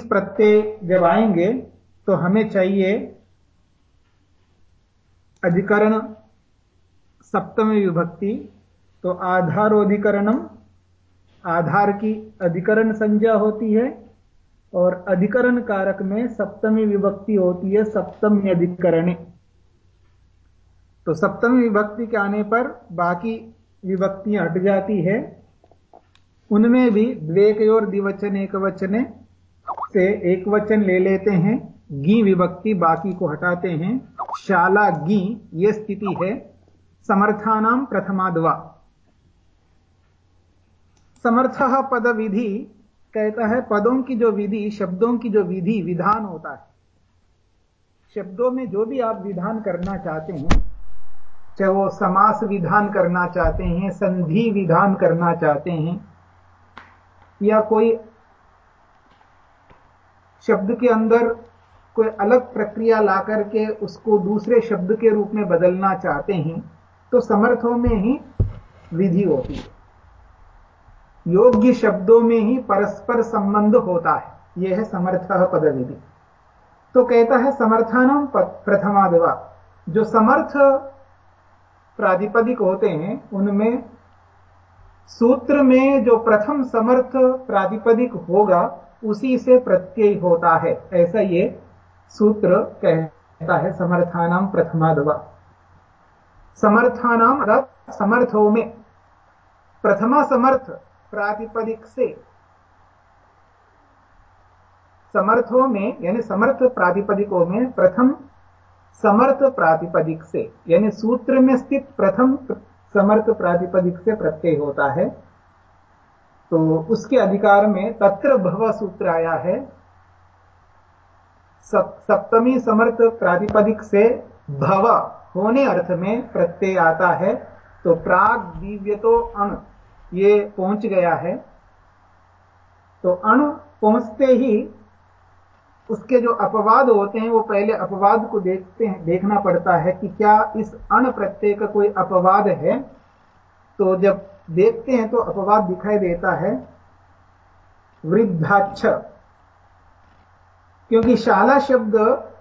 प्रत्यय जब आएँगे तो हमें चाहिए अधिकरण सप्तमी विभक्ति तो आधारोधिकरणम, आधार की अधिकरण संज्ञा होती है, और अधिकरण कारक में सप्तमी विभक्ति होती है सप्तमी अधिकरण। तो सप्तमी विभक्ति के आने पर बाकी विभक्तियाँ हट जाती है। उनमें भी द्वेक और द्विवचन एक वचने से एक वचन ले लेते हैं, गी विभक्ति बाकी को हटाते हैं, शाला गी, ये स्थिति है, समर्थानाम प्रथमाद्वा। समर्थ पद विधि कहता है, पदों की जो विधि, शब्दों की जो विधि, विधान होता है। शब्दों में जो भी आप विधान करना चाहते हैं, चाहे वो समास विधान करना चाहते हैं, संधि विधान करना चाहते हैं, या कोई शब्द के अंदर कोई अलग प्रक्रिया ला करके उसको दूसरे शब्द के रूप में बदलना चाहते हैं तो समर्थों में ही विधि होती है। योग्य शब्दों में ही परस्पर संबंध होता है। यह है समर्थ पद विधि तो कहता है समर्थान प्रथमादवा। जो समर्थ प्रातिपदिक होते हैं, उनमें सूत्र में जो प्रथम समर्थ प्रातिपदिक होगा उसी से प्रत्यय होता है। ऐसा ये सूत्र कहता है समर्थानाम प्रथमा दवा। समर्थानाम समर्थों में। प्रथमा समर्थ प्रातिपदिक से। समर्थों में यानी समर्थ प्रातिपदिकों में प्रथम समर्थ प्रातिपदिक से। यानी सूत्र में स्थित प्रथम समर्थ प्रातिपदिक से प्रत्यय होता है। तो उसके अधिकार में तत्र भव सूत्र आया है सप्तमी समर्थ प्रातिपदिक से भव होने अर्थ में प्रत्यय आता है। तो प्राग दिव्यतो अण, ये पहुँच गया है। तो अण पहुँचते ही उसके जो अपवाद होते हैं, वो पहले अपवाद को देखते हैं, देखना पड़ता है कि क्या इस अण प्रत्यय का कोई अपवाद है। तो जब देखते हैं तो अपवाद दिखाई देता है। वृद्धाक्ष। क्योंकि शाला शब्द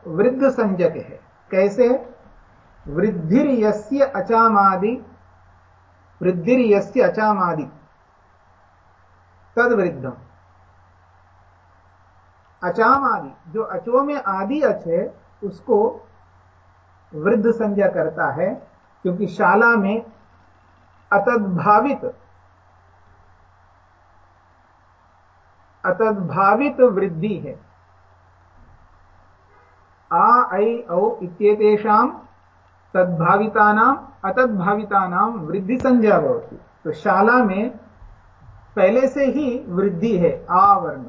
वृद्ध संजक है। कैसे? वृद्धिर यस्य अचामादि। वृद्धिर यस्य अचामादि। तद वृद्धम अचाम आदि जो अचो में आदि अच है, उसको वृद्ध संज्ञा करता है, क्योंकि शाला में अतद्भावित। अतद्भावित वृद्धि है। आ, ऐ, औ इत्येतेषाम तद्भावितानाम अतद्भावितानाम वृद्धि संज्ञा होती तो शाला में पहले से ही वृद्धि है, आवर्ण।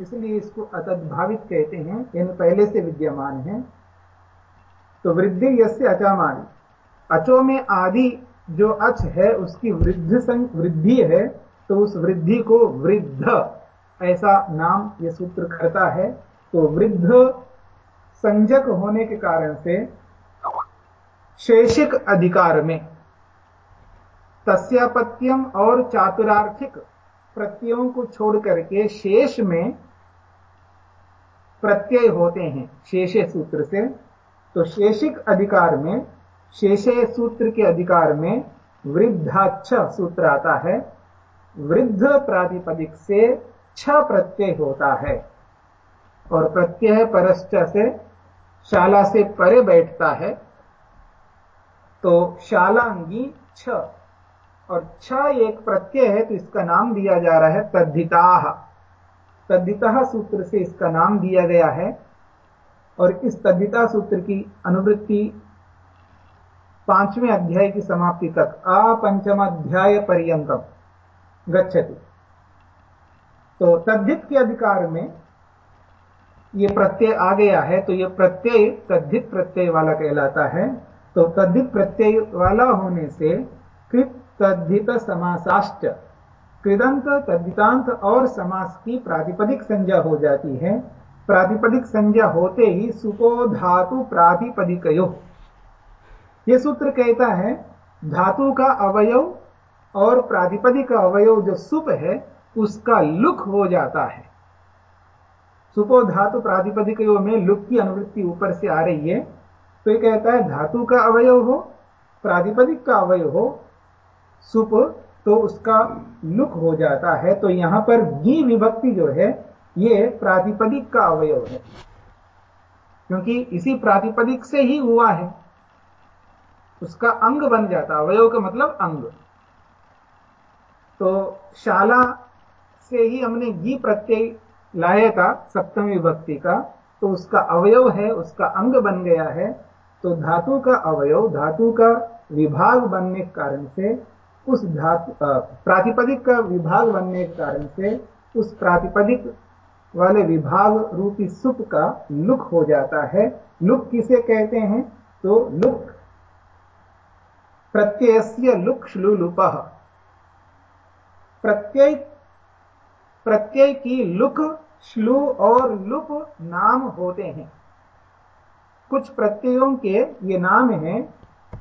इसलिए इसको अतद्भावित कहते हैं। इन पहले से विद्यमान है। तो वृद्धि यस्य अचामानी अचो में आदि जो अच है, उसकी वृद्ध वृद्धि है तो उस वृद्धि को वृद्ध ऐसा नाम यह सूत्र करता है। तो वृद्ध संजक होने के कारण से शेषिक अधिकार में तस्यापत्यम और चातुरार्थिक प्रत्ययों को छोड़ करके शेष में प्रत्यय होते हैं, शेषे सूत्र से। तो शेषिक अधिकार में शेषे सूत्र के अधिकार में वृद्धाक्ष सूत्र आता है। वृद्ध प्रातिपदिक से छ प्रत्यय होता है और प्रत्यय परश्च से शाला से परे बैठता है। तो शालांगी छ और छ एक प्रत्यय है तो इसका नाम दिया जा रहा है तद्धिता। तद्धिता सूत्र से इसका नाम दिया गया है और इस तद्धिता सूत्र की अनुवृत्ति पाँचवें अध्याय की समाप्ति तक अपंचम अध्याय पर्यंतम गच्छति। तो तद्धित के अधिकार में ये प्रत्यय आ गया है तो ये प्रत्यय, तद्धित प्रत्यय वाला कहलाता है। तो तद्धित प्रत्यय वाला होने से कृत तद्धित समासाष्ट कृदंत तद्धितांत और समास की प्रातिपदिक संज्ञा हो जाती है। प्रातिपदिक संज्ञा होते ही सुको धातु प्रातिपदिक ये सूत्र कहता है, धातु का अवयव और प्रातिपदिक अवयव जो सुप है, उसका लुक हो जाता है। सुपो धातु प्रातिपदिकयों में लुक की अनुवृत्ति ऊपर से आ रही है। तो ये कहता है, धातु का अवयव हो प्रातिपदिक का अवयव हो, सुप तो उसका लुक हो जाता है। तो यहाँ पर गी विभक्ति जो है, ये प्रातिपदिक का अवयव है। क्योंकि इसी प्रातिपदिक से ही हुआ है। उसका अंग बन जाता अवयव का मतलब अंग। तो शाला से ही हमने गी प्रत्यय लाया था, सप्तमी विभक्ति का। तो उसका अवयव है, उसका अंग बन गया है। तो धातु का अवयव, धातु का विभाग बनने के कारण से, उस धातु प्रातिपदिक का विभाग बनने के कारण से, उस प्रातिपदिक वाले विभाग रूपी सुप का लुक हो जाता है। लुक किसे कहते हैं? तो लुक प्रत्यय लुक श्लुलुप प्रत्यय प्रत्यय की लुक, श्लु और लुप नाम होते हैं। कुछ प्रत्ययों के ये नाम हैं।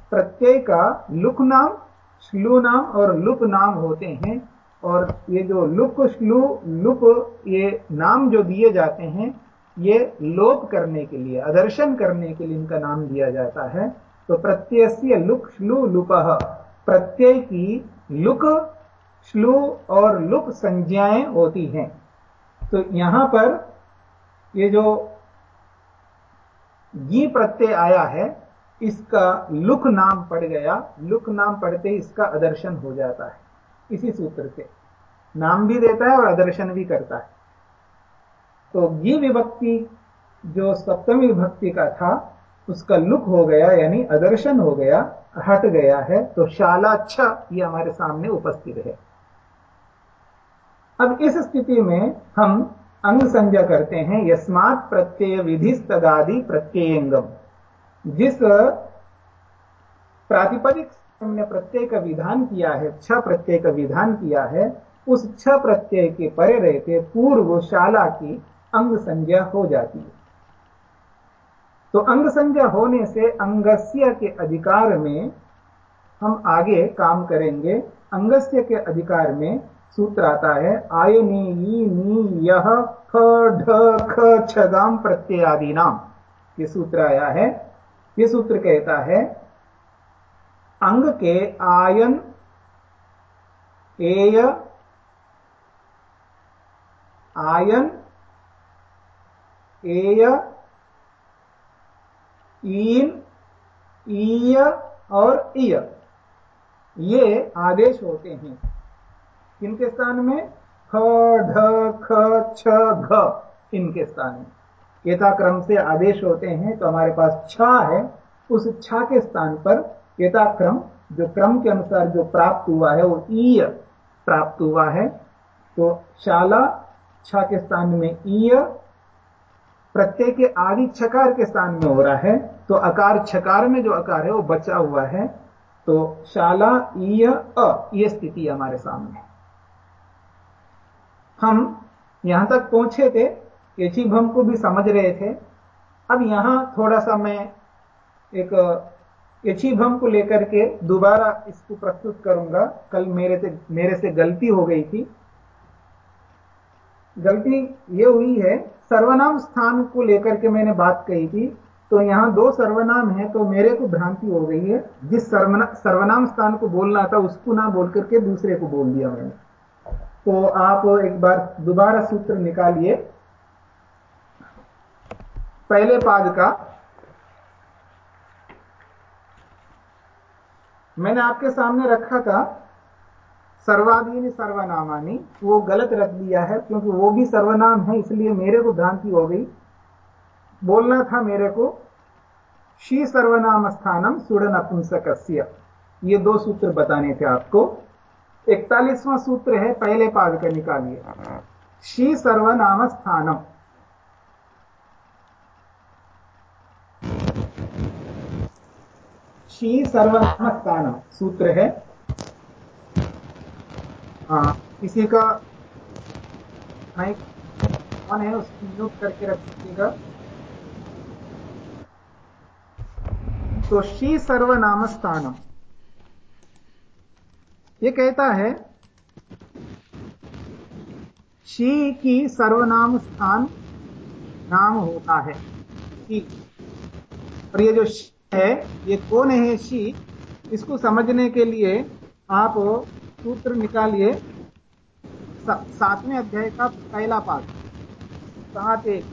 प्रत्यय का लुक नाम, श्लू नाम और लुप नाम होते हैं। और ये जो लुक, श्लू, लुप, ये नाम जो दिए जाते हैं, ये लोप करने के लिए, अदर्शन करने के लिए इनका नाम दिया जाता है। तो प्रत्यय लुक श्लू लुप। प्रत्यय की लुक श्लू और लुप संज्ञाएँ होती हैं। तो यहाँ पर ये जो गी प्रत्यय आया है, इसका लुक नाम पड़ गया। लुक नाम पड़ते ही इसका अदर्शन हो जाता है। इसी सूत्र से। नाम भी देता है और अदर्शन भी करता है। तो गी विभक्ति, जो सप्तमी विभक्ति का था उसका लुक हो गया, यानी अदर्शन हो गया, हट गया है तो शाला अच्छा ये हमारे सामने उपस्थित है। अब इस स्थिति में हम अंग संज्ञा करते हैं, यस्मात प्रत्यय विधि तदादि प्रत्ययंगम। जिस प्रातिपदिक हमने प्रत्यय का विधान किया है, छ प्रत्यय का विधान किया है, उस छ प्रत्यय के परे रहते पूर्व शाला की अंग संज्ञा हो जाती है। तो अंग संज्ञा होने से अंगस्य के अधिकार में हम आगे काम करेंगे। अंगस्य के अधिकार में सूत्र आता है, आयनी ई नी यह छगाम प्रत्ययादि नाम ये सूत्र आया है। ये सूत्र कहता है, अंग के आयन एय आयन एय ईन, ईय और ईय ये आदेश होते हैं। किनके स्थान में? ख, ढ, ख, छ, घ। इनके स्थान में। यथाक्रम से आदेश होते हैं तो हमारे पास छ है। उस छ के स्थान पर यथाक्रम, जो क्रम के अनुसार जो प्राप्त हुआ है, वो ईय प्राप्त हुआ है। तो शाला, छ के स्थान में ईय, प्रत्यय के आदि छकार के स्थान में हो रहा है। तो अकार छकार में जो अकार है वो बचा हुआ है तो शाला, ईय, अ यह स्थिति हमारे सामने। हम यहाँ तक पहुँचे थे यचीभम को भी समझ रहे थे। अब यहाँ थोड़ा सा मैं एक यचीभम को लेकर के दोबारा इसको प्रस्तुत करूँगा। कल मेरे से मेरे से गलती हो गई थी। गलती ये हुई है, सर्वनाम स्थान को लेकर के मैंने बात कही थी। तो यहाँ दो सर्वनाम है तो मेरे को भ्रांति हो गई है। जिस सर्वना, सर्वनाम स्थान को बोलना था उसको ना बोल करके दूसरे को बोल दिया मैंने। तो आप एक बार दोबारा सूत्र निकालिए। पहले पाद का। मैंने आपके सामने रखा था सर्वाधीन सर्वनामानी। वो गलत रख दिया है क्योंकि वो भी सर्वनाम है इसलिए मेरे को भ्रांति हो गई। बोलना था मेरे को शी सर्वनाम स्थानम सुड़न अपुंसक ये दो सूत्र बताने थे आपको। इकतालीसवां सूत्र है, पहले पाद का निकालिए। शी सर्वनाम स्थानम शी सर्वनाम स्थानम सूत्र है। हाँ किसी का माइक ऑन है, उसको म्यूट करके रख दीजिएगा। तो शी सर्वनाम स्थानम ये कहता है, शी की सर्वनाम स्थान नाम होता है। शी। और ये जो है, ये कौन है शी? इसको समझने के लिए आप सूत्र निकालिए सातवें अध्याय का पहला पाठ। सात एक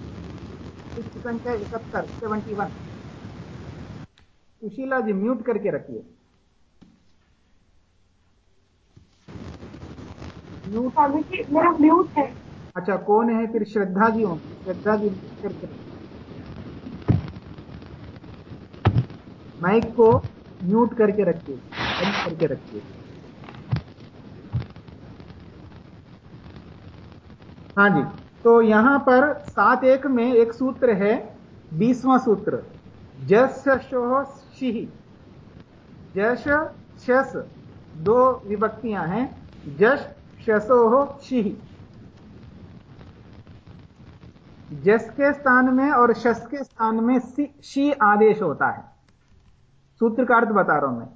संख्या इकहत्तर seventy one Sushila ji mute करके रखिए। म्यूट मेरा म्यूट है। अच्छा कौन है फिर श्रद्धा जी हो? श्रद्धा जी म्यूट करके। माइक को म्यूट करके रखिए बंद करके रखिए। हाँ जी तो यहाँ पर सात एक में एक सूत्र है बीसवां सूत्र जस शिह जश शस दो विभक्तियाँ हैं। जश शसोह शिह जस के स्थान में और शस के स्थान में शी आदेश होता है। सूत्र का अर्थ बता रहा हूँ मैं।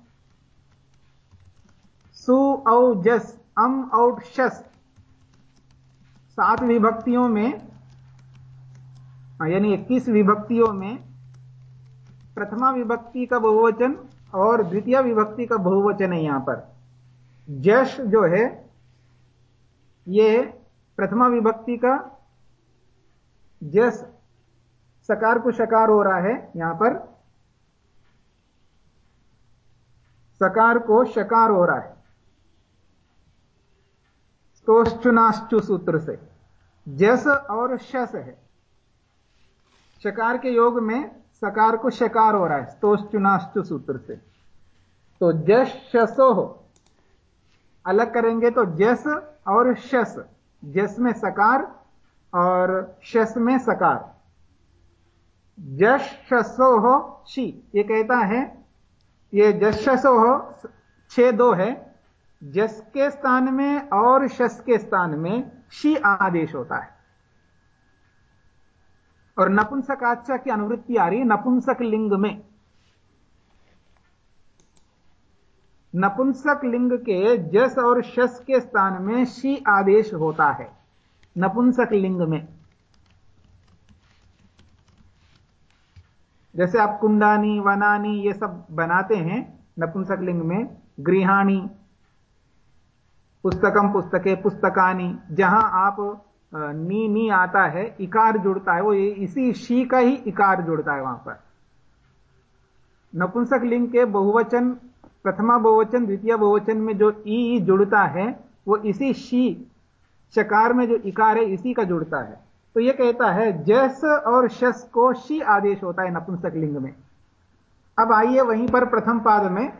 सु औ जस अम औट शस। सात विभक्तियों में हाँ, यानी इक्कीस विभक्तियों में प्रथमा विभक्ति का बहुवचन और द्वितीय विभक्ति का बहुवचन है यहाँ पर। जश जो है यह प्रथमा विभक्ति का जस सकार को शकार हो रहा है यहाँ पर। सकार को शकार हो रहा है। स्तोश्चुनाश्चु सूत्र से। जस और शस है। शकार के योग में सकार को शकार हो रहा है स्तोश्चुनाश्चु सूत्र से। तो जस शसो हो, अलग करेंगे तो जस और शस। जस में सकार और शस में सकार। जश शसो हो, शी, ये कहता है, ये जश शसो हो छे दो है। जस के स्थान में और शस के स्थान में शी आदेश होता है। और नपुंसकाचा की अनुवृत्ति आ रही नपुंसक लिंग में। नपुंसक लिंग के जस और शस के स्थान में शी आदेश होता है, नपुंसक लिंग में। जैसे आप कुंडानी, वनानी ये सब बनाते हैं, नपुंसक लिंग में, गृहाणी, पुस्तकम पुस्तके, पुस्तकानी, जहाँ आप नी नी आता है, इकार जुड़ता है, वो इसी शी का ही इकार जुड़ता है वहाँ पर। नपुंसक लिंग के बहुवचन, प्रथमा बहुवचन, द्वितीय बहुवचन में जो ई जुड़ता है, वो इसी शी, चकार में जो इकार है, इसी का जुड़ता है। तो यह कहता है, जस और शस को शी आदेश होता है नपुंसक लिंग में। अब आइए वहीं पर प्रथम पाद में।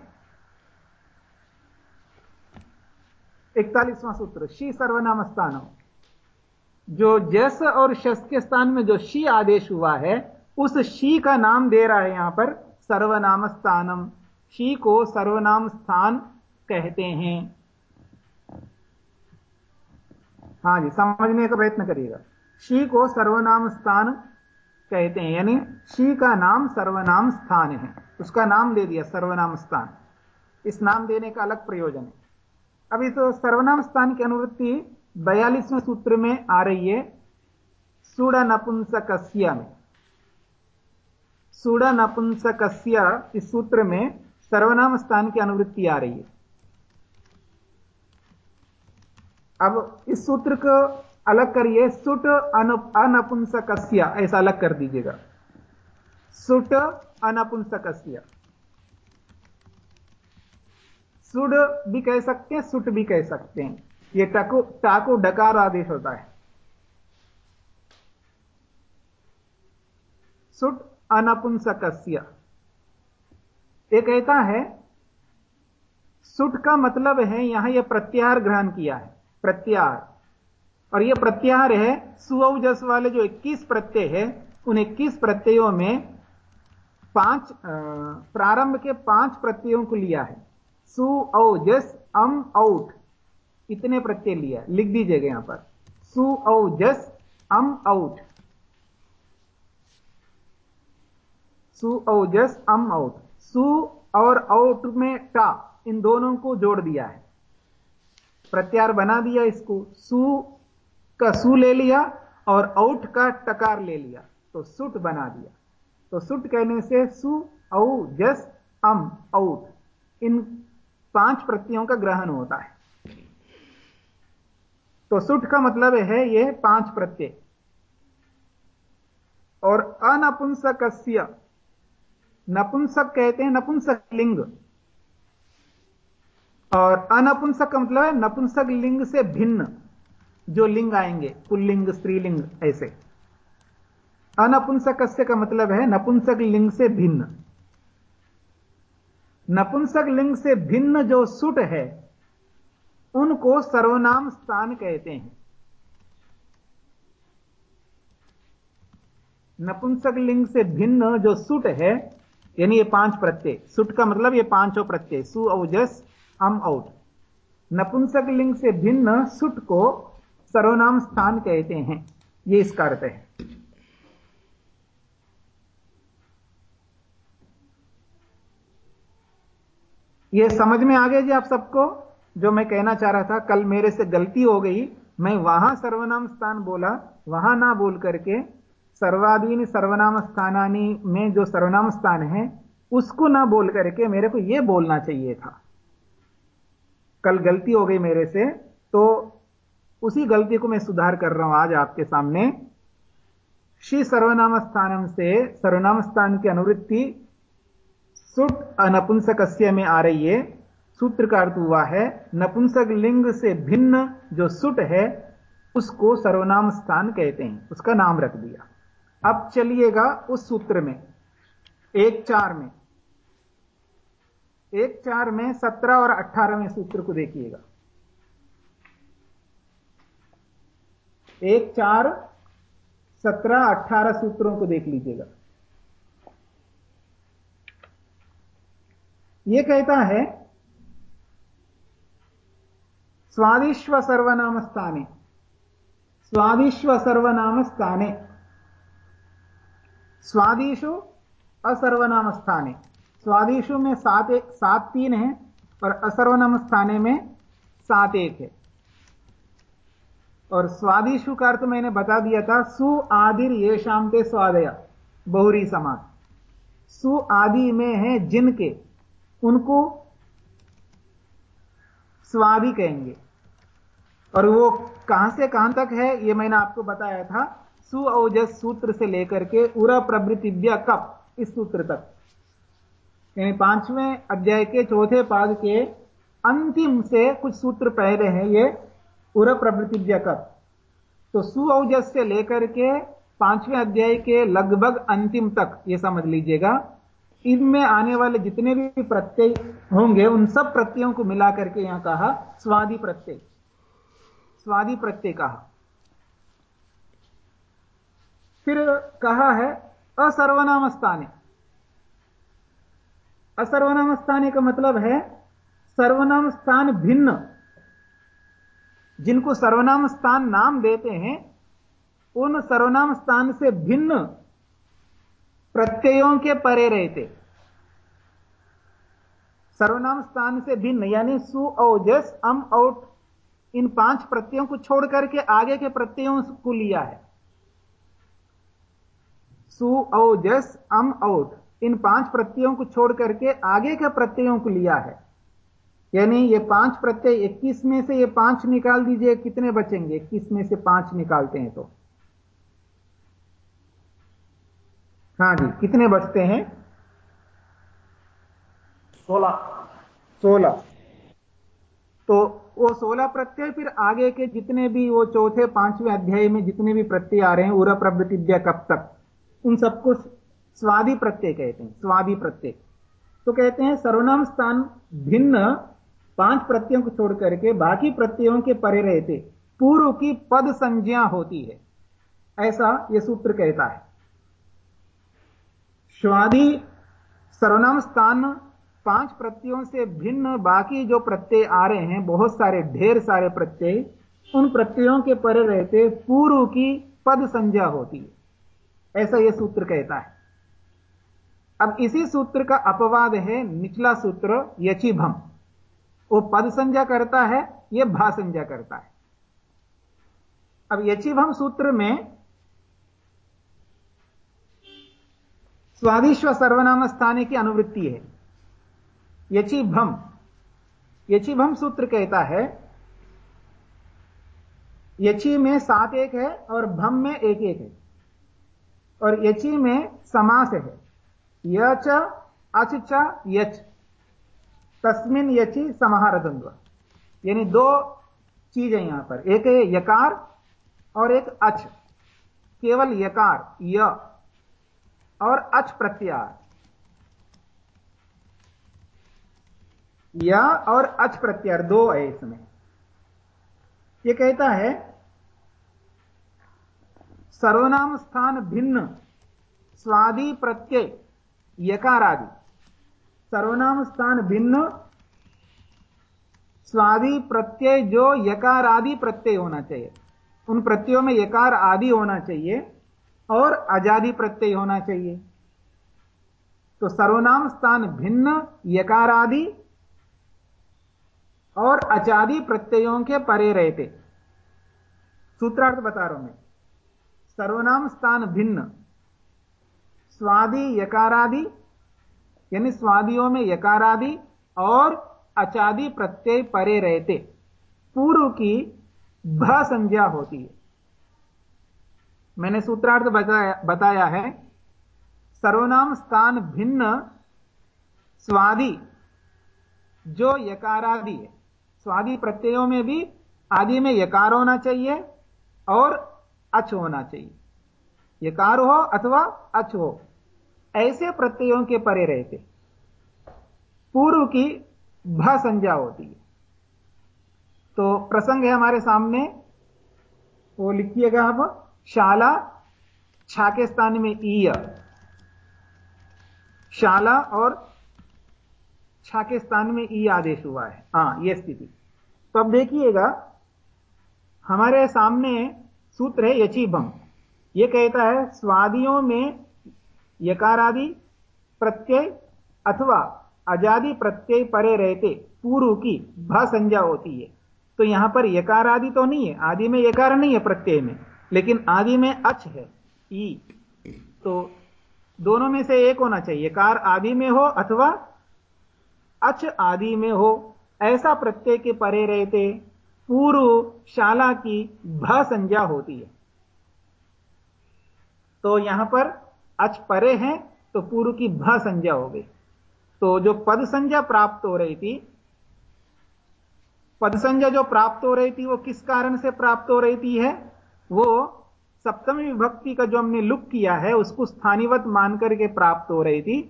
इकतालीसवां सूत्र, शी सर्वनाम स्थान जो जस और शस के स्थान में जो शी आदेश हुआ है, उस शी का नाम दे रहा है यहाँ पर सर्वनाम स्थानम शी को सर्वनाम स्थान कहते हैं। हाँ जी, समझने का प्रयत्न करिएगा। शी को सर्वनाम स्थान कहते हैं, यानी शी का नाम सर्वनाम स्थान है। उसका नाम दे दिया सर्वनाम स्थान इस नाम देने का अलग प्रयोजन है। अभी तो सर्वनाम स्थान की अनुवृत्ति बयालीसवें सूत्र में आ रही है सुड़ नपुंसकस्य में। सुड़ नपुंसकस्य इस सूत्र में सर्वनाम स्थान की अनुवृत्ति आ रही है। अब इस सूत्र को अलग करिए, सुट अनपुंसकस्य, ऐसा अलग कर दीजिएगा। सुट अनपुंसकस्य। सुड भी कह सकते हैं, सुट भी कह सकते हैं। ये टाकू टाकू डकार आदेश होता है। सुट अनपुंसकस्य। ये कहता है, सुट का मतलब है, यहाँ यह प्रत्याहार ग्रहण किया है, प्रत्याहार। और यह प्रत्याहार है सुअजस वाले जो 21 प्रत्यय है, उन 21 प्रत्ययों में पाँच प्रारंभ के पाँच प्रत्ययों को लिया है। सु अम आउट इतने प्रत्यय लिया लिख दीजिएगा यहाँ पर। सु औ जस, अम आउट सु औजस अम आउट सु और आउट में टा, इन दोनों को जोड़ दिया है। प्रत्यार बना दिया इसको। सु का सु ले लिया और आउट का टकार ले लिया। तो सुट बना दिया। तो सुट कहने से सु औ जस, अम औट इन पाँच प्रत्ययों का ग्रहण होता है। तो सुट का मतलब है यह पाँच प्रत्यय। और अनपुंसक नपुंसक कहते हैं नपुंसक लिंग और अनपुंसक का मतलब है नपुंसक लिंग से भिन्न, जो लिंग आएँगे, पुल्लिंग, स्त्रीलिंग, ऐसे। अनपुंसक का मतलब है नपुंसक लिंग से भिन्न। नपुंसक लिंग से भिन्न जो सुट है उनको सर्वनाम स्थान कहते हैं। नपुंसक लिंग से भिन्न जो सुट है, यानी ये पाँच प्रत्यय, सुट का मतलब ये पाँचों प्रत्यय, सु औजस अम, औट। नपुंसक लिंग से भिन्न सुट को सर्वनाम स्थान कहते हैं, ये इसका अर्थ है। ये समझ में आ गया जी आप सबको? जो मैं कहना चाह रहा था, कल मेरे से गलती हो गई, मैं वहाँ सर्वनाम स्थान बोला, वहाँ ना बोल करके सर्वाधीन सर्वनाम स्थानानी में जो सर्वनाम स्थान है, उसको ना बोल करके मेरे को यह बोलना चाहिए था। कल गलती हो गई मेरे से तो उसी गलती को मैं सुधार कर रहा हूँ आज आपके सामने। श्री सर्वनाम स्थानम से सर्वनाम स्थान की अनुवृत्ति सुट अनपुंसक में आ रही है। सूत्र का अर्थ हुआ है, नपुंसक लिंग से भिन्न जो सुट है, उसको सर्वनाम स्थान कहते हैं, उसका नाम रख दिया। अब चलिएगा उस सूत्र में, एक चार में। एक चार में सत्रह और अट्ठारहवें सूत्र को देखिएगा। एक चार, सत्रह अट्ठारह सूत्रों को देख लीजिएगा। यह कहता है स्वादिश्व सर्वनाम स्थाने स्वादिश्व सर्वनाम स्थाने स्वादिशु असर्वनाम स्थाने स्वादिशु में सात एक सात तीन है और असर्वनाम स्थाने में सात एक है और स्वादिशु का अर्थ मैंने बता दिया था, सु आदिर ये शाम के स्वादया, बहुरी समाज सु आदि में है जिनके, उनको स्वादि कहेंगे। और वो कहाँ से कहाँ तक है, ये मैंने आपको बताया था। सुओजस सूत्र से लेकर के उरा प्रवृत्तिव्य कप, इस सूत्र तक। यानी पाँचवें अध्याय के चौथे पाद के अंतिम से कुछ सूत्र पहले हैं ये, उर प्रवृत्तिव्य कप। तो सुओजस से लेकर के पाँचवें अध्याय के लगभग अंतिम तक, ये समझ लीजिएगा। इनमें आने वाले जितने भी प्रत्यय होंगे, उन सब प्रत्ययों को मिला करके यहाँ कहा, स्वादि प्रत्यय। स्वादि प्रत्यय कहा फिर कहा है असर्वनाम स्थाने असर्वनाम स्थाने का मतलब है सर्वनाम स्थान भिन्न। जिनको सर्वनाम स्थान नाम देते हैं, उन सर्वनाम स्थान से भिन्न प्रत्ययों के परे रहते। सर्वनाम स्थान से भिन्न, यानी सु औजस अम आउट इन पाँच प्रत्ययों को छोड़ करके आगे के प्रत्ययों को लिया है। सु औजस अम आउट इन पाँच प्रत्ययों को छोड़ करके आगे के प्रत्ययों को लिया है। यानी ये पाँच प्रत्यय 21 में से ये पाँच निकाल दीजिए कितने बचेंगे? 21 में से पाँच निकालते हैं तो। हाँ जी कितने बचते हैं? सोलह। सोलह। तो वो सोलह प्रत्यय, फिर आगे के जितने भी वो चौथे, पाँचवें अध्याय में जितने भी प्रत्यय आ रहे हैं, उरा प्रवृत्तिव्या कब तक उन सबको स्वादि प्रत्यय कहते हैं, स्वादि प्रत्यय। तो कहते हैं, सर्वनाम स्थान भिन्न, पाँच प्रत्ययों को छोड़ करके बाकी प्रत्ययों के परे रहते, पूर्व की पद संज्ञा होती है। ऐसा यह सूत्र कहता है। स्वादि, सर्वनाम स्थान पाँच प्रत्ययों से भिन्न बाकी जो प्रत्यय आ रहे हैं, बहुत सारे, ढेर सारे प्रत्यय, उन प्रत्ययों के परे रहते पूर्व की पद संज्ञा होती है। ऐसा यह सूत्र कहता है। अब इसी सूत्र का अपवाद है निचला सूत्र यचिभम। वो पद संज्ञा करता है यह भा संज्ञा करता है। अब यचिभम सूत्र में स्वादिश्व सर्वनाम स्थाने की अनुवृत्ति है। यची भम यची भम सूत्र कहता है, यची में सात एक है और भम में एक एक है। और यची में समास है। यच, अच च, यच। तस्मिन यची समाहार द्वंद्व यानी दो चीज़ है यहाँ पर। एक है यकार और एक अच। केवल यकार, य। और अच प्रत्यार य और अच प्रत्यार, दो है इसमें। यह कहता है, सर्वनाम स्थान भिन्न, स्वादि प्रत्यय, यकारादि। सर्वनाम स्थान भिन्न, स्वादि प्रत्यय जो यकार आदि प्रत्यय होना चाहिए। उन प्रत्ययों में यकार आदि होना चाहिए और आज़ादी प्रत्यय होना चाहिए। तो सर्वनाम स्थान भिन्न यकार आदि और अचादि प्रत्ययों के परे रहते। सूत्रार्थ बता रहा हूँ मैं। सर्वनाम स्थान भिन्न। स्वादि यकारादि यानी स्वादियों में यकारादि और अचादि प्रत्यय परे रहते। पूर्व की भ संज्ञा होती है। मैंने सूत्रार्थ बताया, बताया है। सर्वनाम स्थान भिन्न स्वादि जो यकारादि है। स्वादि प्रत्ययों में भी आदि में यकार होना चाहिए और अच होना चाहिए। यकार हो अथवा अच हो, ऐसे प्रत्ययों के परे रहते पूर्व की भ संज्ञा होती है। तो प्रसंग है हमारे सामने, वो लिखिएगा अब, शाला छा के स्थान में ईय। शाला और छा के स्थान में ई आदेश हुआ है। हाँ यह स्थिति। तो अब देखिएगा, हमारे सामने सूत्र है यचीभम। यह कहता है, स्वादियों में यकारादि प्रत्यय अथवा अजादि प्रत्यय परे रहते, पूर्व की भ संज्ञा होती है। तो यहाँ पर यकार आदि तो नहीं है, आदि में यकार नहीं है प्रत्यय में, लेकिन आदि में अच है, ई। तो दोनों में से एक होना चाहिए कार आदि में हो अथवा अच आदि में हो। ऐसा प्रत्यय के परे रहते पूर्व शाला की भ संज्ञा होती है। तो यहाँ पर अच परे हैं तो पूर्व की भ संज्ञा हो गई। तो जो पद संज्ञा प्राप्त हो रही थी, पद संज्ञा जो प्राप्त हो रही थी, वो किस कारण से प्राप्त हो रही थी है? वो सप्तमी विभक्ति का जो हमने लुक किया है, उसको स्थानीवत मान करके प्राप्त हो रही थी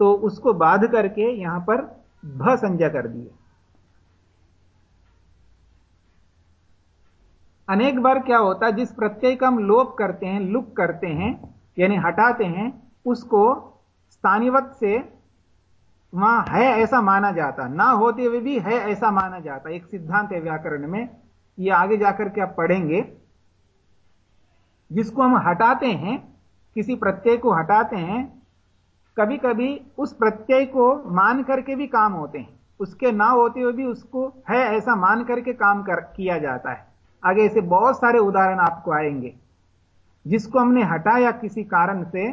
तो उसको बाध करके यहाँ पर भ संज्ञा कर दिए अनेक बार क्या होता है, जिस प्रत्यय का हम लोप करते हैं लुक करते हैं, यानी हटाते हैं, उसको स्थानीवत से वहाँ है ऐसा माना जाता ना होते हुए भी है ऐसा माना जाता एक सिद्धांत है व्याकरण में, ये आगे जाकर के आप पढ़ेंगे। जिसको हम हटाते हैं, किसी प्रत्यय को हटाते हैं कभी कभी उस प्रत्यय को मान करके भी काम होते हैं। उसके ना होते हुए भी उसको है ऐसा मान करके काम कर, किया जाता है। आगे ऐसे बहुत सारे उदाहरण आपको आएँगे, जिसको हमने हटाया किसी कारण से।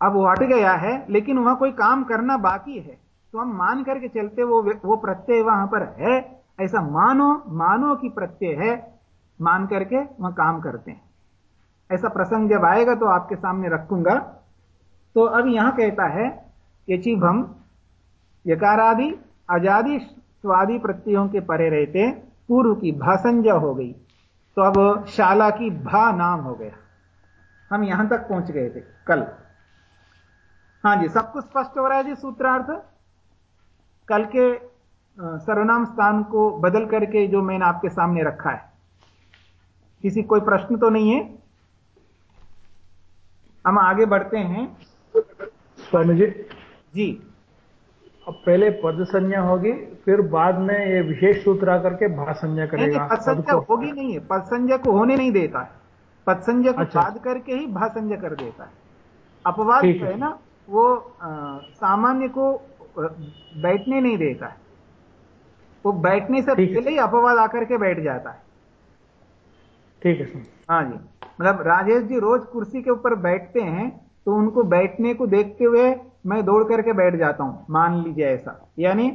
अब वो हट गया है, लेकिन वहाँ कोई काम करना बाकी है। तो हम मान करके चलते, वो वो प्रत्यय वहाँ पर है। ऐसा मानो मानो की प्रत्यय है, मान करके वहाँ काम करते हैं। ऐसा प्रसंग जब आएगा तो आपके सामने रखूँगा। तो अब यहाँ कहता है यचिभम यकारादि, अजादि, स्वादि प्रत्ययों के परे रहते पूर्व की भासंजा हो गई। तो अब शाला की भा नाम हो गया। हम यहाँ तक पहुँच गए थे कल। हाँ जी सब कुछ स्पष्ट हो रहा है जी सूत्रार्थ? कल के सर्वनाम स्थान को बदल करके जो मैंने आपके सामने रखा है। किसी कोई प्रश्न तो नहीं है? हम आगे बढ़ते हैं। स्वामी जी। जी। अब पहले पद संज्ञा होगी। फिर बाद में ये विशेष सूत्र आकर के भा संज्ञा करेगा। पद होगी नहीं है। पद संज्ञा को होने नहीं देता है। पद संज्ञा को अच्छा। बाद करके ही भा संज्ञा कर देता है। अपवाद जो है। ना वो सामान्य को बैठने नहीं देता है। वो बैठने से पहले ही अपवाद आकर के बैठ जाता है। ठीक है हाँ जी। मतलब राजेश जी रोज कुर्सी के ऊपर बैठते हैं तो उनको बैठने को देखते हुए मैं दौड़ करके बैठ जाता हूँ। मान लीजिए ऐसा। यानी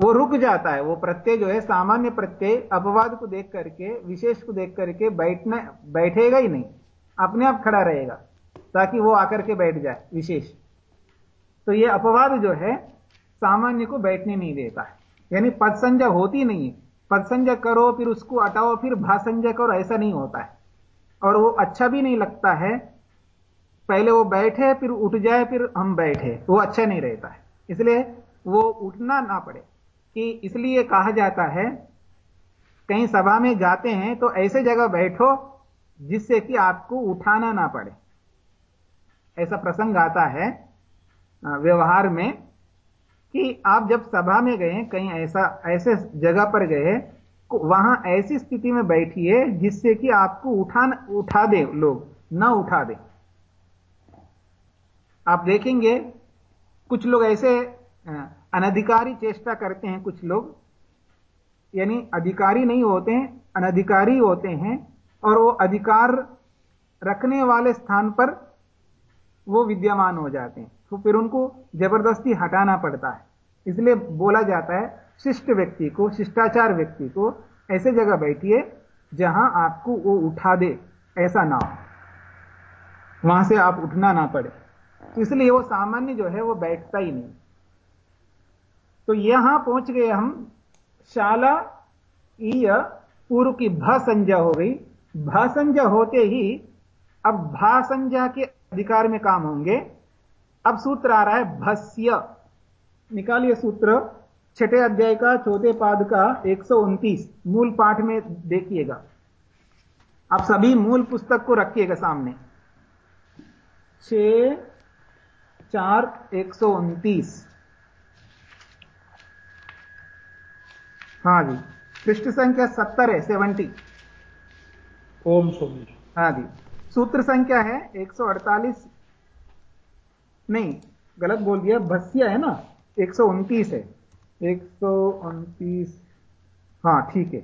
वो रुक जाता है, वो प्रत्यय जो है, सामान्य प्रत्यय, अपवाद को देख करके, विशेष को देख करके बैठने, बैठेगा ही नहीं। अपने आप खड़ा रहेगा, ताकि वो आकर के बैठ जाए, विशेष। तो ये अपवाद जो है, सामान्य को बैठने नहीं देता है। यानी पद होती नहीं है। पद करो, फिर उसको हटाओ, फिर भाषंज्ञा करो, ऐसा नहीं होता है। और वो अच्छा भी नहीं लगता है। पहले वो बैठे, फिर उठ जाए, फिर हम बैठे, वो अच्छा नहीं रहता है। इसलिए वो उठना ना पड़े। कि इसलिए कहा जाता है, कहीं सभा में जाते हैं तो ऐसे जगह बैठो जिससे कि आपको उठाना ना पड़े। ऐसा प्रसंग आता है व्यवहार में कि आप जब सभा में गए, कहीं ऐसा, ऐसे जगह पर गए वहाँ ऐसी स्थिति में बैठिए जिससे कि आपको उठा उठा दे लोग, ना उठा दे। आप देखेंगे, कुछ लोग ऐसे अनधिकारी चेष्टा करते हैं कुछ लोग। यानी अधिकारी नहीं होते हैं, अनधिकारी होते हैं और वो अधिकार रखने वाले स्थान पर वो विद्यमान हो जाते हैं। तो फिर उनको ज़बरदस्ती हटाना पड़ता है। इसलिए बोला जाता है, शिष्ट व्यक्ति को, शिष्टाचार व्यक्ति को ऐसे जगह बैठिए जहाँ आपको वो उठा दे, ऐसा ना हो। वहाँ से आप उठना ना पड़े। तो इसलिए वो सामान्य जो है वो बैठता ही नहीं। तो यहाँ पहुँच गए हम। शाला, ईय, पूर्व की भ संज्ञा हो गई। भ संज्ञा होते ही अब भा संज्ञा के अधिकार में काम होंगे। अब सूत्र आ रहा है भस्य। निकालिए सूत्र। छठे अध्याय का चौथे पाद का एक सौ उनतीस। मूल पाठ में देखिएगा। आप सभी मूल पुस्तक को रखिएगा सामने। छ, चार, एक सौ उनतीस। हाँ जी। पृष्ठ संख्या सत्तर है सेवेंटी ओम स्वामी हाँ जी। सूत्र संख्या है एक सौ अड़तालीस। नहीं गलत बोल दिया भस्या है ना? एक सौ उनतीस है। एक सौ उनतीस। हाँ ठीक है।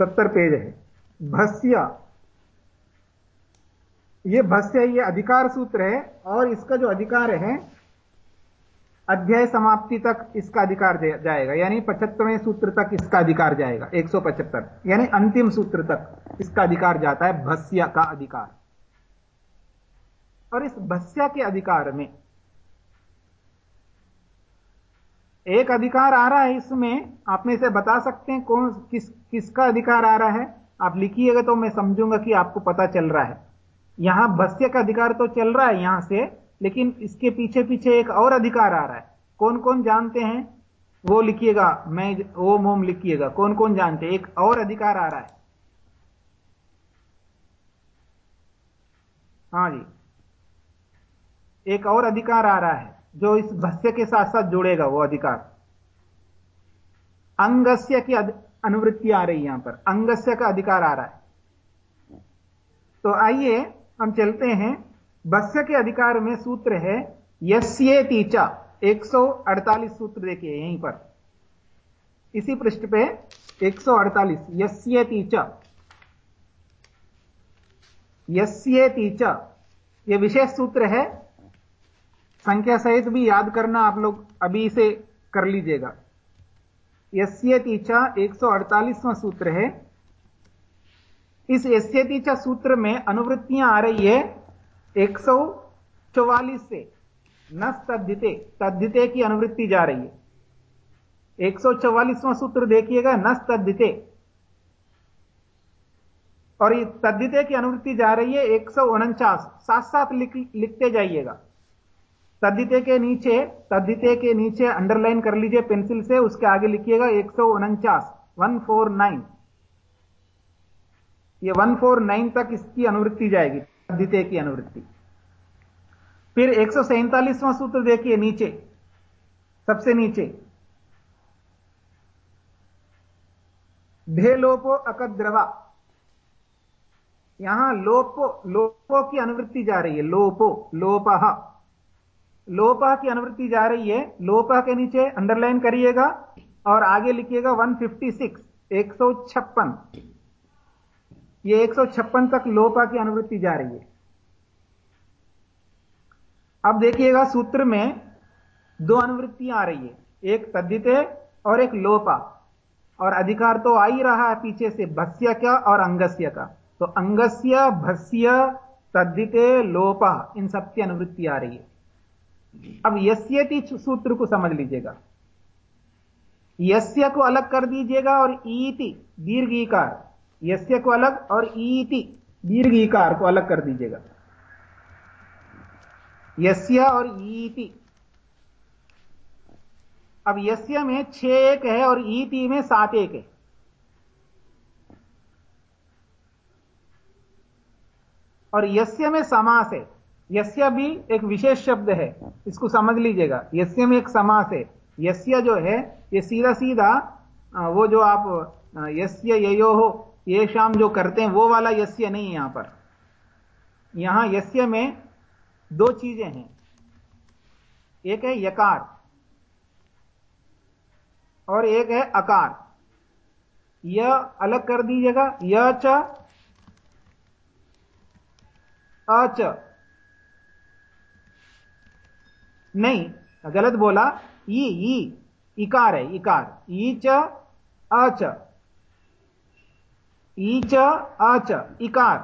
सत्तर पेज है। भस्या। ये भस्य ये अधिकार सूत्र है और इसका जो अधिकार है अध्याय समाप्ति तक इसका अधिकार जाएगा। यानी पचहत्तरवें सूत्र तक इसका अधिकार जाएगा। 175 यानी अंतिम सूत्र तक इसका अधिकार जाता है भस्या का अधिकार। और इस भस्या के अधिकार में एक अधिकार आ रहा है इसमें। आप में से बता सकते हैं कौन, किस, किसका अधिकार आ रहा है। आप लिखिएगा तो मैं समझूँगा कि आपको पता चल रहा है। यहाँ भस्य का अधिकार तो चल रहा है, यहाँ से लेकिन इसके पीछे पीछे एक और अधिकार आ रहा है। कौन कौन जानते हैं? वो लिखिएगा, मैं ओम ओम लिखिएगा। कौन कौन जानते हैं? एक और अधिकार आ रहा है। हाँ जी। एक और अधिकार आ रहा है, जो इस भस्य के साथ साथ जुड़ेगा वो अधिकार। अंगस्य की अनुवृत्ति आ रही है यहाँ पर। अंगस्य का अधिकार आ रहा है। तो आइए हम चलते हैं। बस्य के अधिकार में सूत्र है यस्ये तीचा 148 सूत्र देखिए यहीं पर। इसी पृष्ठ पे 148 यस्ये तीचा यस्ये तीचा ये विशेष सूत्र है, संख्या सहित भी याद करना आप लोग अभी इसे कर लीजिएगा। यस्ये तीचा 148वां सूत्र है। इस यस्ये तीचा सूत्र में अनुवृत्तियाँ आ रही है एक सौ चौवालीस से न तद्धिते तद्धिते की अनुवृत्ति जा रही है। एक सौ चौवालीसवां सूत्र देखिएगा न तद्धिते और ये तद्धिते की अनुवृत्ति जा रही है एक सौ उनचास साथ साथ लिख, लिखते जाइएगा। तद्धिते के नीचे तद्धिते के नीचे अंडरलाइन कर लीजिए पेंसिल से उसके आगे लिखिएगा एक सौ उनचास वन फोर नाइन ये वन फोर नाइन तक इसकी अनुवृत्ति जाएगी। द्वितीय की अनुवृत्ति। फिर एक सौ सूत्र देखिए नीचे, सबसे नीचे। ढे लोपो अकद्रवा। यहाँ लोपो लोपो की अनुवृत्ति जा रही है, लोपो, लोप। लोप की अनुवृत्ति जा रही है, लोप के नीचे अंडरलाइन करिएगा और आगे लिखिएगा 156 156 ये 156 तक लोपा की अनुवृत्ति जा रही है। अब देखिएगा सूत्र में दो अनुवृत्तियाँ आ रही है, एक तद्दित और एक लोपा। और अधिकार तो आ ही रहा है पीछे से, भस्य का और अंगस्य का। तो अंगस्य, भस्य तद्दिते लोपा, इन सबकी अनुवृत्ति आ रही है। अब यस्यति सूत्र को समझ लीजिएगा। यस्य को अलग कर दीजिएगा और ईति, दीर्घीकार। यस्य को अलग और ईति दीर्घीकार को अलग कर दीजिएगा। यस्य और ईति। अब यस्य में छह एक है और ईति में सात एक है। और यस्य में समास है। यस्य भी एक विशेष शब्द है। इसको समझ लीजिएगा। यस्य में एक समास है। यस्य जो है, ये सीधा सीधा वो जो आप यस्य यो हो ये शाम जो करते हैं, वो वाला यस्य नहीं है यहाँ पर। यहाँ यस्य में दो चीज़ें हैं। एक है यकार और एक है अकार। यह अलग कर दीजिएगा। य च अच नहीं, गलत बोला। ई ई, इकार है, इकार। ई च अच ई च अच इकार।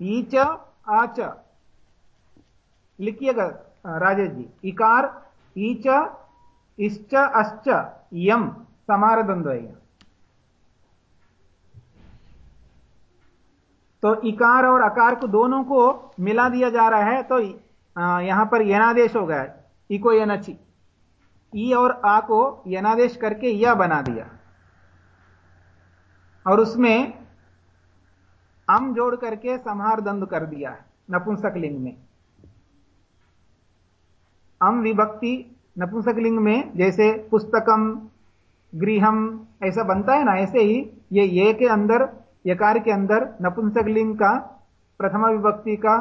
ई च आच। लिखिएगा राजेश जी। इकार ई च इश्च, अश्च, यम समार द्वंद्व तो इकार और अकार को दोनों को मिला दिया जा रहा है तो यहाँ पर यनादेश हो गया, इको यनची। ई और आ को यनादेश करके यह बना दिया। और उसमें अम जोड़ करके संहार दंड कर दिया है, नपुंसक लिंग में। अम विभक्ति नपुंसक लिंग में, जैसे पुस्तकम, गृहम, ऐसा बनता है ना, ऐसे ही ये ये के अंदर यकार के अंदर नपुंसक लिंग का, प्रथमा विभक्ति का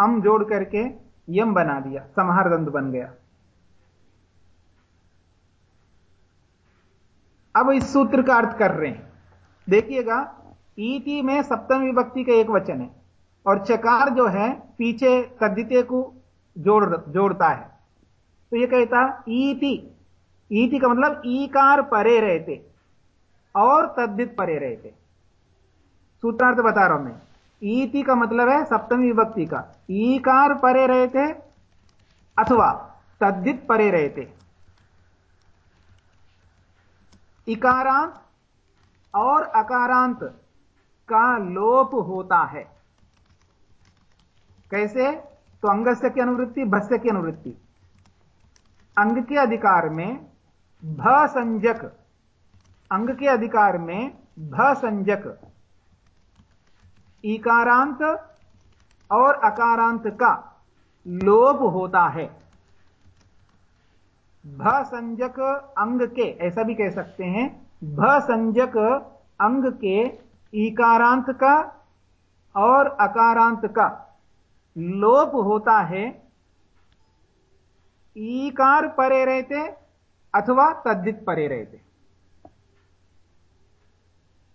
अम जोड़ करके यम बना दिया, संहार दंड बन गया। अब इस सूत्र का अर्थ कर रहे हैं। देखिएगा ईटी में सप्तम विभक्ति का एक वचन है। और चकार जो है, पीछे तद्दिते को जोड़, जोड़ता है। तो ये कहता, ईति। ईति का मतलब ईकार परे रहते और तद्दित परे रहते। सूत्रार्थ बता रहा हूँ मैं। ईति का मतलब है सप्तम विभक्ति का। ईकार परे रहते अथवा तद्दित परे रहते। इकारांत और अकारांत का लोप होता है। कैसे? तो अंगस्य की अनुवृत्ति, भस्य की अनुवृत्ति। अंग के अधिकार में भ संजक अंग के अधिकार में भ संजक इकारांत और अकारांत का लोप होता है। भ संजक अंग के, ऐसा भी कह सकते हैं भ संजक अंग के इकारांत का और अकारांत का लोप होता है। ईकार परे रहते अथवा तद्दित परे रहते।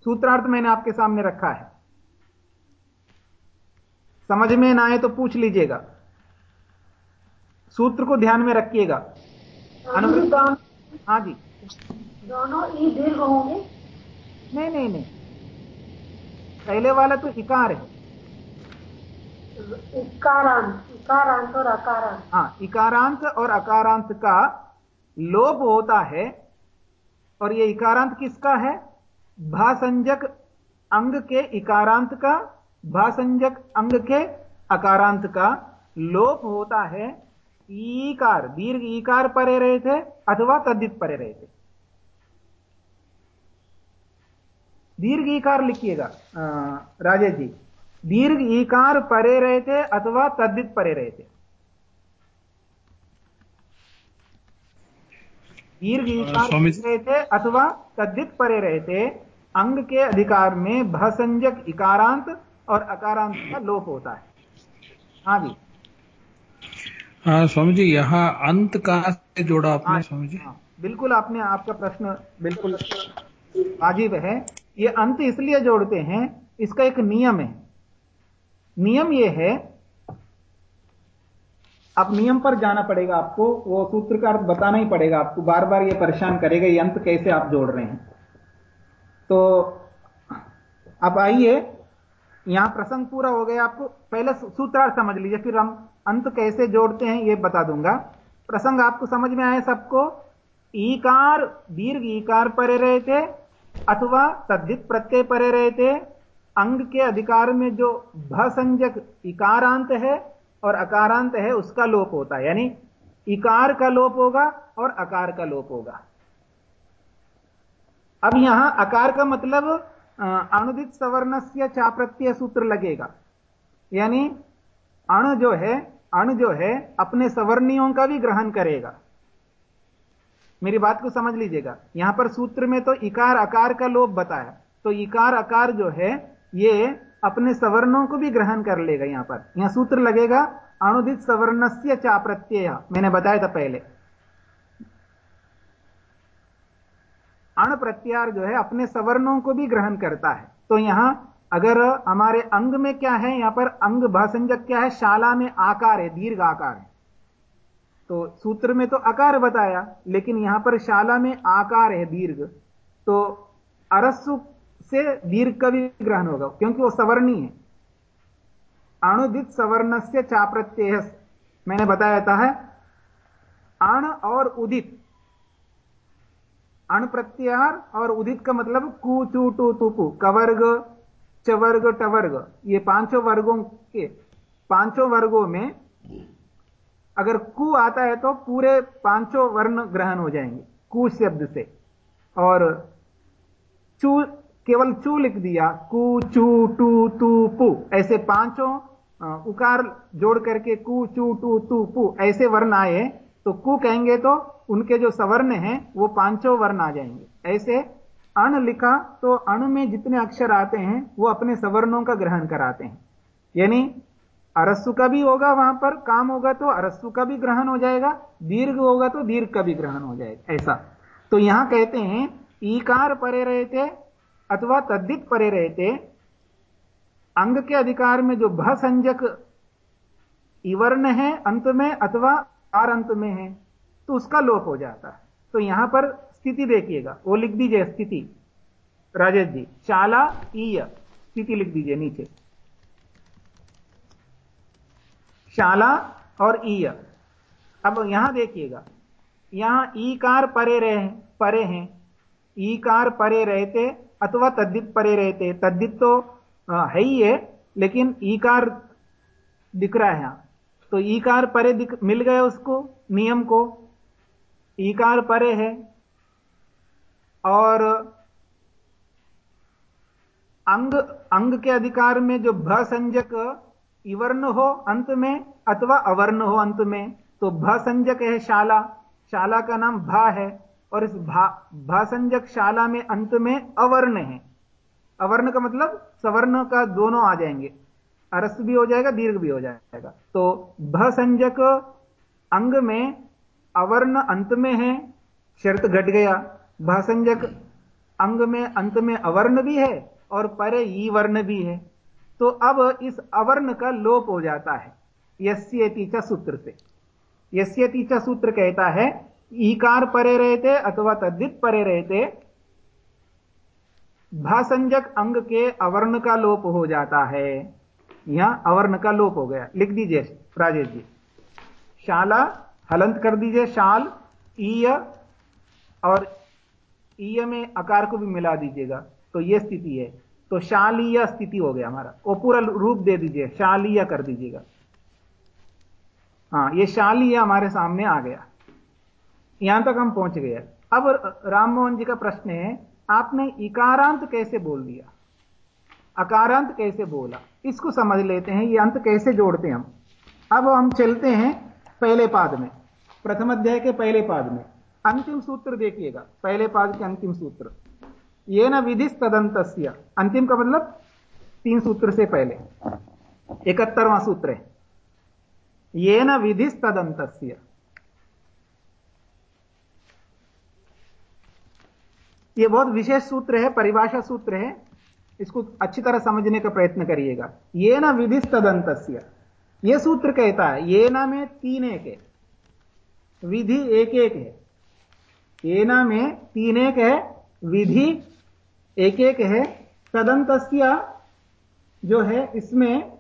सूत्रार्थ मैंने आपके सामने रखा है। समझ में ना आए तो पूछ लीजिएगा। सूत्र को ध्यान में रखिएगा। अनुवृत्त हाँ जी। दोनों ई दीर्घ होंगे? नहीं नहीं नहीं। पहले वाला तो इकार है। इकारांत इकारांत और अकारांत। हाँ इकारांत और अकारांत का लोप होता है। और ये इकारांत किसका है? भासंजक अंग के इकारांत का भासंजक अंग के अकारांत का लोप होता है। ईकार दीर्घ ईकार परे रहे थे अथवा तद्दित परे रहे थे। दीर्घ ईकार लिखिएगा राजेश जी। दीर्घ ईकार परे रहे थे अथवा तद्दित परे रहे थे दीर्घ ईकार रहे थे अथवा तद्दित परे रहे थे अंग के अधिकार में भसंजक इकारांत और अकारांत का लोप होता है। हाँ जी। हाँ स्वामी जी यहाँ अंत का से जोड़ा आपने हाँ, स्वामी जी? हाँ, बिल्कुल आपने आपका प्रश्न बिल्कुल वाजिब है। ये अंत इसलिए जोड़ते हैं, इसका एक नियम है। नियम यह है, अब नियम पर जाना पड़ेगा आपको, वो सूत्र का अर्थ बताना ही पड़ेगा आपको बार बार ये परेशान करेगा ये अंत कैसे आप जोड़ रहे हैं। तो अब आइए, यहाँ प्रसंग पूरा हो गया आपको, पहले सूत्रार्थ समझ लीजिए, फिर हम अंत कैसे जोड़ते हैं ये बता दूँगा। प्रसंग आपको समझ में आए सबको? ईकार, दीर्घ ईकार परे रहे थे अथवा तद्धित प्रत्यय परे रहते, अंग के अधिकार में जो भसंजक इकारांत है और अकारांत है, उसका लोप होता है। यानी, इकार का लोप होगा और अकार का लोप होगा। अब यहाँ अकार का मतलब अनुदित सवर्ण से चाप्रत्यय सूत्र लगेगा। यानी, अण जो है, अण जो है, अपने सवर्णियों का भी ग्रहण करेगा। मेरी बात को समझ लीजिएगा। यहाँ पर सूत्र में तो इकार आकार का लोप बताया। तो इकार आकार जो है, ये अपने सवर्णों को भी ग्रहण कर लेगा यहाँ पर। यहाँ सूत्र लगेगा अनुदित सवर्ण से चा प्रत्यय मैंने बताया था पहले। अण प्रत्यार जो है, अपने सवर्णों को भी ग्रहण करता है। तो यहाँ, अगर हमारे अंग में क्या है, यहाँ पर अंग भाषंजक क्या है, शाला में आकार है दीर्घ आकार है। तो सूत्र में तो आकार बताया, लेकिन यहाँ पर शाला में आकार है दीर्घ। तो अरस्सु से दीर्घ का भी ग्रहण होगा, क्योंकि वो सवर्णी है। अणुदित सवर्ण से चाप्रत्यय, मैंने बताया था, है? अण और उदित। अण प्रत्यार और उदित का मतलब कु, चू, टू तुपु कवर्ग, चवर्ग, टवर्ग। ये पाँचों वर्गों के, पाँचों वर्गों में अगर कु आता है तो पूरे पाँचों वर्ण ग्रहण हो जाएँगे, कु शब्द से। और चू, केवल चू लिख दिया, कु, चू, टू, तू, पु। ऐसे पाँचों उकार जोड़ करके कु, चू, टू, तू, पु, ऐसे वर्ण आए तो कु कहेंगे तो उनके जो सवर्ण हैं, वो पाँचों वर्ण आ जाएँगे। ऐसे अण लिखा तो अण में जितने अक्षर आते हैं, वो अपने सवर्णों का ग्रहण कराते हैं। यानी अरस्सु का भी होगा वहाँ पर, काम होगा तो अरस्सु का भी ग्रहण हो जाएगा, दीर्घ होगा तो दीर्घ का भी ग्रहण हो जाएगा, ऐसा। तो यहाँ कहते हैं, ईकार परे रहते अथवा तद्दित परे रहते, अंग के अधिकार में जो भ संजक इवर्ण है अंत में अथवा आर अंत में है तो उसका लोप हो जाता है। तो यहाँ पर स्थिति देखिएगा, वो लिख दीजिए स्थिति। राजेश जी शाला ईय, स्थिति लिख दीजिए नीचे। शाला और ईय। अब यहाँ देखिएगा। यहाँ ईकार परे रहे परे हैं। ईकार परे रहते अथवा तद्दित परे रहते। तद्दित तो है ही है, लेकिन ईकार दिख रहा है यहाँ। तो ईकार परे दिख, मिल गए उसको, नियम को। ईकार परे है। और अंग अंग के अधिकार में जो भ संजक इवर्ण हो अंत में अथवा अवर्ण हो अंत में तो भ संजक है शाला। शाला का नाम भा है, और इस भा भासंजक शाला में अंत में अवर्ण है। अवर्ण का मतलब सवर्ण का दोनों आ जाएँगे। अरस भी हो जाएगा, दीर्घ भी हो जाएगा। तो भसंजक अंग में अवर्ण अंत में है, शर्त घट गया। भासंजक अंग में अंत में अवर्ण भी है, और परे ई वर्ण भी है। तो अब इस अवर्ण का लोप हो जाता है। यस्यतीचा सूत्र से यस्यतीचा सूत्र कहता है, ईकार परे रहते अथवा तद्दित परे रहते, भासंजक अंग के अवर्ण का लोप हो जाता है। यहाँ अवर्ण का लोप हो गया। लिख दीजिए राजेश जी। शाला, हलंत कर दीजिए शाल, ईय, और ईय में आकार को भी मिला दीजिएगा। तो यह स्थिति है। तो शालीय स्थिति हो गया हमारा। वो पूरा रूप दे दीजिए, शालीय कर दीजिएगा। हाँ ये शालीय हमारे सामने आ गया। यहाँ तक हम पहुँच गए। अब राम मोहन जी का प्रश्न है, आपने इकारांत कैसे बोल दिया? अकारांत कैसे बोला? इसको समझ लेते हैं, ये अंत कैसे जोड़ते हैं हम? अब हम चलते हैं पहले पाद में, प्रथम अध्याय के पहले पाद में। अंतिम सूत्र देखिएगा, पहले पाद के अंतिम सूत्र। ये न विधि तदंत अंतिम का मतलब? तीन सूत्र से पहले। इकहत्तरवां सूत्र है। ये न विधि तदंत ये बहुत विशेष सूत्र है, परिभाषा सूत्र है। इसको अच्छी तरह समझने का प्रयत्न करिएगा। ये न विधि तदंत यह सूत्र कहता है ये ना में तीन एक है। विधि एक एक है। ये ना में तीन एक है, विधि एक एक है। तदंत जो है, इसमें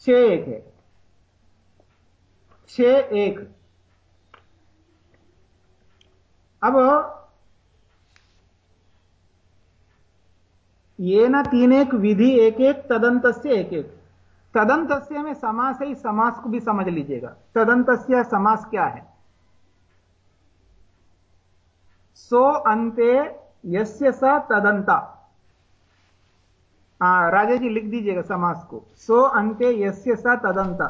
छ एक है। छ एक अब ये न तीन एक विधि एक एक तदंत एक एक तदंत में समास ही समास को भी समझ लीजिएगा। तदंत समास क्या है? सो अंते यस्य स तदंता आ, राजा जी लिख दीजिएगा समास को। सो अंते यस्य स तदंता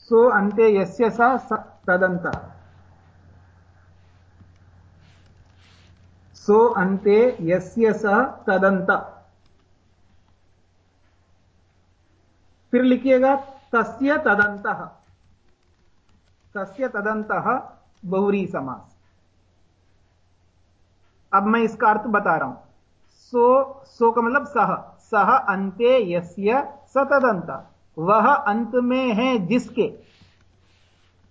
सो अंते यस्य स तदंता सो अंते यस्य सह तदंत फिर लिखिएगा तस्य तदंत तस्य तदंत बहुरी समास। अब मैं इसका अर्थ बता रहा हूँ। सो सो का मतलब सह। सह अंते यस्य सतदंत। वह अंत में है जिसके।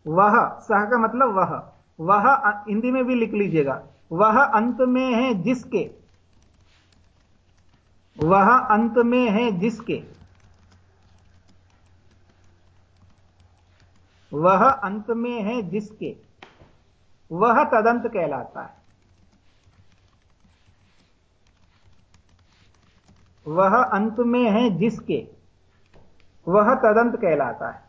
वह, सह का मतलब वह। वह हिंदी में भी लिख लीजिएगा। वह अंत में है जिसके। वह अंत में है जिसके। वह अंत में है जिसके। वह तदंत कहलाता है। वह अंत में है जिसके, वह तदंत कहलाता है।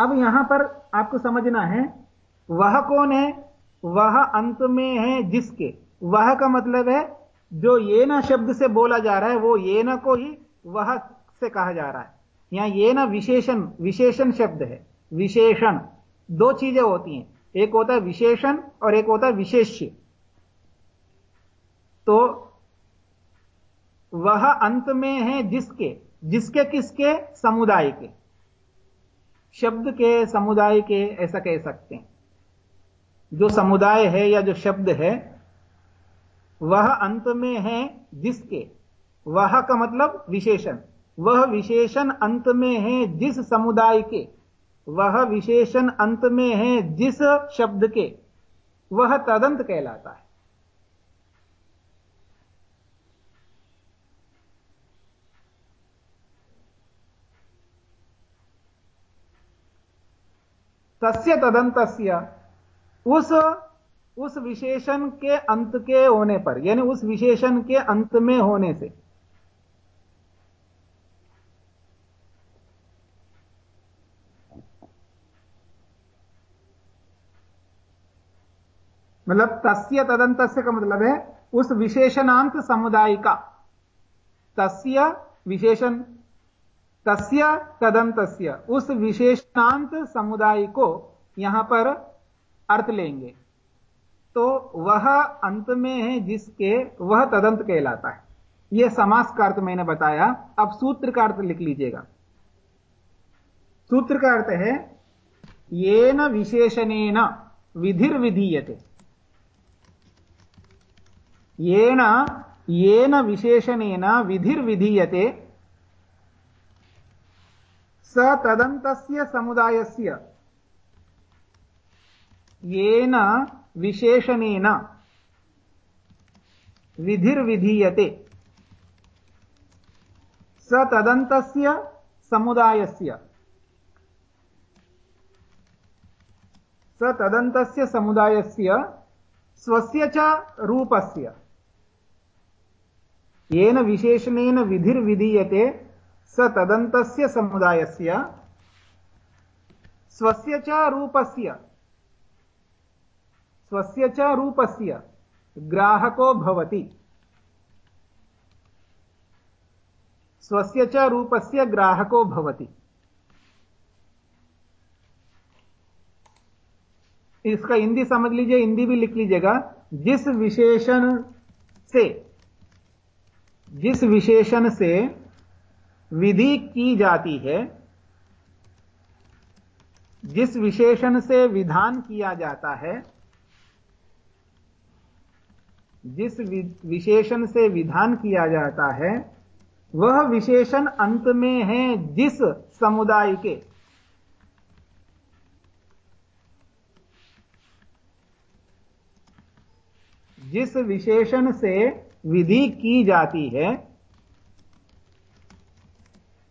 अब यहाँ पर आपको समझना है, वह कौन है? वह अंत में है जिसके। वह का मतलब है, जो ये ना शब्द से बोला जा रहा है, वो ये ना को ही वह से कहा जा रहा है। यहाँ ये ना विशेषण विशेषण शब्द है। विशेषण। दो चीज़ें होती हैं। एक होता है विशेषण और एक होता है विशेष्य। तो वह अंत में है जिसके जिसके किसके? समुदाय के। शब्द के, समुदाय के, ऐसा कह सकते हैं। जो समुदाय है या जो शब्द है, वह अंत में है जिसके। वह का मतलब विशेषण। वह विशेषण अंत में है जिस समुदाय के। वह विशेषण अंत में है जिस शब्द के। वह तदंत कहलाता है। तस्य तदंतस्य उस उस विशेषण के अंत के होने पर, यानी उस विशेषण के अंत में होने से मतलब तस्य तदंत का मतलब है उस विशेषणांत समुदाय का तस्य विशेषण, तस्य तदंत उस विशेषणांत समुदाय को यहाँ पर अर्थ लेंगे। तो वह अंत में है जिसके वह तदंत कहलाता है। यह समास का अर्थ मैंने बताया। अब सूत्र का अर्थ लिख लीजिएगा। सूत्र का अर्थ है ये न विशेषणेन विधिर्विधीयते। येन येन विशेषणेन विधिर्विधीयते। स तदन्तस्य समुदायस्य। येन विशेषणेन विधिर्विधीयते। स तदन्तस्य समुदायस्य। स तदन्तस्य समुदायस्य, स्वस्य च रूपस्य। येन विशेषणेन विधिर्विधीयते स तदन्तस्य समुदायस्य, स्वस्य च रूपस्य, स्वस्य च रूपस्य ग्राहको भवति। स्वस्य च रूपस्य ग्राहको भवति। इसका हिंदी समझ लीजिए, हिंदी भी लिख लीजिएगा। जिस विशेषण से जिस विशेषण से विधि की जाती है, जिस विशेषण से विधान किया जाता है, जिस विशेषण से विधान किया जाता है, वह विशेषण अंत में है जिस समुदाय के। जिस विशेषण से विधि की जाती है,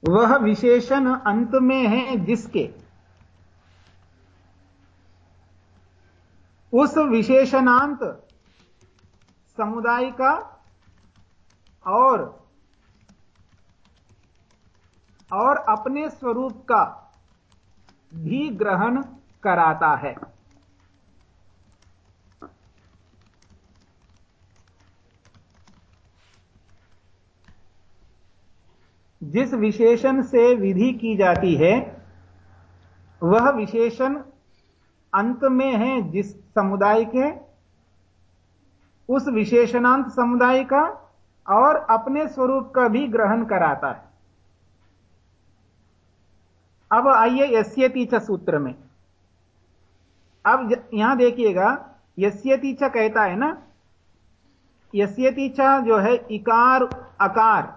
वह विशेषण अंत में है जिसके। उस विशेषणांत समुदाय का और और अपने स्वरूप का भी ग्रहण कराता है। जिस विशेषण से विधि की जाती है, वह विशेषण अंत में है जिस समुदाय के, उस विशेषणांत समुदाय का और अपने स्वरूप का भी ग्रहण कराता है। अब आइए यस्यति सूत्र में। अब यहाँ देखिएगा, यस्यति कहता है ना, यस्यति जो है इकार, अकार।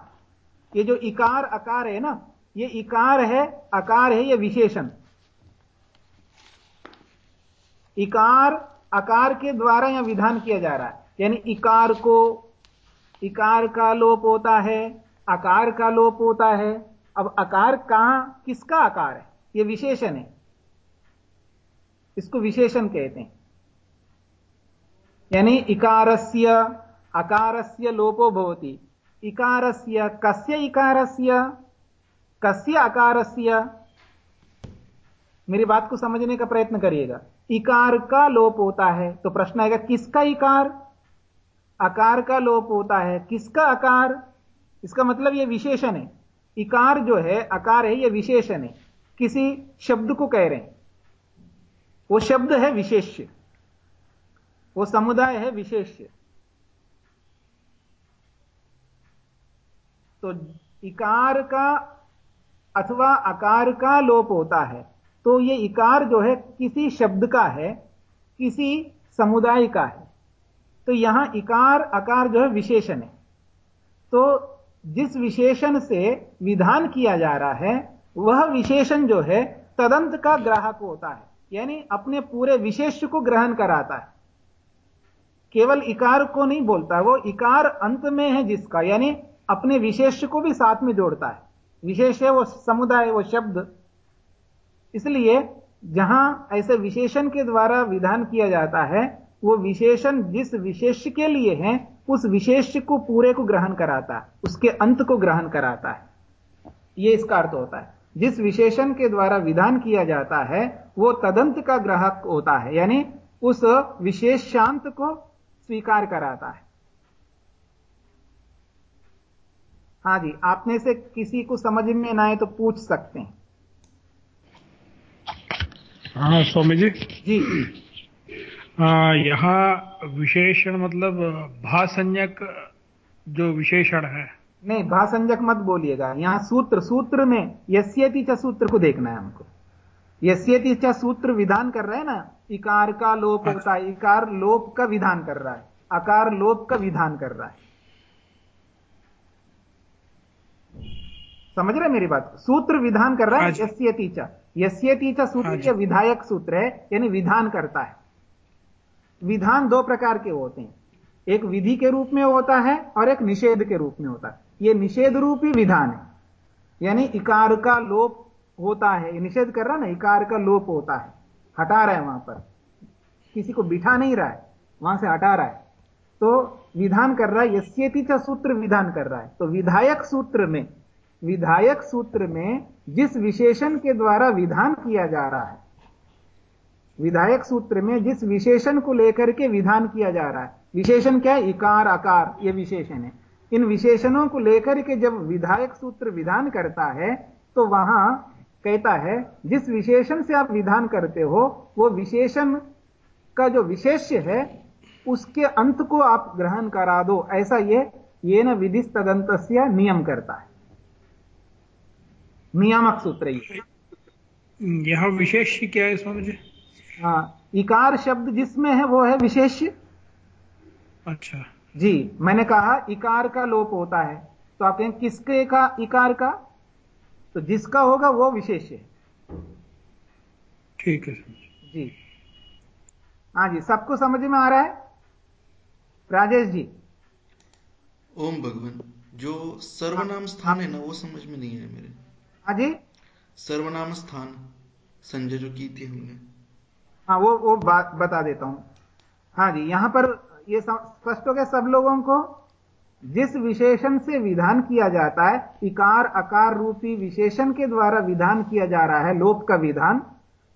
ये जो इकार अकार है ना, ये इकार है, अकार है, ये विशेषण। इकार आकार के द्वारा यहाँ विधान किया जा रहा है। यानी इकार को, इकार का लोप होता है आकार का लोप होता है। अब आकार कहाँ, किसका आकार है? यह विशेषण है। इसको विशेषण कहते हैं। यानी इकारस्य, अकारस्य लोपो भवति। इकारस्य, कस्य इकारस्य, कस्य आकारस्य मेरी बात को समझने का प्रयत्न करिएगा। इकार का लोप होता है तो प्रश्न आएगा, किसका इकार? आकार का लोप होता है, किसका आकार इसका मतलब यह विशेषण है। इकार जो है आकार है यह विशेषण है। किसी शब्द को कह रहे हैं। वो शब्द है विशेष्य। वो समुदाय है विशेष्य। तो इकार का अथवा आकार का लोप होता है। तो ये इकार जो है, किसी शब्द का है, किसी समुदाय का है। तो यहाँ इकार आकार जो है, विशेषण है। तो जिस विशेषण से विधान किया जा रहा है, वह विशेषण जो है, तदंत का ग्राहक होता है। यानी अपने पूरे विशेष को ग्रहण कराता है। केवल इकार को नहीं बोलता, वो इकार अंत में है जिसका। यानी अपने विशेष को भी साथ में जोड़ता है। विशेष है वो समुदाय, वो शब्द। इसलिए जहाँ ऐसे विशेषण के द्वारा विधान किया जाता है, वो विशेषण जिस विशेष के लिए है, उस विशेष को पूरे को ग्रहण कराता है। उसके अंत को ग्रहण कराता है। यह इसका अर्थ होता है। जिस विशेषण के द्वारा विधान किया जाता है, वो तदंत का ग्राहक होता है। यानी उस विशेषांत को स्वीकार कराता है। हाँ जी आपने से किसी को समझ में ना आए तो पूछ सकते हैं। हाँ स्वामी जी। जी। यहाँ विशेषण मतलब भासंज्ञक जो विशेषण है। नहीं भासंजक मत बोलिएगा। यहाँ सूत्र सूत्र में यस्यति च सूत्र को देखना है हमको। यस्यति च सूत्र विधान कर रहे हैं ना? इकार का लोप। होता है। इकार लोप का विधान कर रहा है। अकार लोप का विधान कर रहा है। समझ रहे मेरी बात? सूत्र विधान कर रहा है हाँ यस्यति च यस्यति च सूत्र हाँ विधायक सूत्र है यानी विधान करता है। विधान दो प्रकार के होते हैं। एक विधि के रूप में होता है और एक निषेध के रूप में होता है। यह निषेध रूपी विधान है। यानी इकार का लोप होता है। निषेध कर रहा है ना इकार का लोप होता है। हटा रहा है वहाँ पर। किसी को बिठा नहीं रहा है वहाँ से हटा रहा है। तो विधान कर रहा है यस्यति सूत्र विधान कर रहा है। तो विधायक सूत्र में विधायक सूत्र में जिस विशेषण के द्वारा विधान किया जा रहा है, विधायक सूत्र में जिस विशेषण को लेकर के विधान किया जा रहा है, विशेषण क्या है? इकार आकार यह विशेषण है। इन विशेषणों को लेकर के जब विधायक सूत्र विधान करता है तो वहाँ कहता है, जिस विशेषण से आप विधान करते हो, वो विशेषण का जो विशेष्य है, उसके अंत को आप ग्रहण करा दो। ऐसा ये ये न विधि तदंत नियम करता है। नियामक सूत्र ही। यह विशेष क्या है स्वामी जी हाँ इकार शब्द जिसमें है वो है विशेष। अच्छा। जी मैंने कहा इकार का लोप होता है। तो आप कहें किसके का इकार का? तो जिसका होगा वो विशेष है। ठीक है। जी। हाँ जी सबको समझ में आ रहा है? राजेश जी। ओम भगवान जो सर्वनाम स्थान है ना वो समझ में नहीं है मेरे। हाँ जी सर्वनाम स्थान संजय जो की थी हमने। हाँ वो वो बात बता देता हूँ। हाँ जी यहाँ पर ये स्पष्ट हो गया सब लोगों को? जिस विशेषण से विधान किया जाता है इकार अकार रूपी विशेषण के द्वारा विधान किया जा रहा है लोप का विधान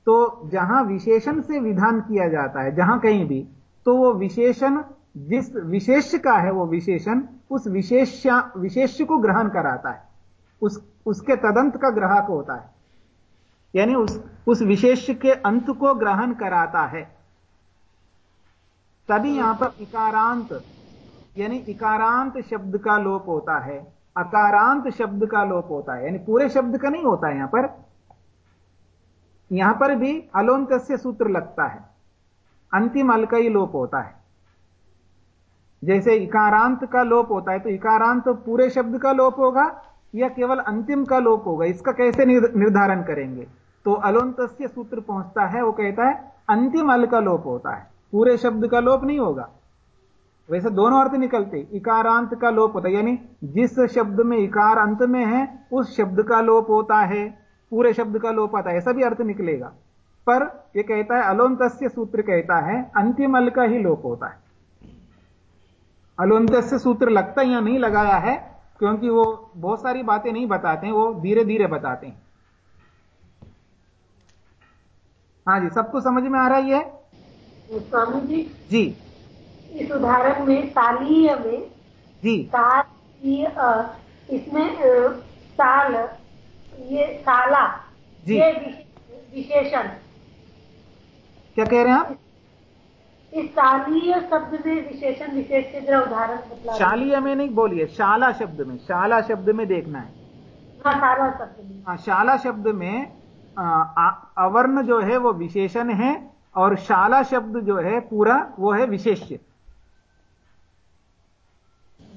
तो जहाँ विशेषण से विधान किया जाता है जहाँ कहीं भी तो वो विशेषण जिस विशेष का है वो विशेषण उस विशेष विशेष को ग्रहण कराता है। उस, उसके तदंत का ग्राहक होता है। यानी उस उस विशेष के अंत को ग्रहण कराता है। तभी यहाँ पर इकारांत, यानी इकारांत शब्द का लोप होता है। अकारांत शब्द का लोप होता है। यानी पूरे शब्द का नहीं होता है यहाँ पर। यहाँ पर भी अलोंत सूत्र लगता है। अंतिम अल का ही लोप होता है। जैसे इकारांत का लोप होता है तो इकारांत पूरे शब्द का लोप होगा। या केवल अंतिम का लोप होगा, इसका कैसे निर्धारण करेंगे? तो अलोंत सूत्र पहुँचता है, वो कहता है, अंतिम अल का लोप होता है। पूरे शब्द का लोप नहीं होगा। वैसे दोनों अर्थ निकलते, इकारांत का लोप होता है, यानी जिस शब्द में इकार अंत में है, उस शब्द का लोप होता है, पूरे शब्द का लोप आता है, ऐसा भी अर्थ निकलेगा। पर यह कहता है अलोंत सूत्र कहता है, अंतिम अल का ही लोप होता है। अलोंत सूत्र लगता या नहीं लगाया है क्योंकि वो बहुत सारी बातें नहीं बताते हैं वो धीरे धीरे बताते हैं। हाँ जी सबको समझ में आ रहा है ये? स्वामी जी जी। इस उदाहरण में तालीय में जी। ताल इसमें साल ये साला जी। ये विशेषण। क्या कह रहे हैं आप? इस शालीय शब्द में विशेषण विशेष के जरा उदाहरण बतला शालीय में नहीं बोलिए शाला शब्द में शाला शब्द में देखना है। हाँ शाला शब्द में। हाँ शाला शब्द में अवर्ण जो है वो विशेषण है और शाला शब्द जो है पूरा वो है विशेष्य।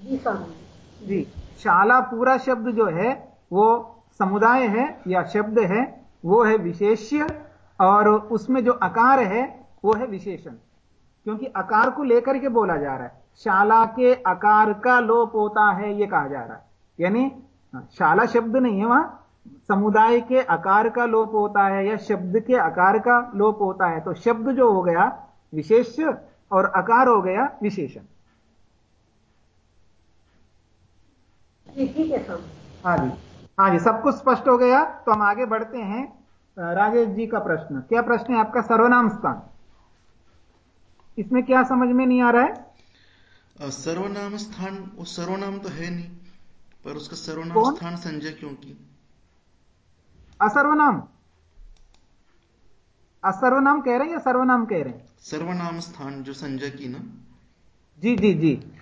जी जी शाला पूरा शब्द जो है वो समुदाय है या शब्द है वो है विशेष्य और उसमें जो आकार है वो है विशेषण। क्योंकि आकार को लेकर के बोला जा रहा है। शाला के आकार का लोप होता है ये कहा जा रहा है। यानी हाँ, शाला शब्द नहीं है वहाँ। समुदाय के आकार का लोप होता है या शब्द के आकार का लोप होता है। तो शब्द जो हो गया विशेष और आकार हो गया विशेषण ठीक है हाँ जी। हाँ जी सब कुछ स्पष्ट हो गया। तो हम आगे बढ़ते हैं। राजेश जी का प्रश्न। क्या प्रश्न है आपका? सर्वनाम स्थान। इसमें क्या समझ में नहीं आ रहा है? सर्वनाम स्थान वो सर्वनाम तो है नहीं पर उसका सर्वनाम कौन? स्थान संजय क्यों की? असर्वनाम। असर्वनाम कह रहे हैं या सर्वनाम कह रहे हैं? सर्वनाम स्थान जो संजय की ना। जी जी जी।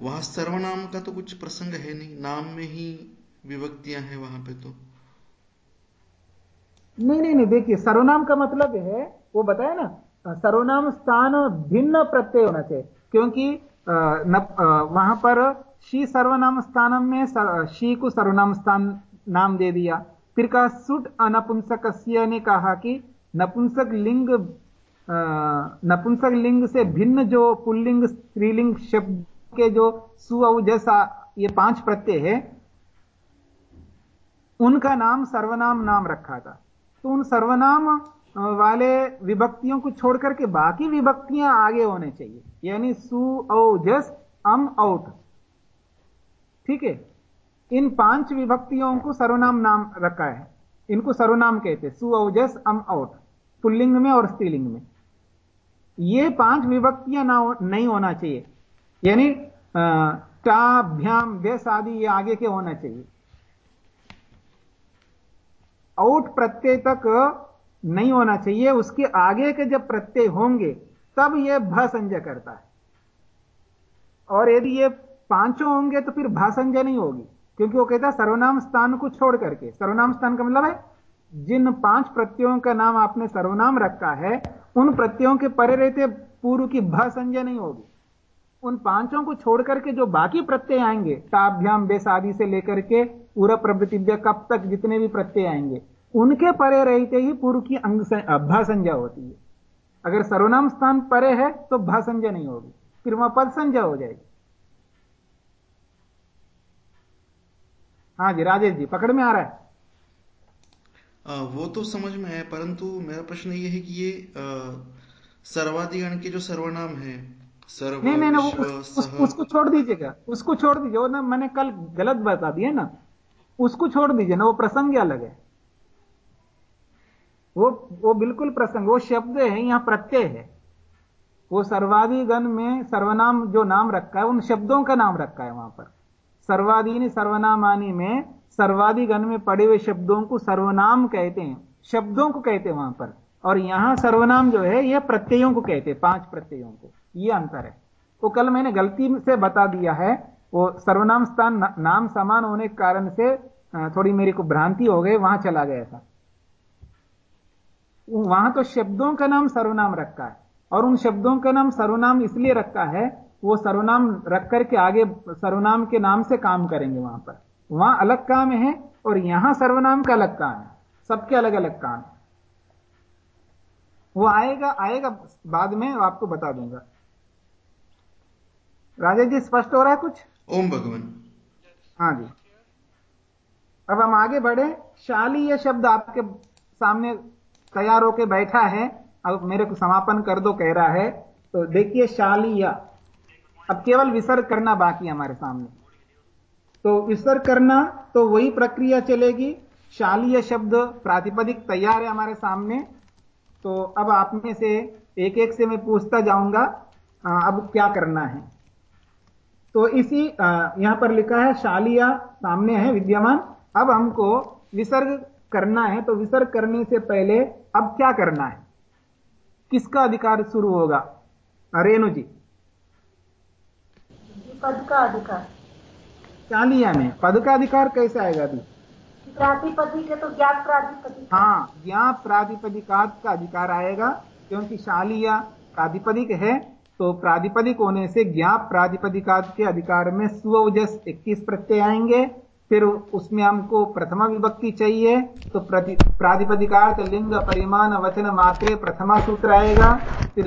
वहाँ सर्वनाम का तो कुछ प्रसंग है नहीं नाम में ही विभक्तियाँ हैं वहाँ पे तो। नहीं नहीं नहीं देखिए सर्वनाम का मतलब है वो बताया ना सर्वनाम स्थान भिन्न प्रत्यय होना चाहिए। क्योंकि वहाँ पर शी सर्वनाम स्थान में सर, शी को सर्वनाम स्थान नाम दे दिया। फिर कहा सुट अनपुंसक ने कहा कि नपुंसक लिंग नपुंसक लिंग से भिन्न जो पुल्लिंग स्त्रीलिंग शब्द के जो सु जैसा ये पाँच प्रत्यय है उनका नाम सर्वनाम नाम रखा था। तो उन सर्वनाम वाले विभक्तियों को छोड़कर के बाकी विभक्तियाँ आगे होने चाहिए। यानी सु, औ, जस, अम आउट ठीक है? इन पाँच विभक्तियों को सर्वनाम नाम रखा है। इनको सर्वनाम कहते सु औजस अम आउट पुल्लिंग में और स्त्रीलिंग में। ये पाँच विभक्तियाँ ना नहीं होना चाहिए। यानी टाभ्याम व्यस आदि ये आगे के होना चाहिए। औट प्रत्यय तक नहीं होना चाहिए, उसके आगे के जब प्रत्यय होंगे, तब यह भ संजय करता है। और यदि ये पाँचों होंगे तो फिर भा संजय नहीं होगी, क्योंकि वो कहता है, सर्वनाम स्थान को छोड़ करके। सर्वनाम स्थान का मतलब है, जिन पाँच प्रत्ययों का नाम आपने सर्वनाम रखा है, उन प्रत्ययों के परे रहते पूर्व की भ संजय नहीं होगी। उन पाँचों को छोड़ करके जो बाकी प्रत्यय आएँगे, ताभ्याम बेस आदि से लेकर के, पूरा प्रवृत्तिव्य कब तक जितने भी प्रत्यय आएँगे उनके परे रहते ही पूर्व की अंग भा संज्ञा होती है। अगर सर्वनाम स्थान परे है तो भा संज्ञा नहीं होगी। फिर वहाँ पद संज्ञा हो जाएगी। हाँ जी राजेश जी पकड़ में आ रहा है। आ, वो तो समझ में है परंतु मेरा प्रश्न ये है कि ये सर्वाधिगण के जो सर्वनाम है सर्व नहीं नहीं नहीं उस, उस, उसको छोड़ दीजिएगा उसको छोड़ दीजिए वो ना मैंने कल गलत बता दिया ना। उसको छोड़ दीजिए ना वो प्रसंग अलग है। वो वो बिल्कुल प्रसंग, वो शब्द है, यहाँ प्रत्यय है। वो सर्वाधिगण में सर्वनाम जो नाम रखा है, उन शब्दों का नाम रखा है वहाँ पर। सर्वाधीन सर्वनामानी में सर्वाधिगण में पड़े हुए शब्दों को सर्वनाम कहते हैं, शब्दों को कहते हैं वहाँ पर। और यहाँ सर्वनाम जो है यह प्रत्ययों को कहते हैं, पाँच प्रत्ययों को। यह अंतर है। वो कल मैंने गलती से बता दिया है, वो सर्वनाम स्थान नाम समान होने के कारण से थोड़ी मेरी को भ्रांति हो गई, वहाँ चला गया था। वहाँ तो शब्दों का नाम सर्वनाम रखा है। और उन शब्दों का नाम सर्वनाम इसलिए रखा है वो सर्वनाम रख करके आगे सर्वनाम के नाम से काम करेंगे वहाँ पर। वहाँ अलग काम है और यहाँ सर्वनाम का अलग काम है। सबके अलग अलग काम है। वो आएगा आएगा बाद में आपको बता दूँगा। राजेश जी स्पष्ट हो रहा है कुछ? ओम भगवान। हाँ जी। अब हम आगे बढ़े। शाली यह शब्द आपके सामने तैयार होके बैठा है, अब मेरे को समापन कर दो, कह रहा है। तो देखिए, शालिया। अब केवल विसर्ग करना बाकी हमारे सामने। तो विसर्ग करना तो वही प्रक्रिया चलेगी। शालीय शब्द प्रातिपदिक तैयार है हमारे सामने। तो अब आप में से एक एक से मैं पूछता जाऊँगा अब क्या करना है। तो इसी यहाँ पर लिखा है, शालिया सामने है, विद्यमान। अब हमको विसर्ग करना है। तो विसर्ग करने से पहले अब क्या करना है? किसका अधिकार शुरू होगा? रेणु जी। पद का अधिकार। क्या लिया में? पद का अधिकार कैसे आएगा अभी? प्रातिपदिक है तो ज्ञात प्रातिपदिक हाँ। ज्ञात प्रातिपदिकात का अधिकार आएगा क्योंकि शालिया प्रातिपदिक है तो प्रातिपदिक होने से ज्ञाप प्रातिपदिकात के अधिकार में स्वजस 21 प्रत्यय आएँगे। फिर उसमें हमको प्रथमा विभक्ति चाहिए तो प्रातिपदिकार्थ लिंग परिमाण वचन मात्रे प्रथमा सूत्र आएगा। फिर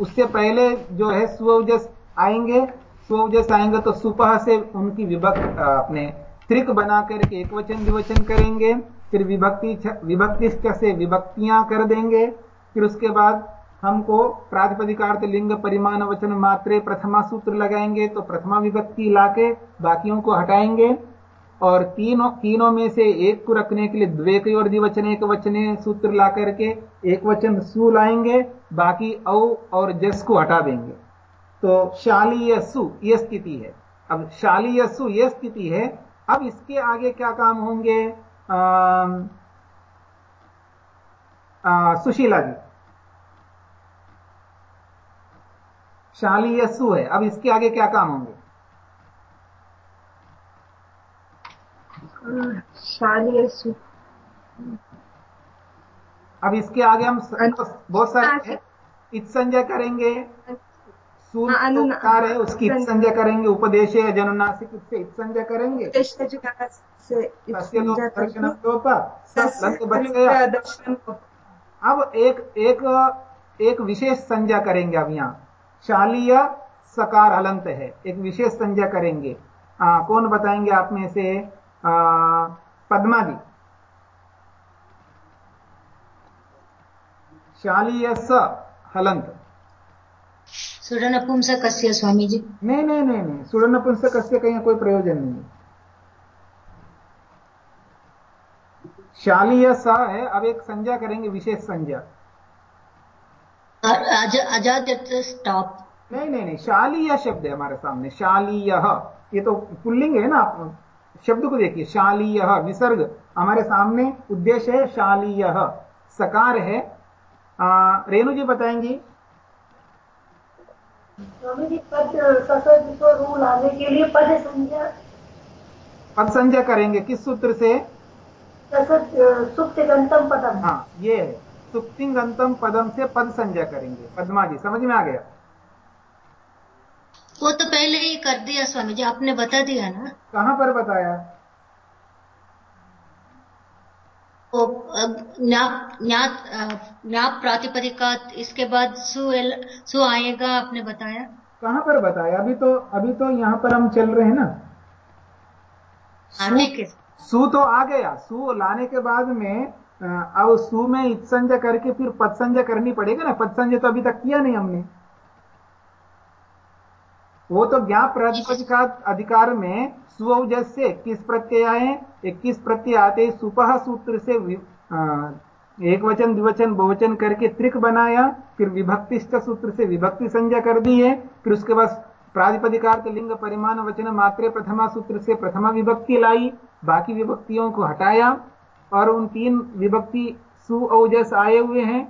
उससे पहले जो है स्वजस आएँगे। स्वजस आएँगे तो सुपह से उनकी विभक्त अपने त्रिक बना करके एक वचन विवचन करेंगे। फिर विभक्ति विभक्ति से विभक्तियाँ कर देंगे। फिर उसके बाद हमको प्रातिपदिकार्थ लिंग परिमाण वचन मात्रे प्रथमा सूत्र लगाएँगे तो प्रथमा विभक्ति लाके बाकियों को हटाएँगे। और तीनों तीनों में से एक को रखने के लिए द्वेक और दिवचन एक वचने सूत्र ला करके एक वचन सु लाएँगे बाकी औ और जस को हटा देंगे। तो शालीय सु यह स्थिति है। अब शालीय सु यह स्थिति है। अब इसके आगे क्या काम होंगे? आ, आ, सुशीला जी। शालीय सु है। अब इसके आगे क्या काम होंगे? अब इसके आगे हम बहुत सारे इत संजय करेंगे। सूर्य है उसकी इत संजय करेंगे। उपदेश है जनुनासिक से इत संजय करेंगे। अब एक एक एक विशेष संज्ञा करेंगे अब यहाँ। शालीय सकार हलंत है। एक विशेष संज्ञा करेंगे। आ, कौन बताएँगे आप में से? आ, पद्मा जी। शालीय स हलंत। सुडनपुंसकस्य स्वामी जी? नहीं नहीं नहीं नहीं। सुडनपुंसकस्य कहीं कोई प्रयोजन नहीं। शालीय स है। अब एक संज्ञा करेंगे विशेष संज्ञा। स्टॉप नहीं नहीं नहीं शालीय शब्द है हमारे सामने शालीय। ये तो पुल्लिंग है ना शब्द को देखिए शालीय विसर्ग हमारे सामने उद्देश्य है शालीय। सकार है। रेणु जी बताएँगी। पद रू लाने के लिए पद संज्ञा। पद संज्ञा करेंगे किस सूत्र से? सुप्तिगंतम पदम। हाँ ये है। सुप्तिगंतम पदम से पद संज्ञा करेंगे। पदमा जी समझ में आ गया? वो तो पहले ही कर दिया स्वामी जी आपने बता दिया ना। कहाँ पर बताया? वो न्याप प्रातिपदिका इसके बाद सु एल सु आएगा आपने बताया? कहाँ पर बताया? अभी तो अभी तो यहाँ पर हम चल रहे हैं ना। आने के सु तो आ गया। सु लाने के बाद में अब सु में इत्संज करके फिर पदसंज करनी पड़ेगा ना? पदसंज तो अभी तक किया नहीं हमने। वो तो ज्ञाप प्रातिपदिका अधिकार में सुअजस से प्रत्यय आए, इक्कीस प्रत्यय आते सुपह सूत्र से एक वचन द्विवचन, बहुवचन करके त्रिक बनाया, फिर विभक्तिष्ट सूत्र से विभक्ति संज्ञा कर दी है, फिर उसके बाद प्रातिपदिकार्थ लिंग परिमाण वचन मात्रे प्रथमा सूत्र से प्रथमा विभक्ति लाई, बाकी विभक्तियों को हटाया और उन तीन विभक्ति सुओजस आए हुए हैं।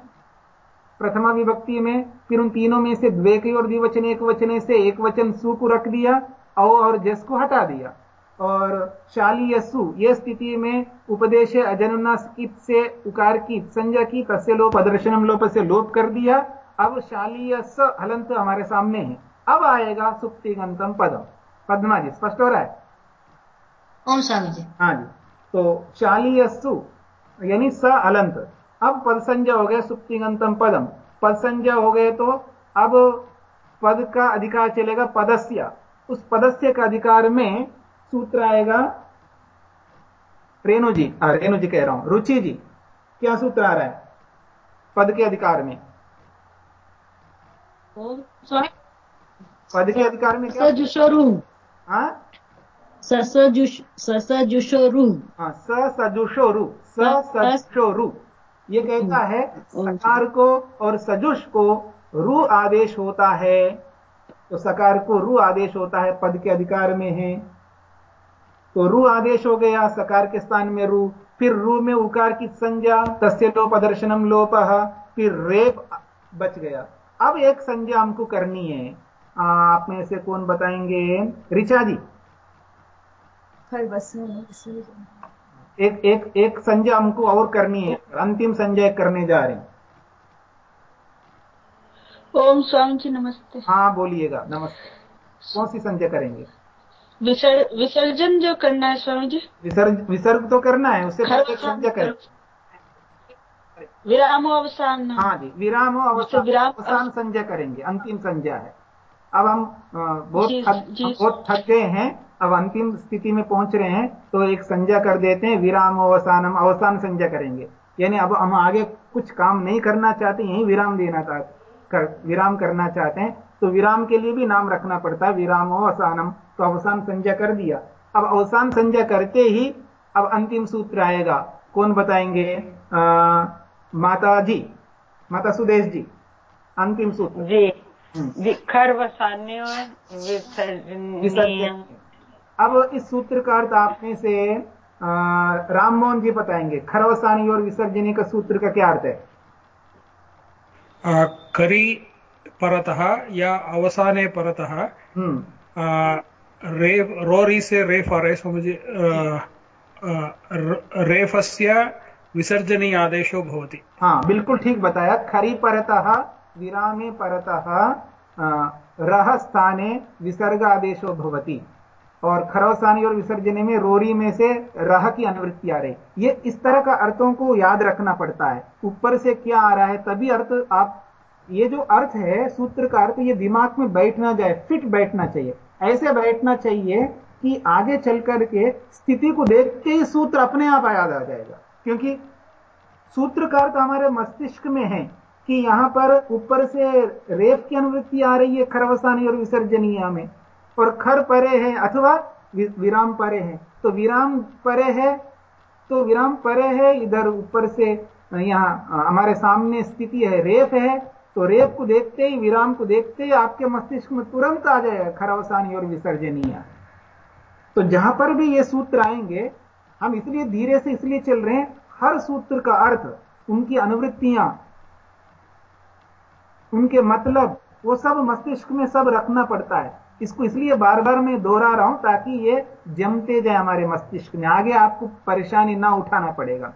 प्रथमा विभक्ति में फिर उन तीनों में से द्वे की और द्विवचन एक वचने से एक वचन सु को रख दिया औ और जस को हटा दिया। और शाली सु ये स्थिति में उपदेश अजनुना से उकार की संज्ञा की तस्य लोप अदर्शनम लोप से लोप कर दिया। अब शालीय स हलंत हमारे सामने है। अब आएगा सुप्तिगंतम पदम। पद्मा जी स्पष्ट हो रहा है? ओम स्वामी जी। हाँ जी। तो शालीय सु यानी स अलंत। अब पद संज्ञा हो गया सुप्तिगंतम पदम। पद संज्ञा हो गए तो अब पद का अधिकार चलेगा पदस्य। उस पदस्य का अधिकार में सूत्र आएगा रेणु जी रेणु जी कह रहा हूँ रुचि जी क्या सूत्र आ रहा है? पद के अधिकार में। पद के अधिकार में क्या? हाँ? ससजुषोरु। हाँ ससजुषोरु ससजुषोरु। ये कहता है सकार को और सजुष को रू आदेश होता है। तो सकार को रू आदेश होता है पद के अधिकार में है। तो रू आदेश हो गया सकार के स्थान में रू। फिर रू में उकार की संज्ञा तस्य लोप दर्शनम लोप। फिर रेप बच गया। अब एक संज्ञा हमको करनी है। आप में से कौन बताएँगे? ऋचा जी। एक एक एक संजय हमको और करनी है। अंतिम संजय करने जा रहे हैं। ओम स्वामी जी नमस्ते। हाँ बोलिएगा नमस्ते। कौन सी संजय करेंगे? विसर, विसर्जन जो करना है स्वामी जी। विसर्ग विसर्ग तो करना है उससे पहले एक संजय करें। विराम अवसान। हाँ जी विराम अवसान। अवसान संजय करेंगे अंतिम संजय है। अब हम बहुत थक बहुत थक गए हैं। अब अंतिम स्थिति में पहुँच रहे हैं तो एक संज्ञा कर देते हैं विराम अवसानम अवसान संज्ञा करेंगे। यानी अब हम आगे कुछ काम नहीं करना चाहते यही विराम देना चाहते कर, विराम करना चाहते हैं। तो विराम के लिए भी नाम रखना पड़ता है विराम अवसानम तो अवसान संज्ञा कर दिया। अब अवसान संज्ञा करते ही अब अंतिम सूत्र आएगा। कौन बताएँगे? आ, माता जी माता सुदेश जी। अंतिम सूत्र जी खरवसान्य विसर्जनीय। अब इस सूत्र का अर्थ आपने से राम मोहन जी बताएँगे। खरवसानी और विसर्जनी का सूत्र का क्या अर्थ है? करी परतः या अवसाने परतः रेफ रोरी से रेफ रहे समझे रेफस्य विसर्जनी आदेशो भवति। हाँ बिल्कुल ठीक बताया। खरी परतः विरामे परतः रह स्थाने विसर्ग आदेशो भवति। और खरवसानी और विसर्जने में रोरी में से रह की अनुवृत्ति आ रही। ये इस तरह का अर्थों को याद रखना पड़ता है। ऊपर से क्या आ रहा है, तभी अर्थ आप, ये जो अर्थ है, सूत्र का अर्थ, ये दिमाग में बैठना जाए, फिट बैठना चाहिए। ऐसे बैठना चाहिए कि आगे चल करके स्थिति को देखते ही सूत्र अपने आप याद आ जाएगा। क्योंकि सूत्र का अर्थ हमारे मस्तिष्क में है कि यहाँ पर ऊपर से रेप की अनुवृत्ति आ रही है खरवसानी और विसर्जनीय में। और खर परे है अथवा विराम परे है। तो विराम परे है तो विराम परे है, इधर ऊपर से, यहाँ, हमारे सामने स्थिति है रेप है तो रेप को देखते ही, विराम को देखते ही आपके मस्तिष्क में तुरंत आ जाएगा खरवसानी और विसर्जनीय। तो जहाँ पर भी ये सूत्र आएँगे, हम इसलिए धीरे से इसलिए चल रहे हैं, हर सूत्र का अर्थ, उनकी अनुवृत्तियाँ, उनके मतलब वो सब मस्तिष्क में सब रखना पड़ता है। इसको इसलिए बार बार मैं दोहरा रहा हूँ ताकि ये जमते जाए हमारे मस्तिष्क में। आगे आपको परेशानी ना उठाना पड़ेगा।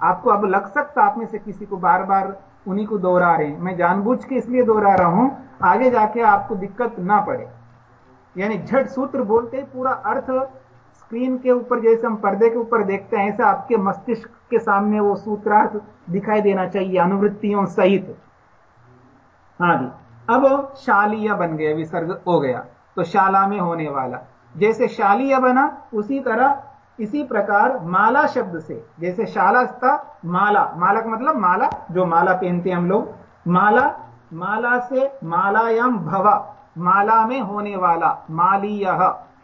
आपको अब लग सकता आप में से किसी को बार बार उन्हीं को दोहरा रहे मैं जानबूझ के इसलिए दोहरा रहा हूँ, आगे जाके आपको दिक्कत ना पड़े। यानी झट सूत्र बोलते पूरा अर्थ स्क्रीन के ऊपर, जैसे हम पर्दे के ऊपर देखते हैं, ऐसे आपके मस्तिष्क के सामने वो सूत्रार्थ दिखाई देना चाहिए, अनुवृत्तियों सहित। हाँ जी। अब शालिया बन गया, विसर्ग हो गया। तो शाला में होने वाला। जैसे शालीय बना उसी तरह इसी प्रकार माला शब्द से। जैसे शाला था माला। माला का मतलब माला जो माला पहनते हम लोग। माला माला से मालायाम भवा। माला में होने वाला मालीय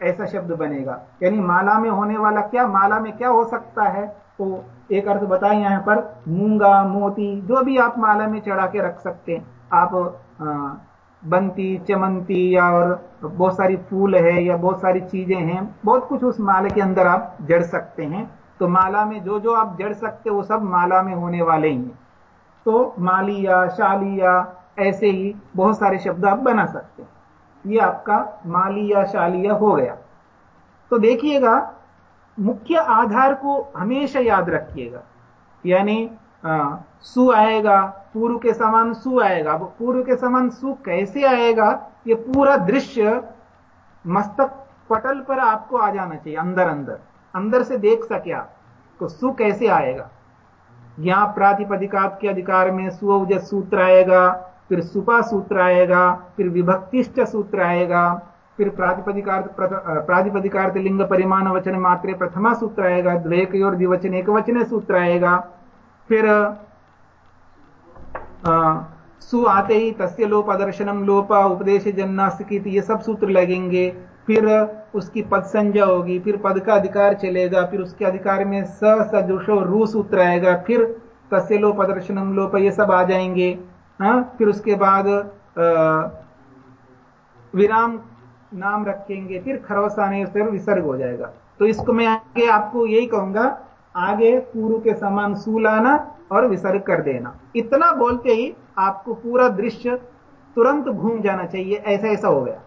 ऐसा शब्द बनेगा। यानी माला में होने वाला क्या? माला में क्या हो सकता है? तो एक अर्थ बताए यहाँ पर। मूँगा मोती जो भी आप माला में चढ़ा के रख सकते हैं। आप आ, बंती चमंती या और बहुत सारी फूल है या बहुत सारी चीज़ें हैं, बहुत कुछ उस माला के अंदर आप जड़ सकते हैं। तो माला में जो जो आप जड़ सकते वो सब माला में होने वाले ही हैं। तो मालिया शालिया ऐसे ही बहुत सारे शब्द आप बना सकते हैं। ये आपका मालिया शालिया हो गया। तो देखिएगा, मुख्य आधार को हमेशा याद रखिएगा। यानी सु आएगा, पूर्व के समान सु आएगा। पूर्व के समान सु कैसे आएगा? ये पूरा दृश्य मस्तक पटल पर आपको आ जाना चाहिए, अंदर अंदर। अंदर से देख सके आप तो सु कैसे आएगा। यहाँ प्रातिपदिकात के अधिकार में सुज सूत्र आएगा, फिर सुपा सूत्र आएगा, फिर विभक्तिष्ट सूत्र आएगा, फिर प्रातिपदिकार्थ प्रातिपदिकार्थ लिंग परिमाण वचन मात्रे प्रथमा सूत्र आएगा, द्वेक और द्विवचन एक वचन सूत्र आएगा। फिर सु आते ही तस्य लोप अदर्शनम लोप उपदेश जन्नास्तिकी ये सब सूत्र लगेंगे। फिर उसकी पद संज्ञा होगी, फिर पद का अधिकार चलेगा, फिर उसके अधिकार में स सदृशो रू सूत्र आएगा, फिर तस्य लोप अदर्शनम लोप ये सब आ जाएँगे। हाँ फिर उसके बाद विराम नाम रखेंगे, फिर आने से विसर्ग हो जाएगा। तो इसको मैं आगे आपको यही कहूँगा आगे पूर्व के समान सू लाना और विसर्ग कर देना। इतना बोलते ही आपको पूरा दृश्य तुरंत घूम जाना चाहिए, ऐसा ऐसा हो गया।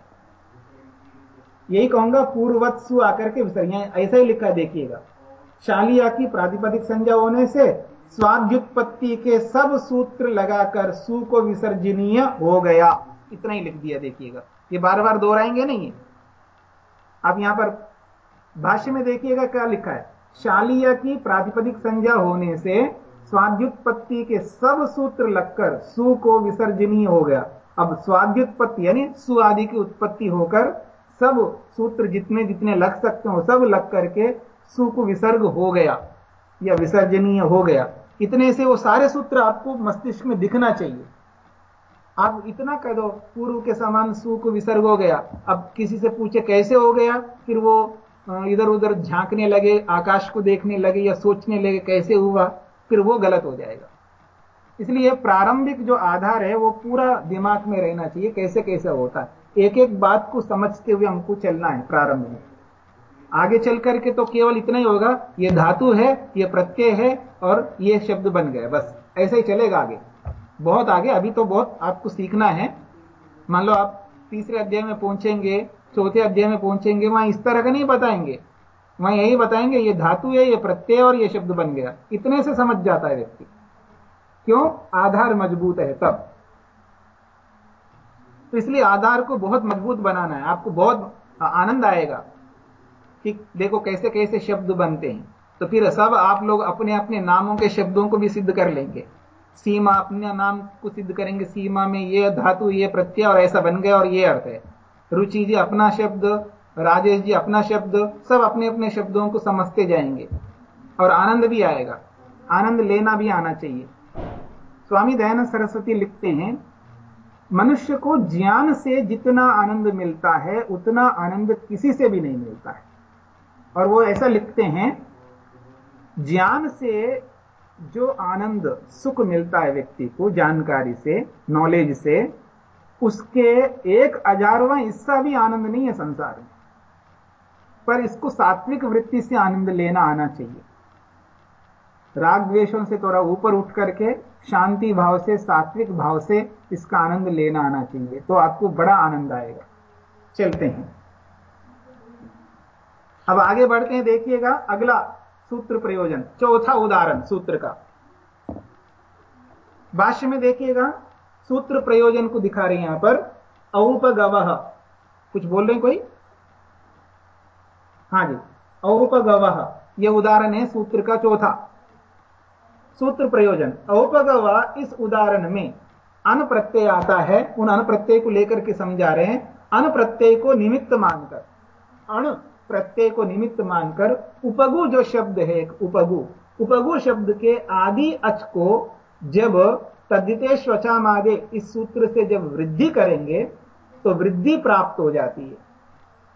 यही कहूँगा पूर्ववत सु आकर के विसर्ग ऐसा ही लिखा देखिएगा। शालिया की प्रातिपदिक संज्ञा होने से स्वाद्युत्पत्ति के सब सूत्र लगाकर सु को विसर्जनीय हो गया। इतना ही लिख दिया, देखिएगा। ये बार बार दोहराएँगे नहीं। आप यहाँ पर भाष्य में देखिएगा क्या लिखा है। शालीय की प्रातिपदिक संज्ञा होने से स्वाद्युत्पत्ति के सब सूत्र लगकर सु को विसर्जनीय हो गया। अब स्वाद्युत्पत्ति यानी सु आदि की उत्पत्ति होकर सब सूत्र जितने जितने लग सकते हो, सब लग करके सु को विसर्ग हो गया या विसर्जनीय हो गया। इतने से वो सारे सूत्र आपको मस्तिष्क में दिखना चाहिए। आप इतना कह दो, पूर्व के समान सु को विसर्ग हो गया। अब किसी से पूछे कैसे हो गया, फिर वो इधर उधर झांकने लगे, आकाश को देखने लगे या सोचने लगे कैसे हुआ, फिर वो गलत हो जाएगा। इसलिए प्रारंभिक जो आधार है, वो पूरा दिमाग में रहना चाहिए, कैसे कैसे होता है। एक एक बात को समझते हुए हमको चलना है प्रारंभ में। आगे चल करके तो केवल इतना ही होगा, ये धातु है, ये प्रत्यय है और ये शब्द बन गए बस। ऐसे ही चलेगा आगे। बहुत आगे, अभी तो बहुत आपको सीखना है। मान लो आप तीसरे अध्याय में पहुँचेंगे चौथे अध्याय में पहुँचेंगे, वहाँ इस तरह का नहीं बताएँगे। वहाँ यही बताएँगे, ये धातु है, ये प्रत्यय और ये शब्द बन गया। इतने से समझ जाता है व्यक्ति। क्यों? आधार मज़बूत है तब। तो इसलिए आधार को बहुत मज़बूत बनाना है। आपको बहुत आनंद आएगा कि देखो कैसे कैसे शब्द बनते हैं। तो फिर सब आप लोग अपने अपने नामों के शब्दों को भी सिद्ध कर लेंगे। सीमा अपने नाम को सिद्ध करेंगे। सीमा में ये धातु, ये प्रत्यय और ऐसा बन गया और ये अर्थ है। रुचि जी अपना शब्द, राजेश जी अपना शब्द, सब अपने अपने शब्दों को समझते जाएँगे। और आनंद भी आएगा। आनंद लेना भी आना चाहिए। स्वामी दयानंद सरस्वती लिखते हैं, मनुष्य को ज्ञान से जितना आनंद मिलता है, उतना आनंद किसी से भी नहीं मिलता है। और वो ऐसा लिखते हैं, ज्ञान से जो आनंद, सुख मिलता है व्यक्ति को, जानकारी से नॉलेज से उसके एक हजारवा हिस्सा भी आनंद नहीं है संसार में। पर इसको सात्विक वृत्ति से आनंद लेना आना चाहिए। राग द्वेषों से थोड़ा ऊपर उठ करके, शांति भाव से, सात्विक भाव से इसका आनंद लेना आना चाहिए। तो आपको बड़ा आनंद आएगा। चलते हैं। अब आगे बढ़ते हैं, देखिएगा, अगला सूत्र प्रयोजन, चौथा उदाहरण सूत्र का। भाष्य में देखिएगा सूत्र प्रयोजन को दिखा रहे हैं यहाँ पर। औपगव। कुछ बोल रहे हैं कोई? हाँ जी। औपगव। यह उदाहरण है सूत्र का चौथा। सूत्र प्रयोजन। औपगव इस उदाहरण में अन प्रत्यय आता है। उन अन प्रत्यय को लेकर के समझा रहे हैं। अन प्रत्यय को निमित्त मानकर। अण प्रत्यय को निमित्त मानकर उपगु जो शब्द है उपगु। उपगु शब्द के आदि अच को जब तद्दिते स्वचामादे इस सूत्र से जब वृद्धि करेंगे तो वृद्धि प्राप्त हो जाती है।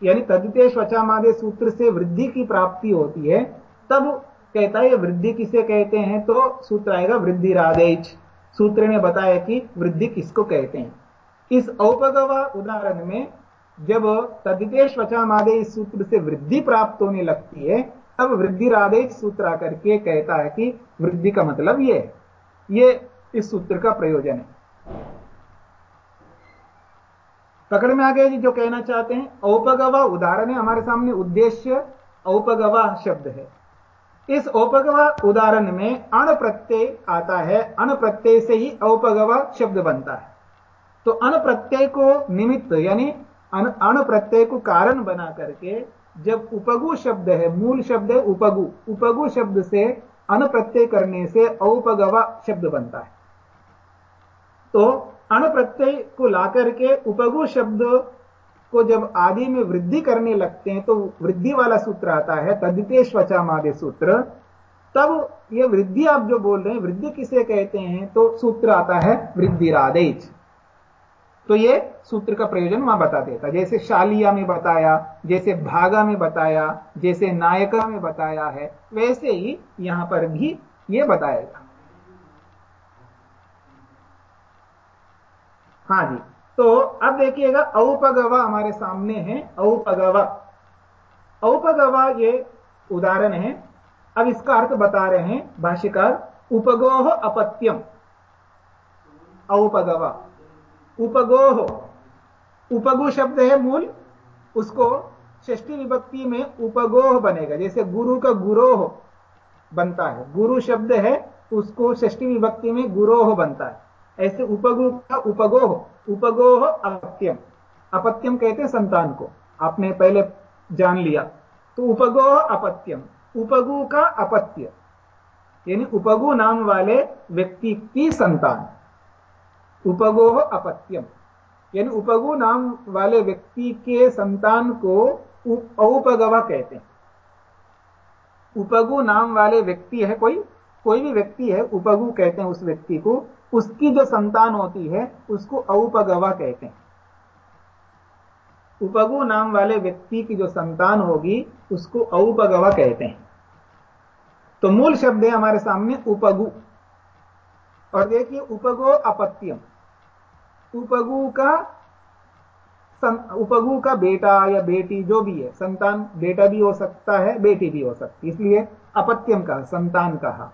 यानी तद्दिते स्वचामादे सूत्र से वृद्धि की प्राप्ति होती है, तब कहता है वृद्धि किसे कहते हैं? तो सूत्र आएगा वृद्धि राधेच। सूत्र ने बताया कि वृद्धि किसको कहते हैं। इस औपगवा उदाहरण में, जब तदिते स्वचामादे इस सूत्र से वृद्धि प्राप्त होने लगती है, तब वृद्धि राधे सूत्र आकर के कहता है कि वृद्धि का मतलब ये ये इस सूत्र का प्रयोजन है। पकड़ में आ गए जी जो कहना चाहते हैं, औपगवा उदाहरण है, हमारे सामने उद्देश्य औपगवा शब्द है। इस औपगवा उदाहरण में अण प्रत्यय आता है अण प्रत्यय से ही औपगवा शब्द बनता है। तो अण प्रत्यय को निमित्त, यानी अण प्रत्यय को कारण बना करके जब उपगु शब्द है, मूल शब्द है, उपगु उपगु शब्द से अन प्रत्यय करने से औपगवा शब्द बनता है। तो अण प्रत्यय को लाकर के उपगु शब्द को जब आदि में वृद्धि करने लगते हैं तो वृद्धि वाला सूत्र आता है तदिते स्वचामादे सूत्र। तब यह वृद्धि आप जो बोल रहे हैं, वृद्धि किसे कहते हैं तो सूत्र आता है वृद्धिरादेश तो ये सूत्र का प्रयोजन वहाँ बता देता जैसे शालिया में बताया, जैसे भागा में बताया, जैसे नायका में बताया है, वैसे ही यहाँ पर भी ये बताएगा हाँ जी। तो अब देखिएगा, औपगवा हमारे सामने है, औपगवा। औपगवा ये उदाहरण है। अब इसका अर्थ बता रहे हैं भाष्यकार, उपगोह अपत्यम। औपगवा। उपगोह। उपगु शब्द है मूल, उसको षष्ठी विभक्ति में उपगोह बनेगा। जैसे गुरु का गुरोह बनता है। गुरु शब्द है, उसको षष्ठी विभक्ति में गुरोह बनता है। ऐसे उपगु का उपगोह उपगोह अपत्यम। अपत्यम कहते हैं संतान को। आपने पहले जान लिया। तो उपगोह अपत्यम। उपगु का अपत्य। यानी उपगु नाम वाले व्यक्ति की संतान। उपगोह अपत्यम। यानी उपगु नाम वाले व्यक्ति के संतान को औपगवा कहते हैं। उपगु नाम वाले व्यक्ति है कोई? कोई भी व्यक्ति है, उपगु कहते हैं उस व्यक्ति को। उसकी जो संतान होती है, उसको औपगवा कहते हैं। उपगु नाम वाले व्यक्ति की जो संतान होगी, उसको औपगवा कहते हैं। तो मूल शब्द है हमारे सामने उपगु। और देखिए, उपगो अपत्यम। उपगु का उपगु का बेटा या बेटी जो भी है, संतान, बेटा भी हो सकता है, बेटी भी हो सकती है। इसलिए अपत्यम कहा, संतान कहा।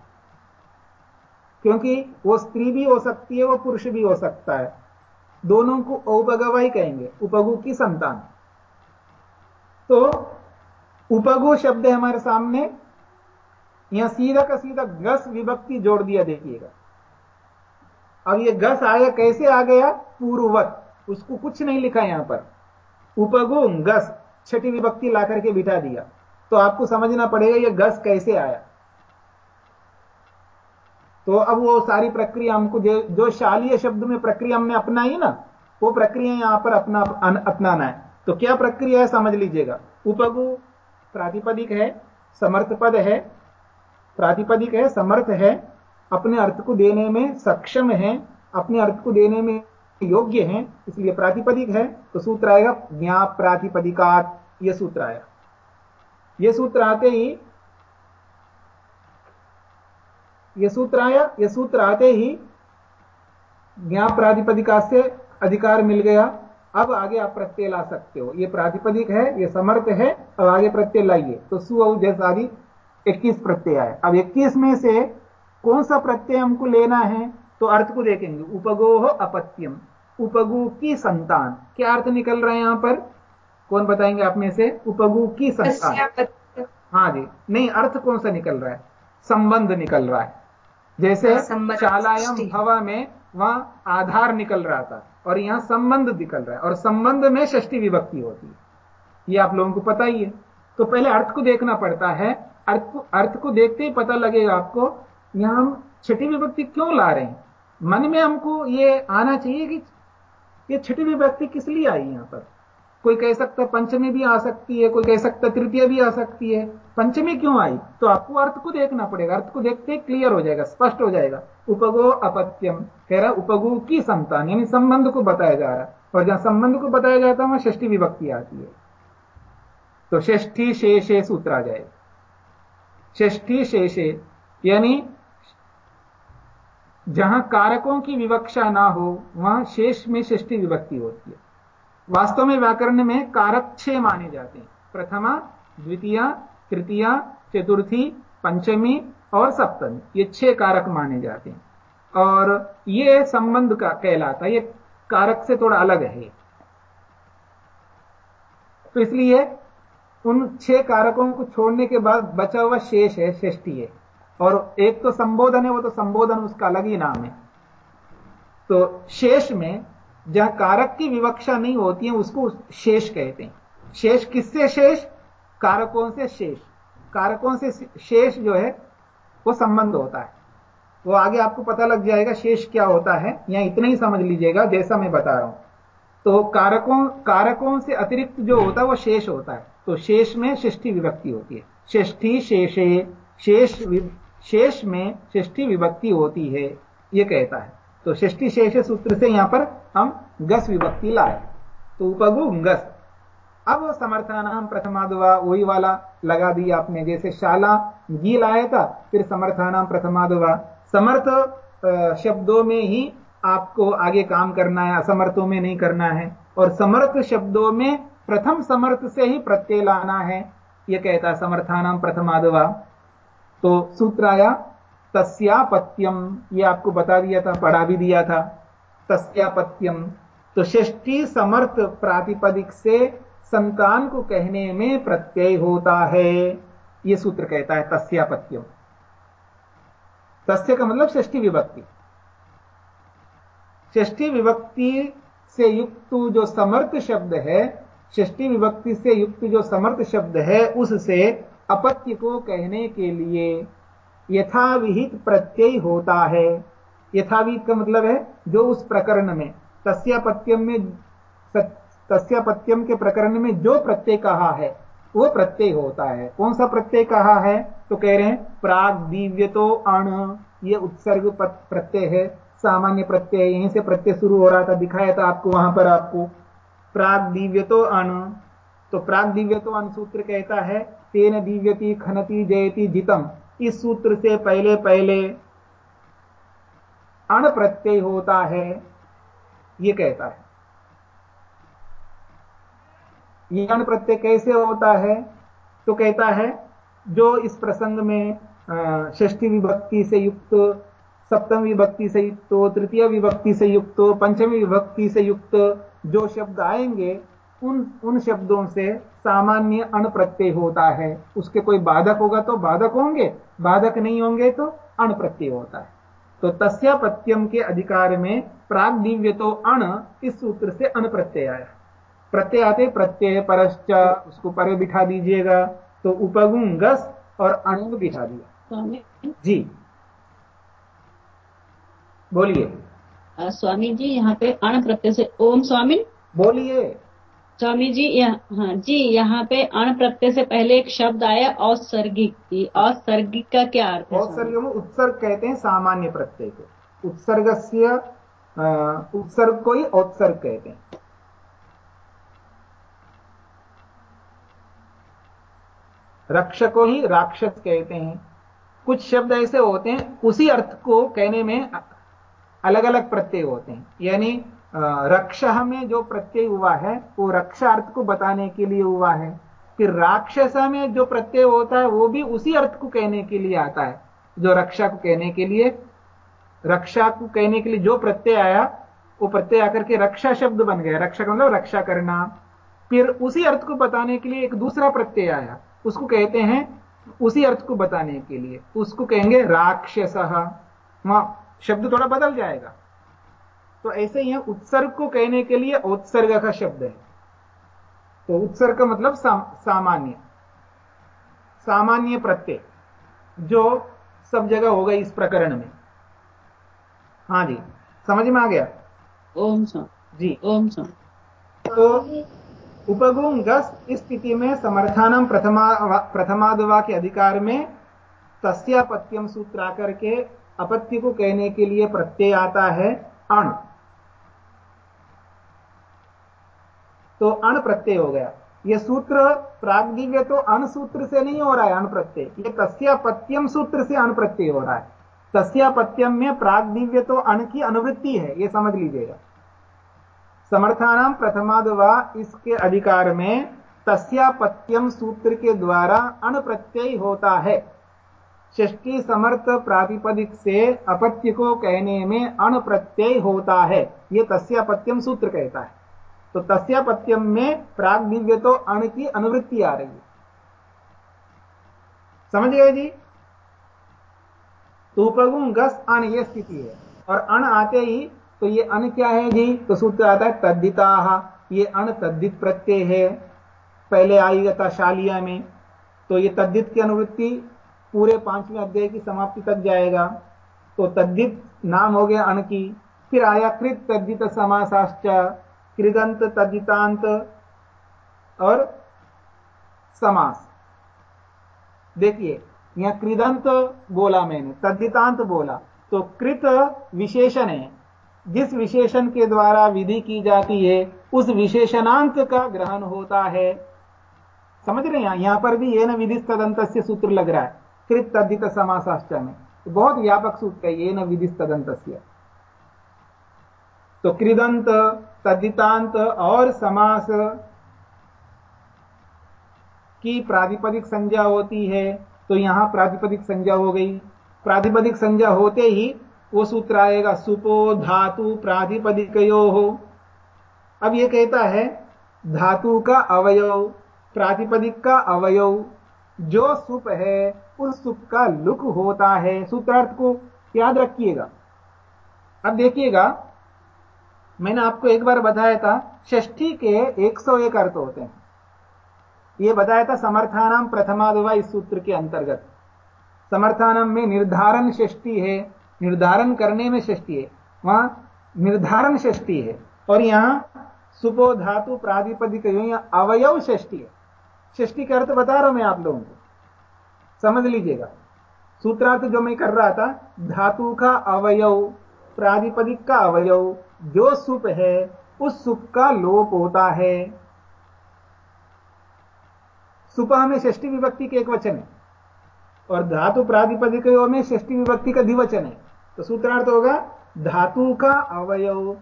क्योंकि वो स्त्री भी हो सकती है, वो पुरुष भी हो सकता है। दोनों को औपगवा ही कहेंगे, उपगु की संतान। तो उपगु शब्द है हमारे सामने। यहाँ सीधा का सीधा गस विभक्ति जोड़ दिया, देखिएगा। अब ये गस आया कैसे आ गया? पूर्ववत। उसको कुछ नहीं लिखा यहाँ पर। उपगु, गस, छठी विभक्ति ला करके बिठा दिया। तो आपको समझना पड़ेगा ये गस कैसे आया। तो अब वो सारी प्रक्रिया हमको जो शालीय शब्द में प्रक्रिया हमने अपनाई ना, वो प्रक्रिया यहाँ पर अपना अपनाना है। तो क्या प्रक्रिया है समझ लीजिएगा। उपगु प्रातिपदिक है, समर्थ पद है, प्रातिपदिक है, समर्थ है, अपने अर्थ को देने में सक्षम है, अपने अर्थ को देने में योग्य है, इसलिए प्रातिपदिक है तो सूत्र आएगा ज्ञा प्रातिपदिकात यह सूत्र आया। यह सूत्र आते ही यह सूत्र आया यह सूत्र आते ही ज्ञा प्रातिपदिका से अधिकार मिल गया। अब आगे आप प्रत्यय ला सकते हो। यह प्रातिपदिक है यह समर्थ है अब आगे प्रत्यय लाइए। तो सु जैसा आदि 21 प्रत्यय आए। अब 21 में से कौन सा प्रत्यय हमको लेना है? तो अर्थ को देखेंगे। उपगोह अपत्यम। उपगु की संतान। क्या अर्थ निकल रहा है यहाँ पर? कौन बताएँगे आप में से? उपगु की संतान। हाँ जी। नहीं अर्थ कौन सा निकल रहा है? संबंध निकल रहा है। जैसे शालायम हवा में वहाँ आधार निकल रहा था और यहाँ संबंध निकल रहा है और संबंध में षष्टि विभक्ति होती है। ये आप लोगों को पता ही है। तो पहले अर्थ को देखना पड़ता है। अर्थ को अर्थ को देखते ही पता लगेगा आपको यहाँ हम छठी विभक्ति क्यों ला रहे हैं? मन में हमको ये आना चाहिए कि ये छठी विभक्ति किस लिए आई यहाँ पर? कोई कह सकता है पंचमी भी आ सकती है, कोई कह सकता है तृतीय भी आ सकती है। पंचमी क्यों आई? तो आपको अर्थ को देखना पड़ेगा। अर्थ को देखते ही क्लियर हो जाएगा, स्पष्ट हो जाएगा। उपगो अपत्यम, कह रहा उपगो की संतान, यानी संबंध को बताया जा रहा है। और जहाँ संबंध को बताया जाता है, वहाँ षष्ठी विभक्ति आती है। तो षष्ठी शेषे सूत्र आ जाएगा षष्ठी शेषे, यानी जहाँ कारकों की विवक्षा ना हो, वहाँ शेष में षष्ठी विभक्ति होती है। वास्तव में व्याकरण में कारक छह माने जाते हैं। प्रथमा, द्वितीय, तृतीया, चतुर्थी, पंचमी और सप्तमी। ये छह कारक माने जाते हैं। और ये संबंध का कहलाता ये कारक से थोड़ा अलग है। तो इसलिए उन छह कारकों को छोड़ने के बाद बचा हुआ शेष है, षष्ठी है। और एक तो संबोधन है, वो तो संबोधन उसका अलग ही नाम है। तो शेष में जहाँ कारक की विवक्षा नहीं होती है, उसको शेष कहते हैं। शेष किससे शेष? कारकों से शेष। कारकों से शेष जो है, वो संबंध होता है। वो आगे आपको पता लग जाएगा शेष क्या होता है। यहाँ इतना ही समझ लीजिएगा, जैसा मैं बता रहा हूँ। तो कारकों कारकों से अतिरिक्त जो होता है, वो शेष होता है। तो शेष में षष्ठी विभक्ति होती है। षष्ठी शेषे, शेष शेष में षष्ठी विभक्ति होती है, ये कहता है। तो षष्ठी शेष सूत्र से यहाँ पर हम गस विभक्ति लाए। तो उपगु गस। अब समर्थानाम प्रथमादवा वही वाला लगा दिया आपने। जैसे शाला गी लाया था, फिर समर्थानाम प्रथमादवा। समर्थ शब्दों में ही आपको आगे काम करना है, असमर्थों में नहीं करना है। और समर्थ शब्दों में प्रथम समर्थ से ही प्रत्यय लाना है। यह कहता समर्थानाम प्रथमादवा। तो सूत्र आया तस्यापत्यम ये आपको बता दिया था, पढ़ा भी दिया था। तस्यापत्यम। तो षष्ठी समर्थ प्रातिपदिक से संतान को कहने में प्रत्यय होता है। यह सूत्र कहता है तस्यापत्यम। तस्य का मतलब षष्ठी विभक्ति। षष्ठी विभक्ति से युक्त जो समर्थ शब्द है, षष्ठी विभक्ति से युक्त जो समर्थ शब्द है, उससे अपत्य को कहने के लिए यथाविहित प्रत्यय होता है। यथाविहित का मतलब है जो उस प्रकरण में तस्यापत्यम में तस्यापत्यम के प्रकरण में जो प्रत्यय कहा है, वो प्रत्यय होता है। कौन सा प्रत्यय कहा है? तो कह रहे हैं, प्राग दिव्य तो अण, ये उत्सर्ग प्रत्यय है, सामान्य प्रत्यय, यहीं से प्रत्यय शुरू हो रहा था, दिखाया था आपको वहाँ पर आपको। प्राग दिव्य तो अण तो प्राग दिव्य तो अण सूत्र कहता है, तेन दिव्यति, खनति, जयति, जितम। इस सूत्र से पहले पहले अण प्रत्यय होता है। ये कहता है। ये अण प्रत्यय कैसे होता है? तो कहता है, जो इस प्रसंग में षष्ठी विभक्ति से युक्त, सप्तम विभक्ति से युक्त, तृतीय विभक्ति से युक्त, पंचमी विभक्ति से युक्त जो शब्द आएँगे, उन उन शब्दों से सामान्य अण प्रत्यय होता है। उसके कोई बाधक होगा तो बाधक होंगे, बाधक नहीं होंगे तो अण प्रत्यय होता है। तो तस्यापत्यम के अधिकार में प्राग दिव्य तो अण इस सूत्र से अन प्रत्यय आया। प्रत्यय आते प्रत्यय परश्च उसको परे बिठा दीजिएगा तो उपगुण गस और अणु बिठा दिया। जी। बोलिए। स्वामी जी यहाँ पे अण प्रत्यय से ओम स्वामी? बोलिए। स्वामी जी हाँ जी, यहाँ पे अण प्रत्यय से पहले एक शब्द आया, औसर्गिक औसर्गिक का क्या अर्थ है? औसर्ग में उत्सर्ग कहते हैं सामान्य प्रत्यय को। उत्सर्ग से उत्सर्ग को ही औत्सर्ग कहते हैं। रक्ष को ही राक्षस कहते हैं। कुछ शब्द ऐसे होते हैं, उसी अर्थ को कहने में अलग अलग प्रत्यय होते हैं। यानी रक्षा में जो प्रत्यय हुआ है, वो रक्षा अर्थ को बताने के लिए हुआ है। फिर राक्षस में जो प्रत्यय होता है, वो भी उसी अर्थ को कहने के लिए आता है। जो रक्षा को कहने के लिए, रक्षा को कहने के लिए जो प्रत्यय आया, वो प्रत्यय आकर के रक्षा शब्द बन गया। रक्षा का मतलब रक्षा करना। फिर उसी अर्थ को बताने के लिए एक दूसरा प्रत्यय आया। उसको कहते हैं, उसी अर्थ को बताने के लिए। उसको कहेंगे राक्षस। वहाँ शब्द थोड़ा बदल जाएगा। तो ऐसे ही उत्सर्ग को कहने के लिए औत्सर्ग का शब्द है। तो उत्सर्ग का मतलब सा, सामान्य। सामान्य प्रत्यय जो सब जगह होगा इस प्रकरण में। हाँ जी समझ में आ गया? ओम सा। जी। ओम सा। तो उपगुण गस इस स्थिति में समर्थानम प्रथमा प्रथमादवा के अधिकार में तस्यापत्यम सूत्र आकर के अपत्य को कहने के लिए प्रत्यय आता है अण। तो अण प्रत्यय हो गया। यह सूत्र प्रागदिव्य तो अण सूत्र से नहीं हो रहा है अण प्रत्यय यह तस्यापत्यम सूत्र से अण प्रत्यय हो रहा है। तस्यापत्यम में प्रागदिव्य तो अण की अनुवृत्ति है यह समझ लीजिएगा। समर्थानाम प्रथमादवा इसके अधिकार में तस्यापत्यम सूत्र के द्वारा अण प्रत्यय होता है। षष्टी समर्थ प्रातिपदिक से अपत्य को कहने में अण प्रत्यय होता है। यह तस्यापत्यम सूत्र कहता है। तो तस्यापत्यम में प्राग दिव्य तो अण की अनुवृत्ति आ रही है। समझ गए जी? तो उपगुण गस अण यह स्थिति है। और अण आते ही तो ये अण क्या है जी? तो सूत्र आता है तद्दिता ये अण तद्दित प्रत्यय है। पहले आई था शालिया में। तो ये तद्दित की अनुवृत्ति पूरे पाँचवें अध्याय की समाप्ति तक जाएगा। तो तद्दित नाम हो गया अण की। फिर आया कृत तद्दित समासाश्च। कृदंत तद्दितांत और समास। देखिए, यहाँ कृदंत बोला मैंने तद्दितांत बोला। तो कृत विशेषण है। जिस विशेषण के द्वारा विधि की जाती है, उस विशेषणांत का ग्रहण होता है। समझ रहे हैं? यहाँ पर भी ये न विधि तदंत सूत्र लग रहा है। कृत तद्धित समासाश्च में। बहुत व्यापक सूत्र है ये न विधि तदंत तो कृदंत तद्दितांत और समास की प्रातिपदिक संज्ञा होती है तो यहाँ प्रातिपदिक संज्ञा हो गई। प्रातिपदिक संज्ञा होते ही वो सूत्र आएगा, सुपो धातु प्रातिपदिकयो। हो अब ये कहता है, धातु का अवयव, प्रातिपदिक का अवयव, जो सुप है, उस सुप का लुक होता है। सूत्रार्थ को याद रखिएगा। अब देखिएगा मैंने आपको एक बार बताया था, षष्ठी के 101 अर्थ होते हैं। यह बताया था समर्थानाम प्रथमादवा इस सूत्र के अंतर्गत। समर्थानम में निर्धारण षष्ठी है, निर्धारण करने में षष्ठी है, वहाँ निर्धारण षष्ठी है, और यहाँ सुपो धातु प्राधिपदिक अवयव षष्ठी है। षष्ठी का अर्थ बता रहा हूँ मैं आप लोगों को। समझ लीजिएगा। सूत्रार्थ जो मैं कर रहा था, धातु का अवयव, प्राधिपदिक का अवयव जो सुप है उस सुप का लोप होता है। सुपह में षष्ठी विभक्ति के एक वचन है और धातु प्राधिपदिक में षष्ठी विभक्ति का द्विवचन है। तो सूत्रार्थ होगा धातु का अवयव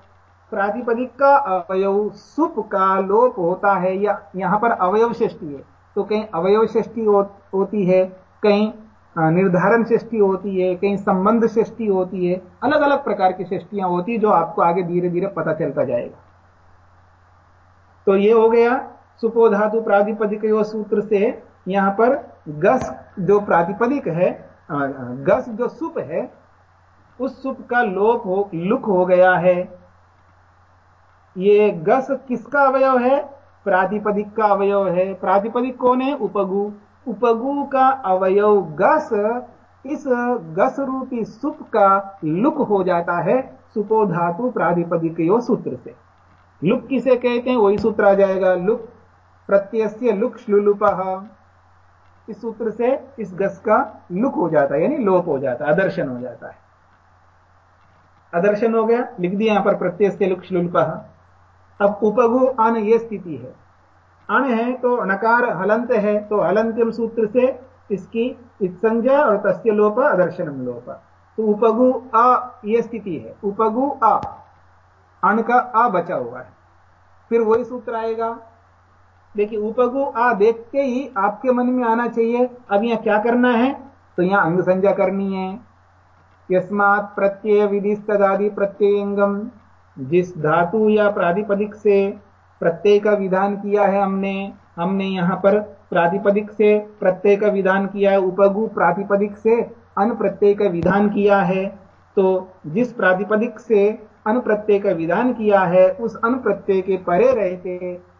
प्रातिपदिक का अवयव सुप का लोप होता है। या यहाँ पर अवयव षष्ठी है तो कहीं अवयव षष्ठी हो, होती है कहीं निर्धारण सृष्टि होती है, कहीं संबंध सृष्टि होती है अलग अलग प्रकार की षष्टियाँ होती है जो आपको आगे धीरे धीरे पता चलता जाएगा। तो ये हो गया सुपो धातु सूत्र से यहाँ पर गस जो प्रातिपदिक है गस जो सुप है, उस सुप का लोप हो, लुक हो गया है। ये गस किसका अवयव है? प्रातिपदिक का अवयव है। प्रातिपदिक कौन है? उपगु। उपगु का अवयव गस, इस गस रूपी सुप का लुक हो जाता है सुपो धातु प्राधिपदिक सूत्र से। लुक किसे कहते हैं? वही सूत्र आ जाएगा। लुक प्रत्यय लुक श्लुलुप। इस सूत्र से इस गस का लुक हो जाता है, यानी लोप हो जाता है, अदर्शन हो जाता है। अदर्शन हो गया, लिख दिया यहाँ पर प्रत्यय लुक श्लुल्प। अब उपगु अन ये स्थिति है। अण है तो नकार हलंत है तो हलंत्यम सूत्र से इसकी संज्ञा और तस्य लोप, अदर्शनम लोप। तो उपगु अ, ये स्थिति है। उपगु अण का अ बचा हुआ है। फिर वही सूत्र आएगा। देखिए, उपगु आ देखते ही आपके मन में आना चाहिए, अब यहाँ क्या करना है? तो यहाँ अंग संज्ञा करनी है। यस्मात प्रत्यय विधि तदादि प्रत्ययंगम, जिस धातु या प्राधिपदिक से प्रत्यय का विधान किया है हमने हमने यहाँ पर प्रातिपदिक से प्रत्यय का विधान किया है उपगु प्रातिपदिक से अन प्रत्यय का विधान किया है। तो जिस प्रातिपदिक से अन प्रत्यय का विधान किया है उस अन प्रत्यय के परे रहते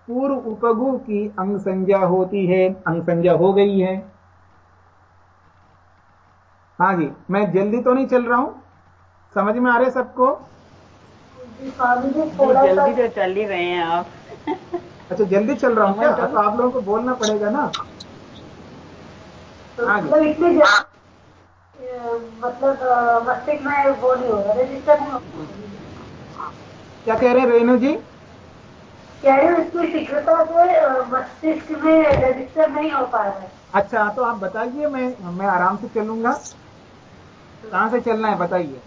पूर्व उपगु की अंग संज्ञा होती है अंग संज्ञा हो गई है। हाँ जी मैं जल्दी तो नहीं चल रहा हूँ? समझ में आ रहे सबको? जल्दी तो चल ही रहे हैं आप। अच्छा जल्दी चल रहा हूँ क्या? तो आप लोगों को बोलना पड़ेगा ना? जी। मतलब इतने ज़्यादा मस्तिष्क में वो नहीं होगा रजिस्टर नहीं होगा। क्या कह रहे हैं रेणु जी? कह रहे हो इसकी शीघ्रता से मस्तिष्क में रजिस्टर नहीं हो पा रहा है। अच्छा तो आप बताइए मैं मैं आराम से चलूँगा। कहाँ से चलना है बताइए।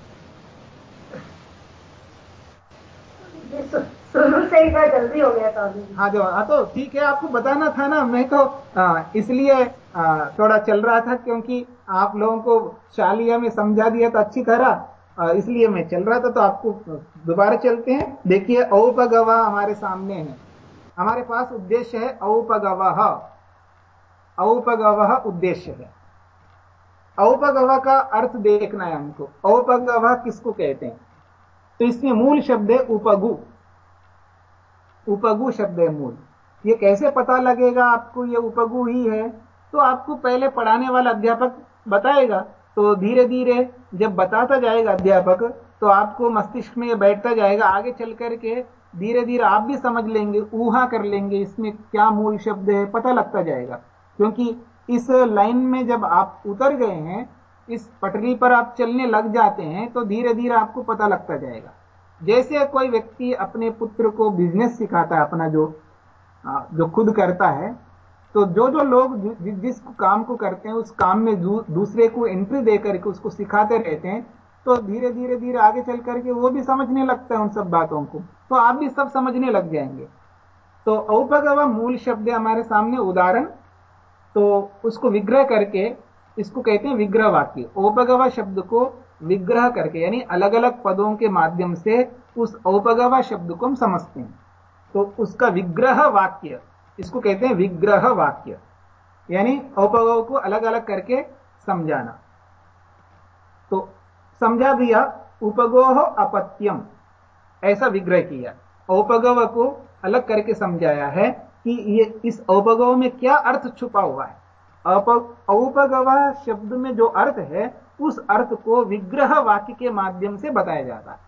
जल्दी हो गया जी हाँ जो हाँ तो ठीक है, आपको बताना था ना, मैं तो इसलिए थोड़ा चल रहा था क्योंकि आप लोगों को शालिया में समझा दिया था अच्छी तरह इसलिए मैं चल रहा था तो आपको दोबारा चलते हैं। देखिए, औपगवा हमारे सामने है। हमारे पास उद्देश्य है औपगवह औपगवह उद्देश्य है। औपगव का अर्थ देखना है हमको। औपगव किसको कहते हैं? तो इसमें मूल शब्द है उपगु। उपगु शब्द है मूल। ये कैसे पता लगेगा आपको ये उपगु ही है? तो आपको पहले पढ़ाने वाला अध्यापक बताएगा। तो धीरे धीरे जब बताता जाएगा अध्यापक तो आपको मस्तिष्क में बैठता जाएगा। आगे चल करके धीरे धीरे आप भी समझ लेंगे, ऊहा कर लेंगे इसमें क्या मूल शब्द है, पता लगता जाएगा। क्योंकि इस लाइन में जब आप उतर गए हैं, इस पटरी पर आप चलने लग जाते हैं तो धीरे धीरे आपको पता लगता जाएगा। जैसे कोई व्यक्ति अपने पुत्र को बिज़नेस सिखाता है अपना जो जो खुद करता है तो जो जो लोग जि, जिस काम को करते हैं उस काम में दूसरे को एंट्री दे करके उसको सिखाते रहते हैं तो धीरे धीरे धीरे आगे चल करके वो भी समझने लगता है उन सब बातों को। तो आप भी सब समझने लग जाएँगे। तो औपगव मूल शब्द हमारे सामने उदाहरण। तो उसको विग्रह करके इसको कहते हैं विग्रह वाक्य। औपगव शब्द को विग्रह करके, यानी अलग अलग पदों के माध्यम से उस औपगवा शब्द को हम समझते हैं। तो उसका विग्रह वाक्य, इसको कहते हैं विग्रह वाक्य। यानी औपगव को अलग अलग करके समझाना। तो समझा दिया, उपगोह अपत्यम, ऐसा विग्रह किया। औपगव को अलग करके समझाया है कि ये, इस औपगव में क्या अर्थ छुपा हुआ है। औपगव शब्द में जो अर्थ है उस अर्थ को विग्रह वाक्य के माध्यम से बताया जाता है।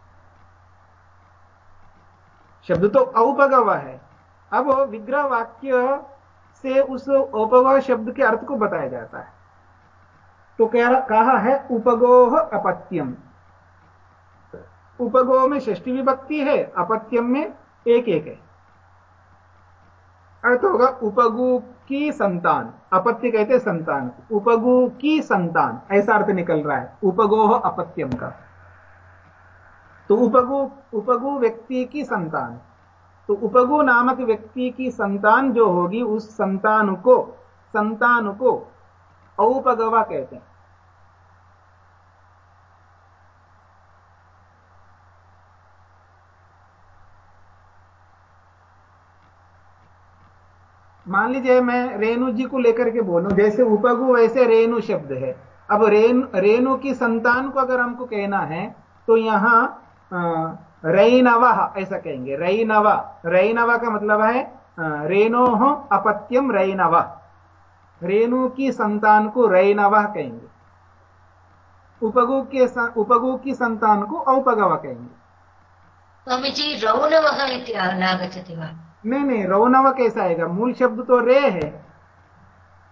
शब्द तो औपगव है। अब विग्रह वाक्य से उस औपगव शब्द के अर्थ को बताया जाता है। तो कह कहा है, उपगोह अपत्यम। उपगोह में षष्टि विभक्ति है, अपत्यम में एक एक है। अर्थ होगा उपगु की संतान। अपत्य कहते संतान। उपगु की संतान। ऐसा अर्थ निकल रहा है। उपगोह अपत्यम का। तो उपगु उपगु व्यक्ति की संतान। तो उपगु नामक व्यक्ति की संतान जो होगी, उस संतान को संतान को औपगवा कहते हैं। मान लीजिए मैं रेणु जी को लेकर के बोलूँ, जैसे उपगु वैसे रेणु शब्द है। अब रेन रेणु की संतान को अगर हमको कहना है तो यहाँ रईनवा ऐसा कहेंगे रईनवा रईनवा का मतलब है रेणो अपत्यम रईनवा रेणु की संतान को रईनवा कहेंगे। उपगु के उपगु की संतान को औपगव कहेंगे। स्वामी जी, रौनवः नहीं नहीं रौनव कैसा आएगा? मूल शब्द तो रे है।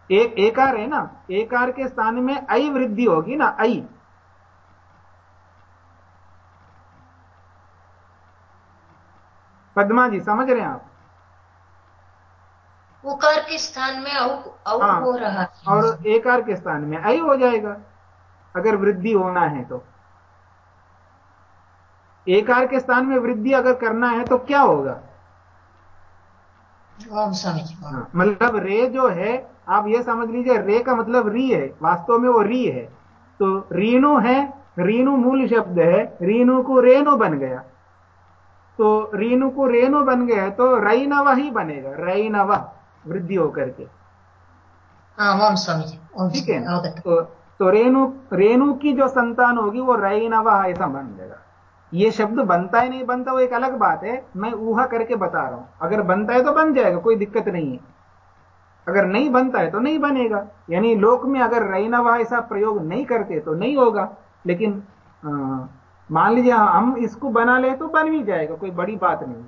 एक एकार है ना? एकार के स्थान में आई वृद्धि होगी ना? आई। पद्मा जी समझ रहे हैं आप? उकार के स्थान में औ औ हाँ, हो रहा है। और एकार के स्थान में आई हो जाएगा अगर वृद्धि होना है तो। एकार के स्थान में वृद्धि अगर करना है तो क्या होगा ओम स्वामी जी ओम। हाँ, मतलब रे जो है आप ये समझ लीजिए रे का मतलब री है वास्तव में वो री है। तो रीणु है रीनु मूल शब्द है रीणु को रेणु बन गया। तो रीनु को रेणु बन गया तो रईनवा ही बनेगा रईनवा वृद्धि होकर के। हाँ ठीक है ना? तो, तो रेणु रेणु की जो संतान होगी वो रईनवा ऐसा बन जाएगा। ये शब्द बनता है नहीं, बनता वो एक अलग बात है, मैं ऊहा करके बता रहा हूँ। अगर बनता है तो बन जाएगा, कोई दिक्कत नहीं है। अगर नहीं बनता है तो नहीं बनेगा। यानी लोक में अगर रैनवा ऐसा प्रयोग नहीं करते तो नहीं होगा। लेकिन मान लीजिए हम इसको बना ले तो बन भी जाएगा, कोई बड़ी बात नहीं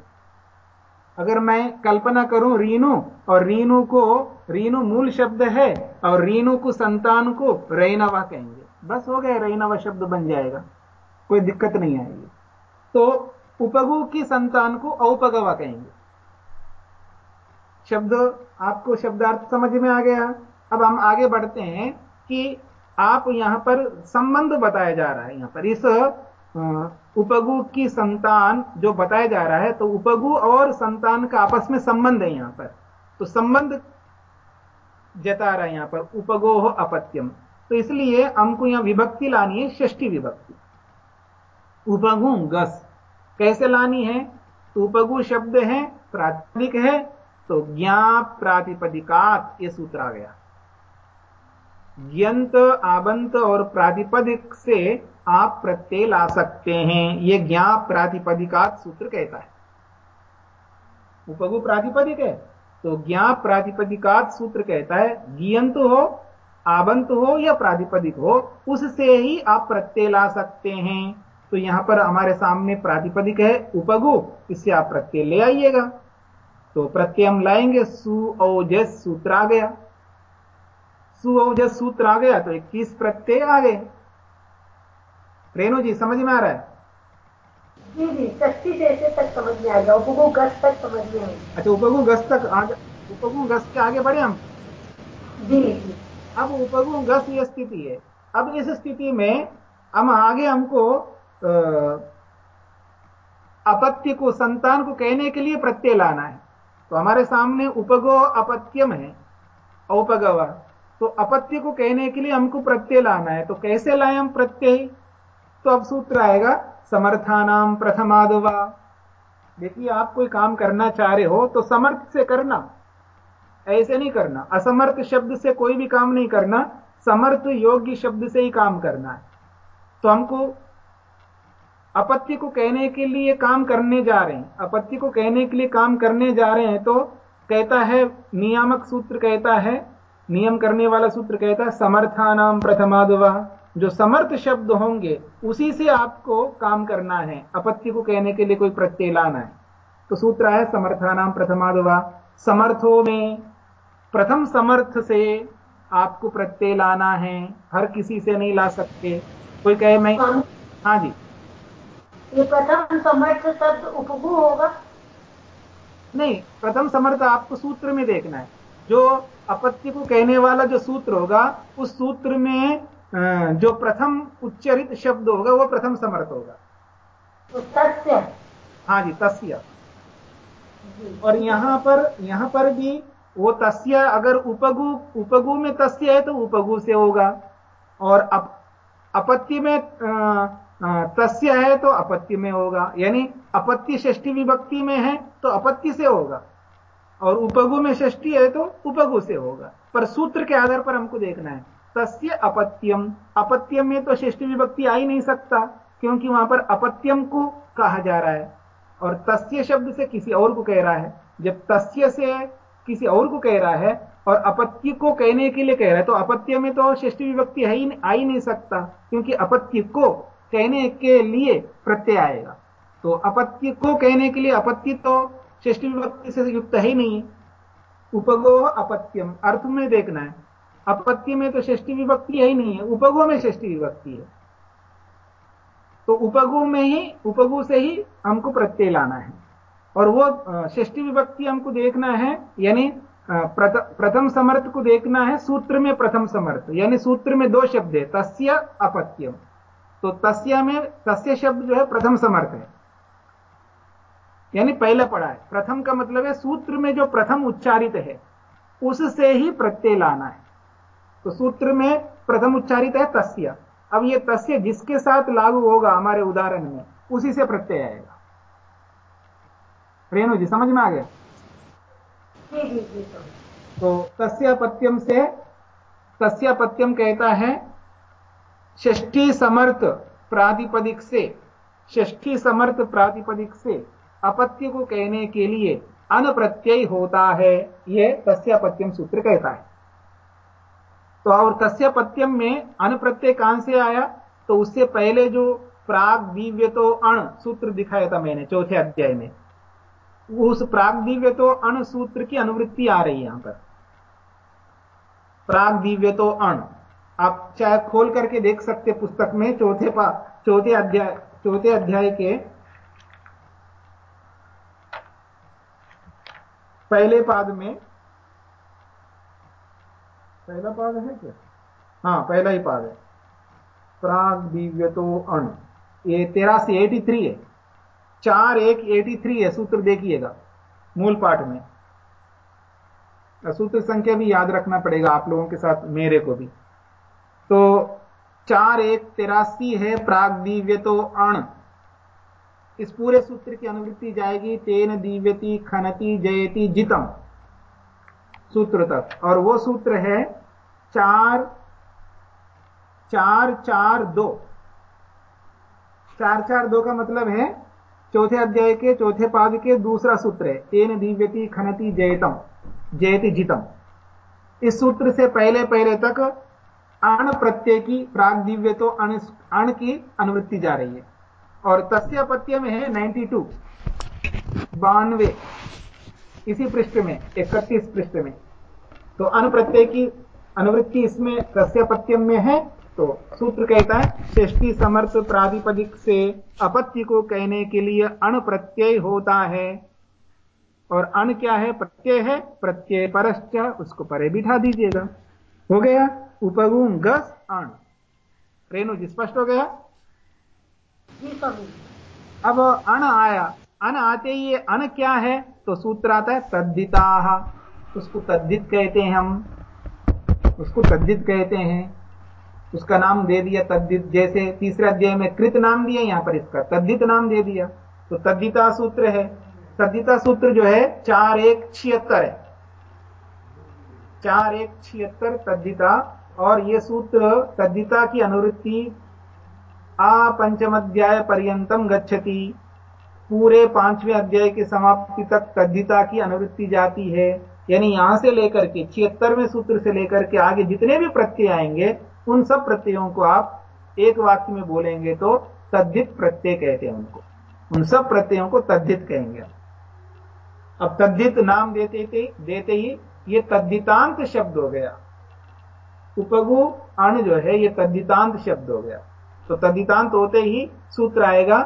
अगर मैं कल्पना करूँ रीनू, और रीनू को, रीनू मूल शब्द है, और रीनू को संतान को रैनवा कहेंगे। बस हो गया रैनवा शब्द बन जाएगा। कोई दिक्कत नहीं आएगी तो उपगु की संतान को औपगवा कहेंगे। शब्द आपको शब्दार्थ समझ में आ गया। अब हम आगे बढ़ते हैं कि आप यहाँ पर संबंध बताया जा रहा है यहाँ पर। इस उपगु की संतान जो बताया जा रहा है तो उपगु और संतान का आपस में संबंध है यहाँ पर। तो संबंध जता रहा है यहाँ पर, उपगोह अपत्यम। तो इसलिए हमको यहाँ विभक्ति लानी है, षष्ठी विभक्ति। उपगु गस। कैसे लानी है? उपगु शब्द है प्राथमिक है तो ज्ञा प्रातिपदिकात यह सूत्र आ गया। यंत आबंत और प्रातिपदिक से आप प्रत्यय ला सकते हैं यह ज्ञा प्रातिपदिकात सूत्र कहता है। उपगु प्रातिपदिक है तो ज्ञा प्रातिपदिकात सूत्र कहता है गियंत हो, आबंत हो या प्रातिपदिक हो, उससे ही आप प्रत्यय ला सकते हैं। तो यहाँ पर हमारे सामने प्रातिपदिक है उपगु इससे आप प्रत्यय ले आइएगा। तो प्रत्यय हम लाएँगे सुओजस सूत्र आ गया। सुओजस सूत्र आ गया तो इक्कीस प्रत्यय आ गए। रेणु जी समझ में आ रहा है? जी जी जैसे तक समझ में आ गया उपगु गस तक समझ में आ अच्छा उपगु गस तक आगे उपगु गस के आगे बढ़े हम। जी जी। अब उपगु गस ये स्थिति है। अब इस स्थिति में हम आगे हमको अपत्य को, संतान को कहने के लिए प्रत्यय लाना है। तो हमारे सामने उपगो अपत्यम है, औपगवा। तो अपत्य को कहने के लिए हमको प्रत्यय लाना है। तो कैसे लाए हम प्रत्यय? तो अब सूत्र आएगा, समर्थानाम प्रथमादवा। देखिए, आप कोई काम करना चाह रहे हो तो समर्थ से करना। ऐसे नहीं करना। असमर्थ शब्द से कोई भी काम नहीं करना। समर्थ योग्य शब्द से ही काम करना है। तो हमको अपत्य को कहने के लिए काम करने जा रहे हैं। अपत्य को कहने के लिए काम करने जा रहे हैं तो कहता है नियामक सूत्र कहता है नियम करने वाला सूत्र कहता है समर्थानाम प्रथमादवा। जो समर्थ शब्द होंगे उसी से आपको काम करना है। अपत्य को कहने के लिए कोई प्रत्यय लाना है। तो सूत्र है समर्थानाम प्रथमादवा। समर्थों में प्रथम समर्थ से आपको प्रत्यय लाना है। हर किसी से नहीं ला सकते। कोई कहे मैं हाँ जी। ये प्रथम समर्थ शब्द उपगु होगा। नहीं प्रथम समर्थ आपको सूत्र में देखना है। जो अपत्य को कहने वाला जो सूत्र होगा उस सूत्र में जो प्रथम उच्चरित शब्द होगा वो प्रथम समर्थ होगा। तो तस्य। हाँ जी तस्य। और यहाँ पर यहाँ पर भी वो तस्य अगर उपगु उपगु में तस्य है तो उपगु से होगा। और अप, अपत्य में आ, तस्य है तो अपत्य में होगा। यानी अपत्य षष्ठी विभक्ति में है तो अपत्य से होगा। और उपगु में षष्ठी है तो उपगु से होगा। पर सूत्र के आधार पर हमको देखना है। तस्य अपत्यम। अपत्यम में तो षष्ठी विभक्ति आ ही नहीं सकता, क्योंकि वहाँ पर अपत्यम को कहा जा रहा है। और तस्य शब्द से किसी और को कह रहा है। जब तस्य से किसी और को कह रहा है और अपत्य को कहने के लिए कह रहा है तो अपत्य में तो षष्ठी विभक्ति है ही, आ ही नहीं सकता, क्योंकि अपत्य को कहने के लिए प्रत्यय आएगा। तो अपत्य को कहने के लिए अपत्य तो श्रेष्ठ विभक्ति से युक्त है ही नहीं। उपगो अपत्यम, अर्थ में देखना है। अपत्य में तो षष्ठी विभक्ति है ही नहीं है, उपगो में षष्ठी विभक्ति है। तो उपगु में ही, उपगु से ही हमको प्रत्यय लाना है। और वो षष्ठी विभक्ति हमको देखना है, यानी प्रथम समर्थ को देखना है, सूत्र में प्रथम समर्थ, यानी सूत्र में दो शब्द है, तस्य अपत्यम। तो तस्य में तस्य शब्द जो है प्रथम समर्थ है। यानी पहले पढ़ा है। प्रथम का मतलब है सूत्र में जो प्रथम उच्चारित है उससे ही प्रत्यय लाना है। तो सूत्र में प्रथम उच्चारित है तस्य। अब ये तस्य जिसके साथ लागू होगा हमारे उदाहरण में उसी से प्रत्यय आएगा। रेणु जी समझ में आ गया? तो तस्यापत्यम से तस्यापत्यम कहता है षष्ठी समर्थ प्रातिपदिक से, षष्ठी समर्थ प्रातिपदिक से अपत्य को कहने के लिए अन प्रत्यय होता है यह तस्यापत्यम सूत्र कहता है। तो और तस्यापत्यम में अन प्रत्यय कहाँ से आया? तो उससे पहले जो प्राग दिव्य तो अण सूत्र दिखाया था मैंने, चौथे अध्याय में। उस प्राग दिव्य तो अण सूत्र की अनुवृत्ति आ रही है यहाँ पर। प्राग दिव्य तो अण। आप चाहे खोल करके देख सकते पुस्तक में चौथे पा, चौथे अध्याय चौथे अध्याय के पहले पाद में। पहला पाद है क्या? हाँ पहला ही पाद है। प्राग दिव्य तो अण। ये तेरासी एटी थ्री है। चार, एक एटी थ्री है। सूत्र देखिएगा, मूल पाठ में। सूत्र संख्या भी याद रखना पड़ेगा आप लोगों के साथ, मेरे को भी। तो चार एक तिरासी है, प्राग दिव्य तो अण। इस पूरे सूत्र की अनुवृत्ति जाएगी, तेन दिव्यति खनति जयति जितम। सूत्र तक। और वो सूत्र है चार चार चार, दो। चार चार, दो का मतलब है चौथे अध्याय के, चौथे पाद के दूसरा सूत्र है। तेन दिव्यति खनति जयतम, जयति जितम। इस सूत्र से पहले पहले तक अण प्रत्यय की प्राग दिव्य तो अण अण की अनुवृत्ति जा रही है। और तस्यापत्य में है 92 बानवे। इसी पृष्ठ में, इकतीस पृष्ठ में। तो अन प्रत्यय की अनुवृत्ति इसमें तस्यापत्यम में है तो सूत्र कहता है षष्टि समर्थ प्रातिपदिक से अपत्य को कहने के लिए अण प्रत्यय होता है। और अण क्या है? प्रत्यय है प्रत्यय परश्च उसको परे बिठा दीजिएगा। हो गया? उपगु गस अण। रेणु जी, स्पष्ट हो गया? अब अण आया। अन आते ही अन क्या है? तो सूत्र आता है तद्दिता उसको तद्दित कहते हैं हम। उसको तद्दित कहते हैं। उसका नाम दे दिया तद्दित जैसे तीसरे अध्याय में कृत नाम दिया, यहाँ पर इसका तद्धित नाम दे दिया। तो तद्दिता सूत्र है। तद्दिता सूत्र जो है, चार एक छिहत्तर है। चार एक छिहत्तर तद्दिता और ये सूत्र तद्दिता की अनुवृत्ति आ पंचम अध्याय पर्यंतम गच्छति। पूरे पाँचवें अध्याय की समाप्ति तक तद्धिता की अनुवृत्ति जाती है। यानी यहाँ से लेकर के, छिहत्तरवें सूत्र से लेकर के आगे जितने भी प्रत्यय आएँगे, उन सब प्रत्ययों को आप एक वाक्य में बोलेंगे तो तद्धित प्रत्यय कहते हैं उनको। उन सब प्रत्ययों को तद्धित कहेंगे। अब तद्धित नाम देते थे देते ही ये तद्धितांत शब्द हो गया। उपगु अण जो है ये तद्धितांत शब्द हो गया। तो तद्धितांत होते ही सूत्र आएगा।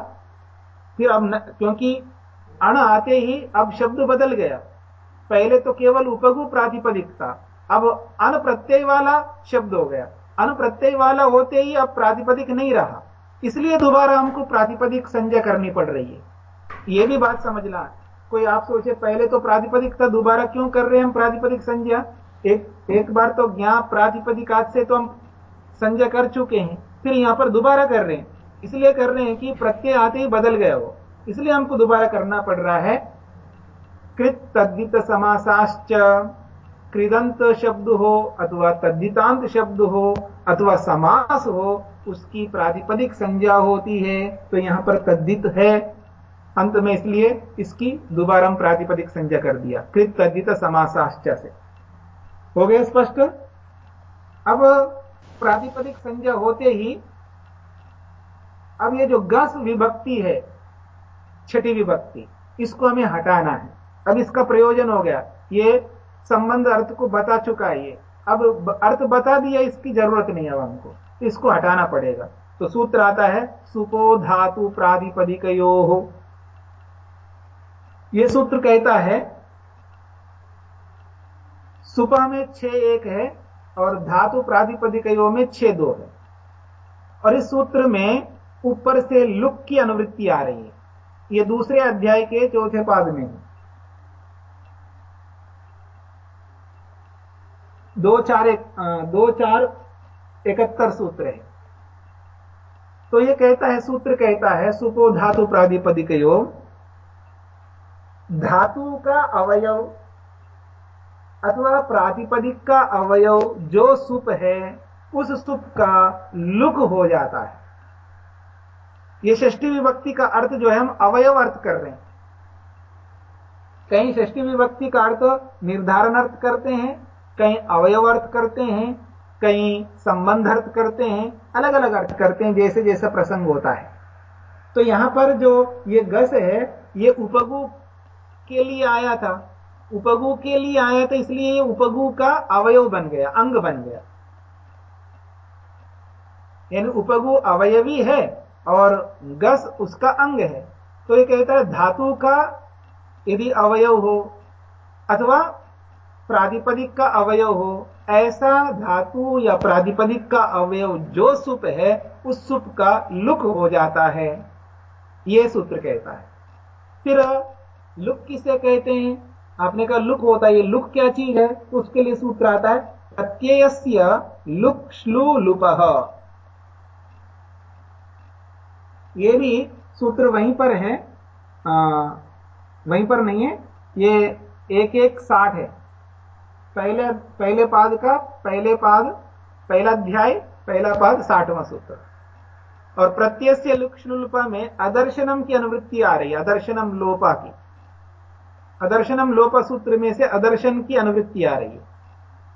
फिर अब न, क्योंकि अण आते ही अब शब्द बदल गया। पहले तो केवल उपगु प्रातिपदिक था। अब अन प्रत्यय वाला शब्द हो गया। अन प्रत्यय वाला होते ही अब प्रातिपदिक नहीं रहा। इसलिए दोबारा हमको प्रातिपदिक संजय करनी पड़ रही है। यह भी बात समझना कोई आप सोचे पहले तो प्रातिपदिक था दोबारा क्यों कर रहे हैं हम प्रातिपदिक संज्ञा? एक एक बार तो ज्ञा प्रातिपदिक आज से तो हम संज्ञा कर चुके हैं, फिर यहाँ पर दोबारा कर रहे हैं। इसलिए कर रहे हैं कि प्रत्यय आते ही बदल गया वो। इसलिए हमको दोबारा करना पड़ रहा है। कृत तद्दित समासाश्च, कृदंत शब्द हो अथवा तद्दितांत शब्द हो अथवा समास हो, उसकी प्रातिपदिक संज्ञा होती है तो यहाँ पर तद्दित है। अंत में इसलिए इसकी दोबारा हम प्रातिपदिक संज्ञा कर दिया। कृत तद्दित समासाश्च से। हो गया स्पष्ट? अब प्रातिपदिक संज्ञा होते ही अब ये जो गस विभक्ति है, छठी विभक्ति, इसको हमें हटाना है। अब इसका प्रयोजन हो गया। ये संबंध अर्थ को बता चुका है ये। अब अर्थ बता दिया, इसकी ज़रूरत नहीं अब हमको। इसको हटाना पड़ेगा। तो सूत्र आता है सुपो धातु प्राधिपदिक यह सूत्र कहता है सुपा में छ एक है और धातु प्राधिपदिक में छ दो है। और इस सूत्र में ऊपर से लुक की अनुवृत्ति आ रही है। यह दूसरे अध्याय के चौथे पाद में है। दो चार एक दो चार इकहत्तर सूत्र है। तो यह कहता है, सूत्र कहता है, सुपो धातु प्राधिपदिक धातु का अवयव अथवा प्रातिपदिक का अवयव जो सुप है, उस सुप का लुक हो जाता है। यह षष्ठी विभक्ति का अर्थ जो है, हम अवयव अर्थ कर रहे हैं। कहीं षष्ठी विभक्ति का अर्थ निर्धारण अर्थ करते हैं, कहीं अवयव अर्थ करते हैं, कहीं संबंध अर्थ करते हैं अलग अलग अर्थ करते हैं जैसे जैसा प्रसंग होता है। तो यहाँ पर जो ये गस है, ये उपगु के लिए आया था। उपगु के लिए आया था, इसलिए उपगु का अवयव बन गया, अंग बन गया। यानी उपगु अवयवी है और गस उसका अंग है। तो ये कहता है, धातु का यदि अवयव हो, अथवा प्रातिपदिक का अवयव हो, ऐसा धातु या प्रातिपदिक का अवयव जो सुप है, उस सुप का लुक हो जाता है। यह सूत्र कहता है। फिर लुक किसे कहते हैं? आपने कहा लुक होता है ये लुक क्या चीज़ है? उसके लिए सूत्र आता है प्रत्यय लुक श्लू लुप। ये भी सूत्र वहीं पर है आ, वहीं पर नहीं है ये एक एक साठ है। पहले पहले पाद का पहले पाद पहला अध्याय पहला पाद साठवां सूत्र। और प्रत्यय से लुक्षलुल्पा में अदर्शनम की अनुवृत्ति आ रही है अदर्शनम लोपा की। अदर्शनम लोप सूत्र में से अदर्शन की अनुवृत्ति आ रही है।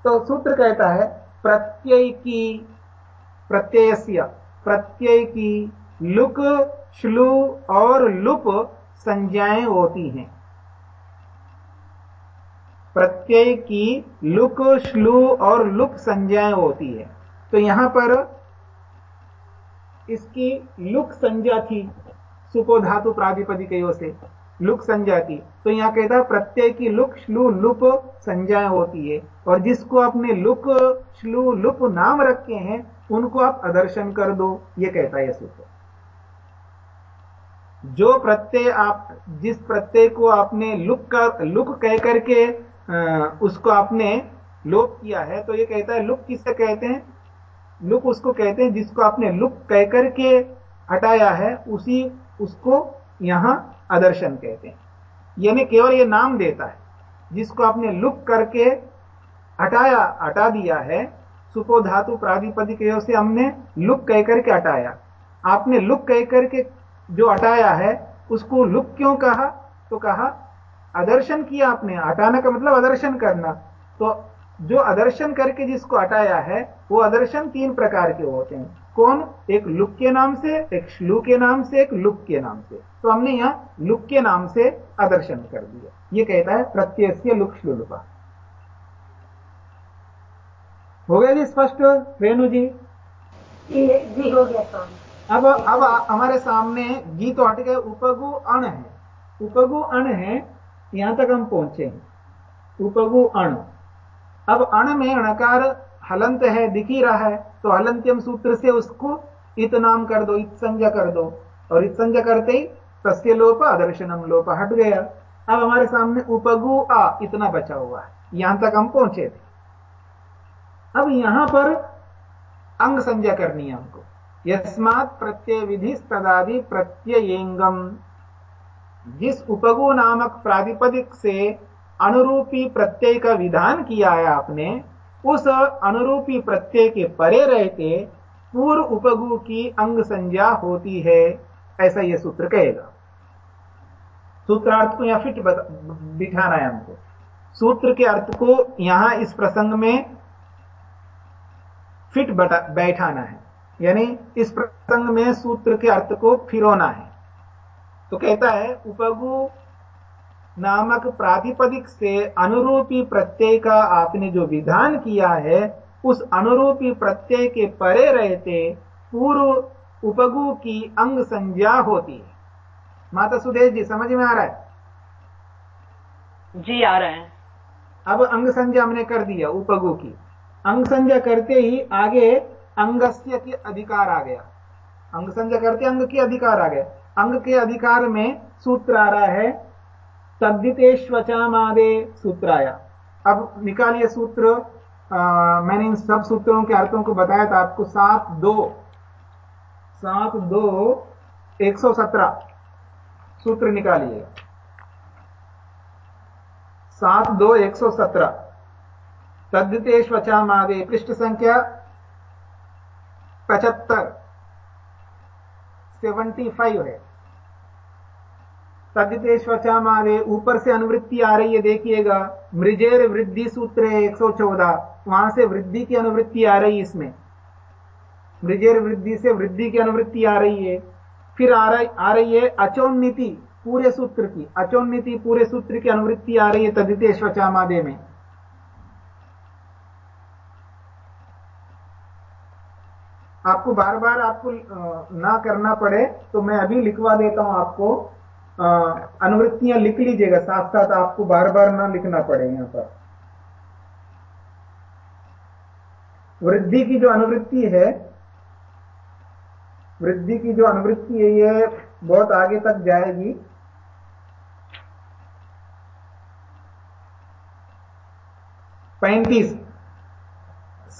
तो सूत्र कहता है, प्रत्यय की प्रत्यय प्रत्यय की लुक, श्लू और लुप संज्ञाएँ होती हैं। प्रत्यय की लुक, श्लू और लुप संज्ञाएँ होती है। तो यहाँ पर इसकी लुक संज्ञा थी सुपो धातु प्राधिपदिकयों से। लुक संज्ञा थी तो यहाँ कहता है, प्रत्यय की लुक, श्लू, लुप संज्ञा होती है। और जिसको आपने लुक, श्लू, लुप नाम रखे हैं, उनको आप अदर्शन कर दो। ये कहता है सूत्र। जो प्रत्यय आप, जिस प्रत्यय को आपने लुक कर लुक कह करके उसको आपने लोप किया है तो ये कहता है, लुक किससे कहते हैं? लुक उसको कहते हैं जिसको आपने लुक कह करके हटाया है, उसी, उसको यहाँ आदर्शन कहते हैं। यानी केवल ये नाम देता है, जिसको आपने लुक करके हटाया, हटा दिया है। सुपो धातु प्राधिपदिक से हमने लुक कह करके हटाया। आपने लुक कह करके जो हटाया है, उसको लुक क्यों कहा? तो कहा, अदर्शन किया आपने। हटाना का मतलब अदर्शन करना। तो जो अदर्शन करके जिसको हटाया है, वो अदर्शन तीन प्रकार के होते हैं। कौन? एक लुक के नाम से एक श्लू के नाम से एक लुक के नाम से। तो हमने यहाँ लुक के नाम से आदर्शन कर दिया। ये कहता है प्रत्यय से लुक श्लुलुपा हो गया जी स्पष्ट? रेणु जी? जी हो गया अब अब हमारे सामने जी तो हट गए उपगु अण है। उपगु अण है यहाँ तक हम पहुँचे हैं। उपगु अण। अब अण में अणकार हलंत है दिख ही रहा है। तो हलंत्यम सूत्र से उसको इत नाम कर दो, इत संज्ञा कर दो। और इत संज्ञा करते ही तस्य लोप, अदर्शनम लोप हट गया। अब हमारे सामने उपगु आ, इतना बचा हुआ है। यहाँ तक हम पहुँचे थे। अब यहाँ पर अंग संज्ञा करनी है हमको। यस्मात् प्रत्यय विधि तदादि प्रत्ययंगम। जिस उपगु नामक प्रातिपदिक से अनुरूपी प्रत्यय का विधान किया है आपने उस अनुरूपी प्रत्यय के परे रहते पूर्व उपगु की अंग संज्ञा होती है, ऐसा यह सूत्र कहेगा। सूत्रार्थ को यहाँ फिट बिठाना है हमको। सूत्र के अर्थ को यहाँ इस प्रसंग में फिट बैठाना है। यानी इस प्रसंग में सूत्र के अर्थ को फिरोना है। तो कहता है, उपगु नामक प्रातिपदिक से अनुरूपी प्रत्यय का आपने जो विधान किया है उस अनुरूपी प्रत्यय के परे रहते पूर्व उपगु की अंग संज्ञा होती है। माता सुदेश जी समझ में आ रहा है? जी आ रहा है। अब अंग संज्ञा हमने कर दिया उपगु की। अंग संज्ञा करते ही आगे अंगस्य के अधिकार आ गया। अंग संज्ञा करते अंग के अधिकार आ गए अंग के अधिकार में सूत्र आ रहा है तद्दितेश्वचामादे सूत्र आया अब निकालिए सूत्र। आ, मैंने इन सब सूत्रों के अर्थों को बताया था आपको। सात दो। सात दो एक सौ सत्रह। सूत्र निकालिए। सात दो एक सौ सत्रह। तद्दितेश्वचामादे पृष्ठ संख्या पचहत्तर। सेवेंटी फाइव है। तदितेश्वचा मारे ऊपर से अनुवृत्ति आ रही है, देखिएगा। मृजेर वृद्धि सूत्र है 114 वहाँ से वृद्धि की अनुवृत्ति आ रही है इसमें। मृजेर वृद्धि से वृद्धि की अनुवृत्ति आ रही है। फिर आ रही आ रही है अचोन्नीति पूरे सूत्र की। अचोन्नीति पूरे सूत्र की अनुवृत्ति आ रही है तदितेश्वचा मादे में। आपको बार बार आपको ना करना पड़े तो मैं अभी लिखवा देता हूँ आपको। अनुवृत्तियाँ लिख लीजिएगा साथ साथ आपको बार बार ना लिखना पड़े यहाँ पर। वृद्धि की जो अनुवृत्ति है, वृद्धि की जो अनुवृत्ति है, ये बहुत आगे तक जाएगी। पैंतीस।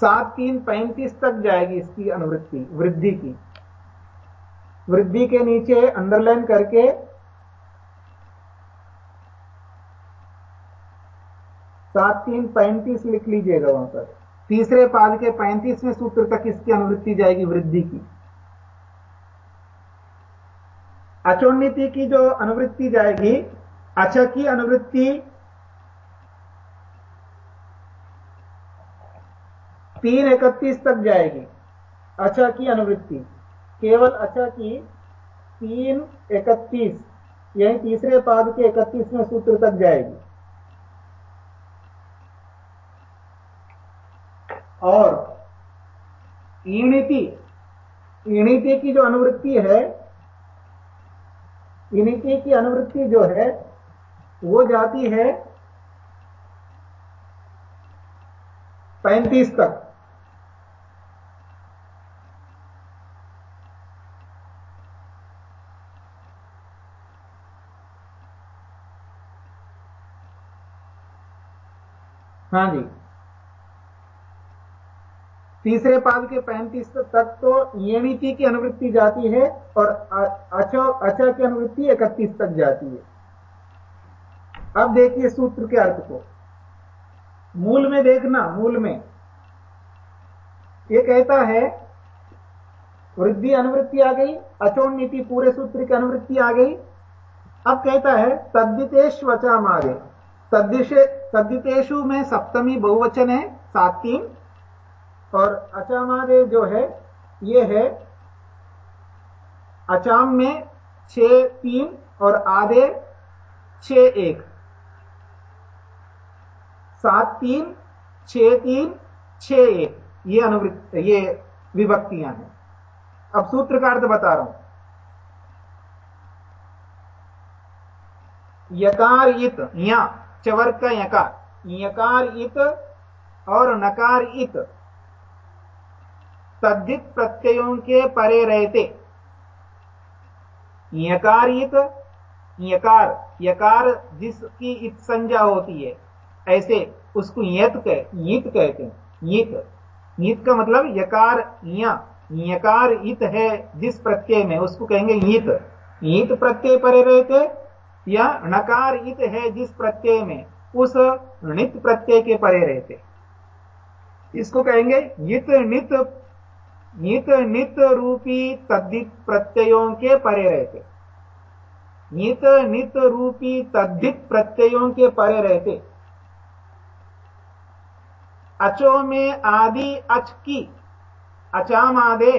सात तीन पैंतीस तक जाएगी इसकी अनुवृत्ति, वृद्धि की। वृद्धि के नीचे अंडरलाइन करके सात तीन पैंतीस लिख लीजिएगा वहाँ पर। तीसरे पाद के पैंतीसवें सूत्र तक इसकी अनुवृत्ति जाएगी वृद्धि की। अचोन्नति की जो अनुवृत्ति जाएगी अच की अनुवृत्ति तीन इकतीस तक जाएगी अच्छा की अनुवृत्ति। केवल अच्छा की तीन इकतीस, यानी तीसरे पाद के इकतीसवें सूत्र तक जाएगी। और ईणिति ईणिति की जो अनुवृत्ति है, ईणिति की अनुवृत्ति जो है, वो जाती है पैंतीस तक। हाँ जी। तीसरे पाद के पैंतीस तक तो येणिति की अनुवृत्ति जाती है और अचा की अनुवृत्ति इकतीस तक जाती है। अब देखिए सूत्र के अर्थ को। मूल में देखना, मूल में। ये कहता है, वृद्धि अनुवृत्ति आ गई, अचोन्नीति पूरे सूत्र की अनुवृत्ति आ गई। अब कहता है तद्दितेश वचा मारे तद्दिशे में सप्तमी बहुवचन है, सात तीन। और अचामादेव जो है, ये है अचाम में छ तीन और आधे छ एक। सात तीन छ तीन छ एक। ये अनुवृत्त, ये विभक्तियाँ हैं। अब सूत्र का अर्थ बता रहा हूँ। यकार इत या चवर का यकार। यकार इत और नकार इत तद्धित प्रत्ययों के परे रहते। यकार यकार यकार जिसकी इत संज्ञा होती है, ऐसे उसको यत कह, यित कहते हैं। यित यित का मतलब यकार या यकार इत है जिस प्रत्यय में, उसको कहेंगे यित। यित प्रत्यय परे रहते या नकार इत है जिस प्रत्यय में, उस नित प्रत्यय के परे रहते। इसको कहेंगे यित, नित नित नित रूपी तद्धित प्रत्ययों के परे रहते। नित नित रूपी तद्धित प्रत्ययों के परे रहते। अचो में आदि अच की, अचाम आदे,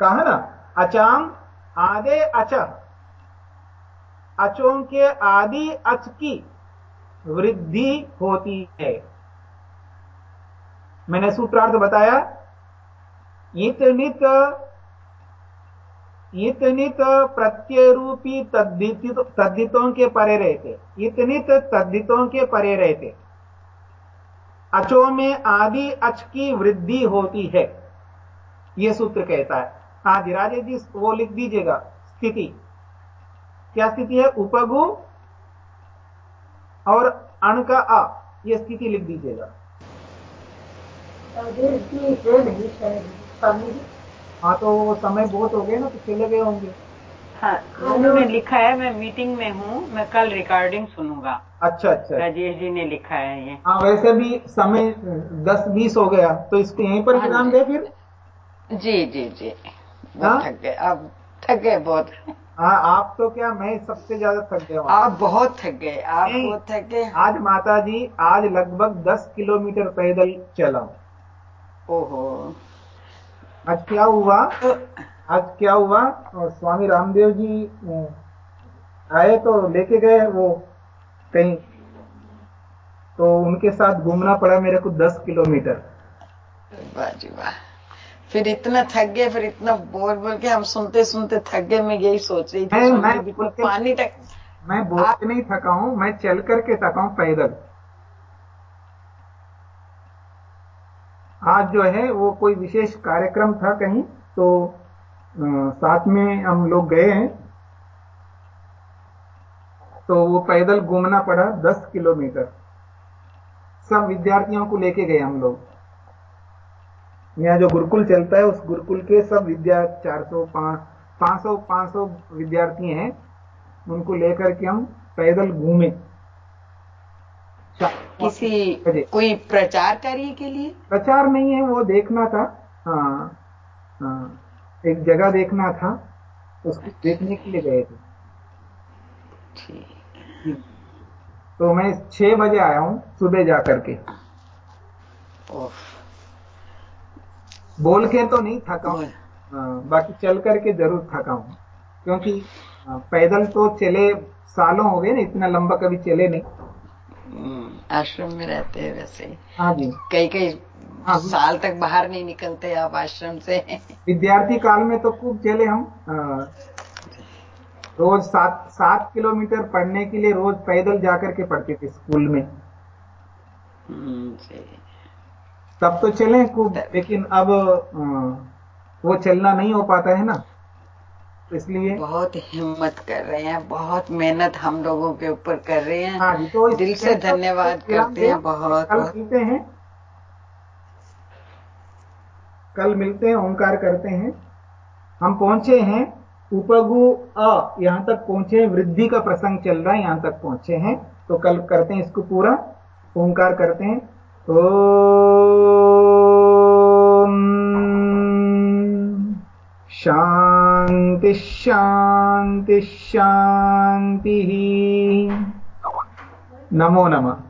कहा ना, अचाम आदे अच। अचों के आदि अच की वृद्धि होती है। मैंने सूत्रार्थ बताया इत नित इत नित प्रत्यय रूपी तद्धितों के परे रहते। इत तद्धितों के परे रहते। अचो में आदि अच की वृद्धि होती है। यह सूत्र कहता है। हाँ धीराजे जी, वो लिख दीजिएगा। स्थिति। क्या स्थिति है? उपगु और अण का आ यह स्थिति लिख दीजिएगा। हाँ। तो समय बहुत हो गए ना तो चले गए होंगे। हाँ उन्होंने लिखा है मैं मीटिंग में हूँ मैं कल रिकॉर्डिंग सुनूँगा। अच्छा अच्छा। राजेश जी ने लिखा है ये। हाँ वैसे भी समय दस बीस हो गया तो इसको यहीं पर विराम दे फिर। जी जी जी। हाँ? थक गए अब थक गए बहुत। हाँ आप तो क्या मैं सबसे ज़्यादा थक गया हूँ। आप बहुत थक गए आप बहुत थक गए। आज माता जी आज लगभग 10 किलोमीटर पैदल चला हूँ। ओहो। आज क्या हुआ? तो आज क्या हुआ? और स्वामी रामदेव जी आए तो लेके गए वो कहीं। तो उनके साथ घूमना पड़ा मेरे को 10 किलोमीटर। फिर इतना थक गए फिर इतना बोल बोल के हम सुनते सुनते थक गए मैं यही सोच रही थी मैं- मैं पानी तक मैं बोल नहीं थका हूँ मैं चल करके थका हूँ पैदल। आज जो है वो कोई विशेष कार्यक्रम था कहीं तो अ, साथ में हम लोग गए हैं। तो वो पैदल घूमना पड़ा दस किलोमीटर। सब विद्यार्थियों को लेके गए हम लोग। यहाँ जो गुरुकुल चलता है उस गुरुकुल के सब विद्या 400 500 500 विद्यार्थी हैं। उनको लेकर के हम पैदल घूमे। किसी कोई प्रचार कार्य के लिए? प्रचार नहीं है वो देखना था। हाँ हाँ एक जगह देखना था उसको देखने के लिए गए थे। तो मैं छह बजे आया हूँ सुबह जा करके। बोल के तो नहीं थका हूँ। हाँ, बाकी चल करके ज़रूर थका हूँ। क्योंकि पैदल तो चले सालों हो गए ना इतना लंबा कभी चले नहीं। हम्म, आश्रम में रहते हैं वैसे। हाँ जी। कई कई हाँ। साल तक बाहर नहीं निकलते आप आश्रम से। विद्यार्थी काल में तो खूब चले हम रोज सात सात किलोमीटर पढ़ने के लिए रोज पैदल जाकर के पढ़ते थे स्कूल में। हम्म, तब तो चले खूब लेकिन अब वो चलना नहीं हो पाता है ना। इसलिए बहुत हिम्मत कर रहे हैं बहुत मेहनत हम लोगों के ऊपर कर रहे हैं। हाँ जी तो दिल से धन्यवाद विराम करते हैं बहुत कल मिलते हैं। कल मिलते हैं ओंकार करते हैं। हम पहुँचे हैं उपगु अ यहाँ तक पहुँचे हैं वृद्धि का प्रसंग चल रहा है यहाँ तक पहुँचे हैं। तो कल करते हैं इसको पूरा ओंकार करते हैं। ओम शांति। शांति शांति नमो नमः।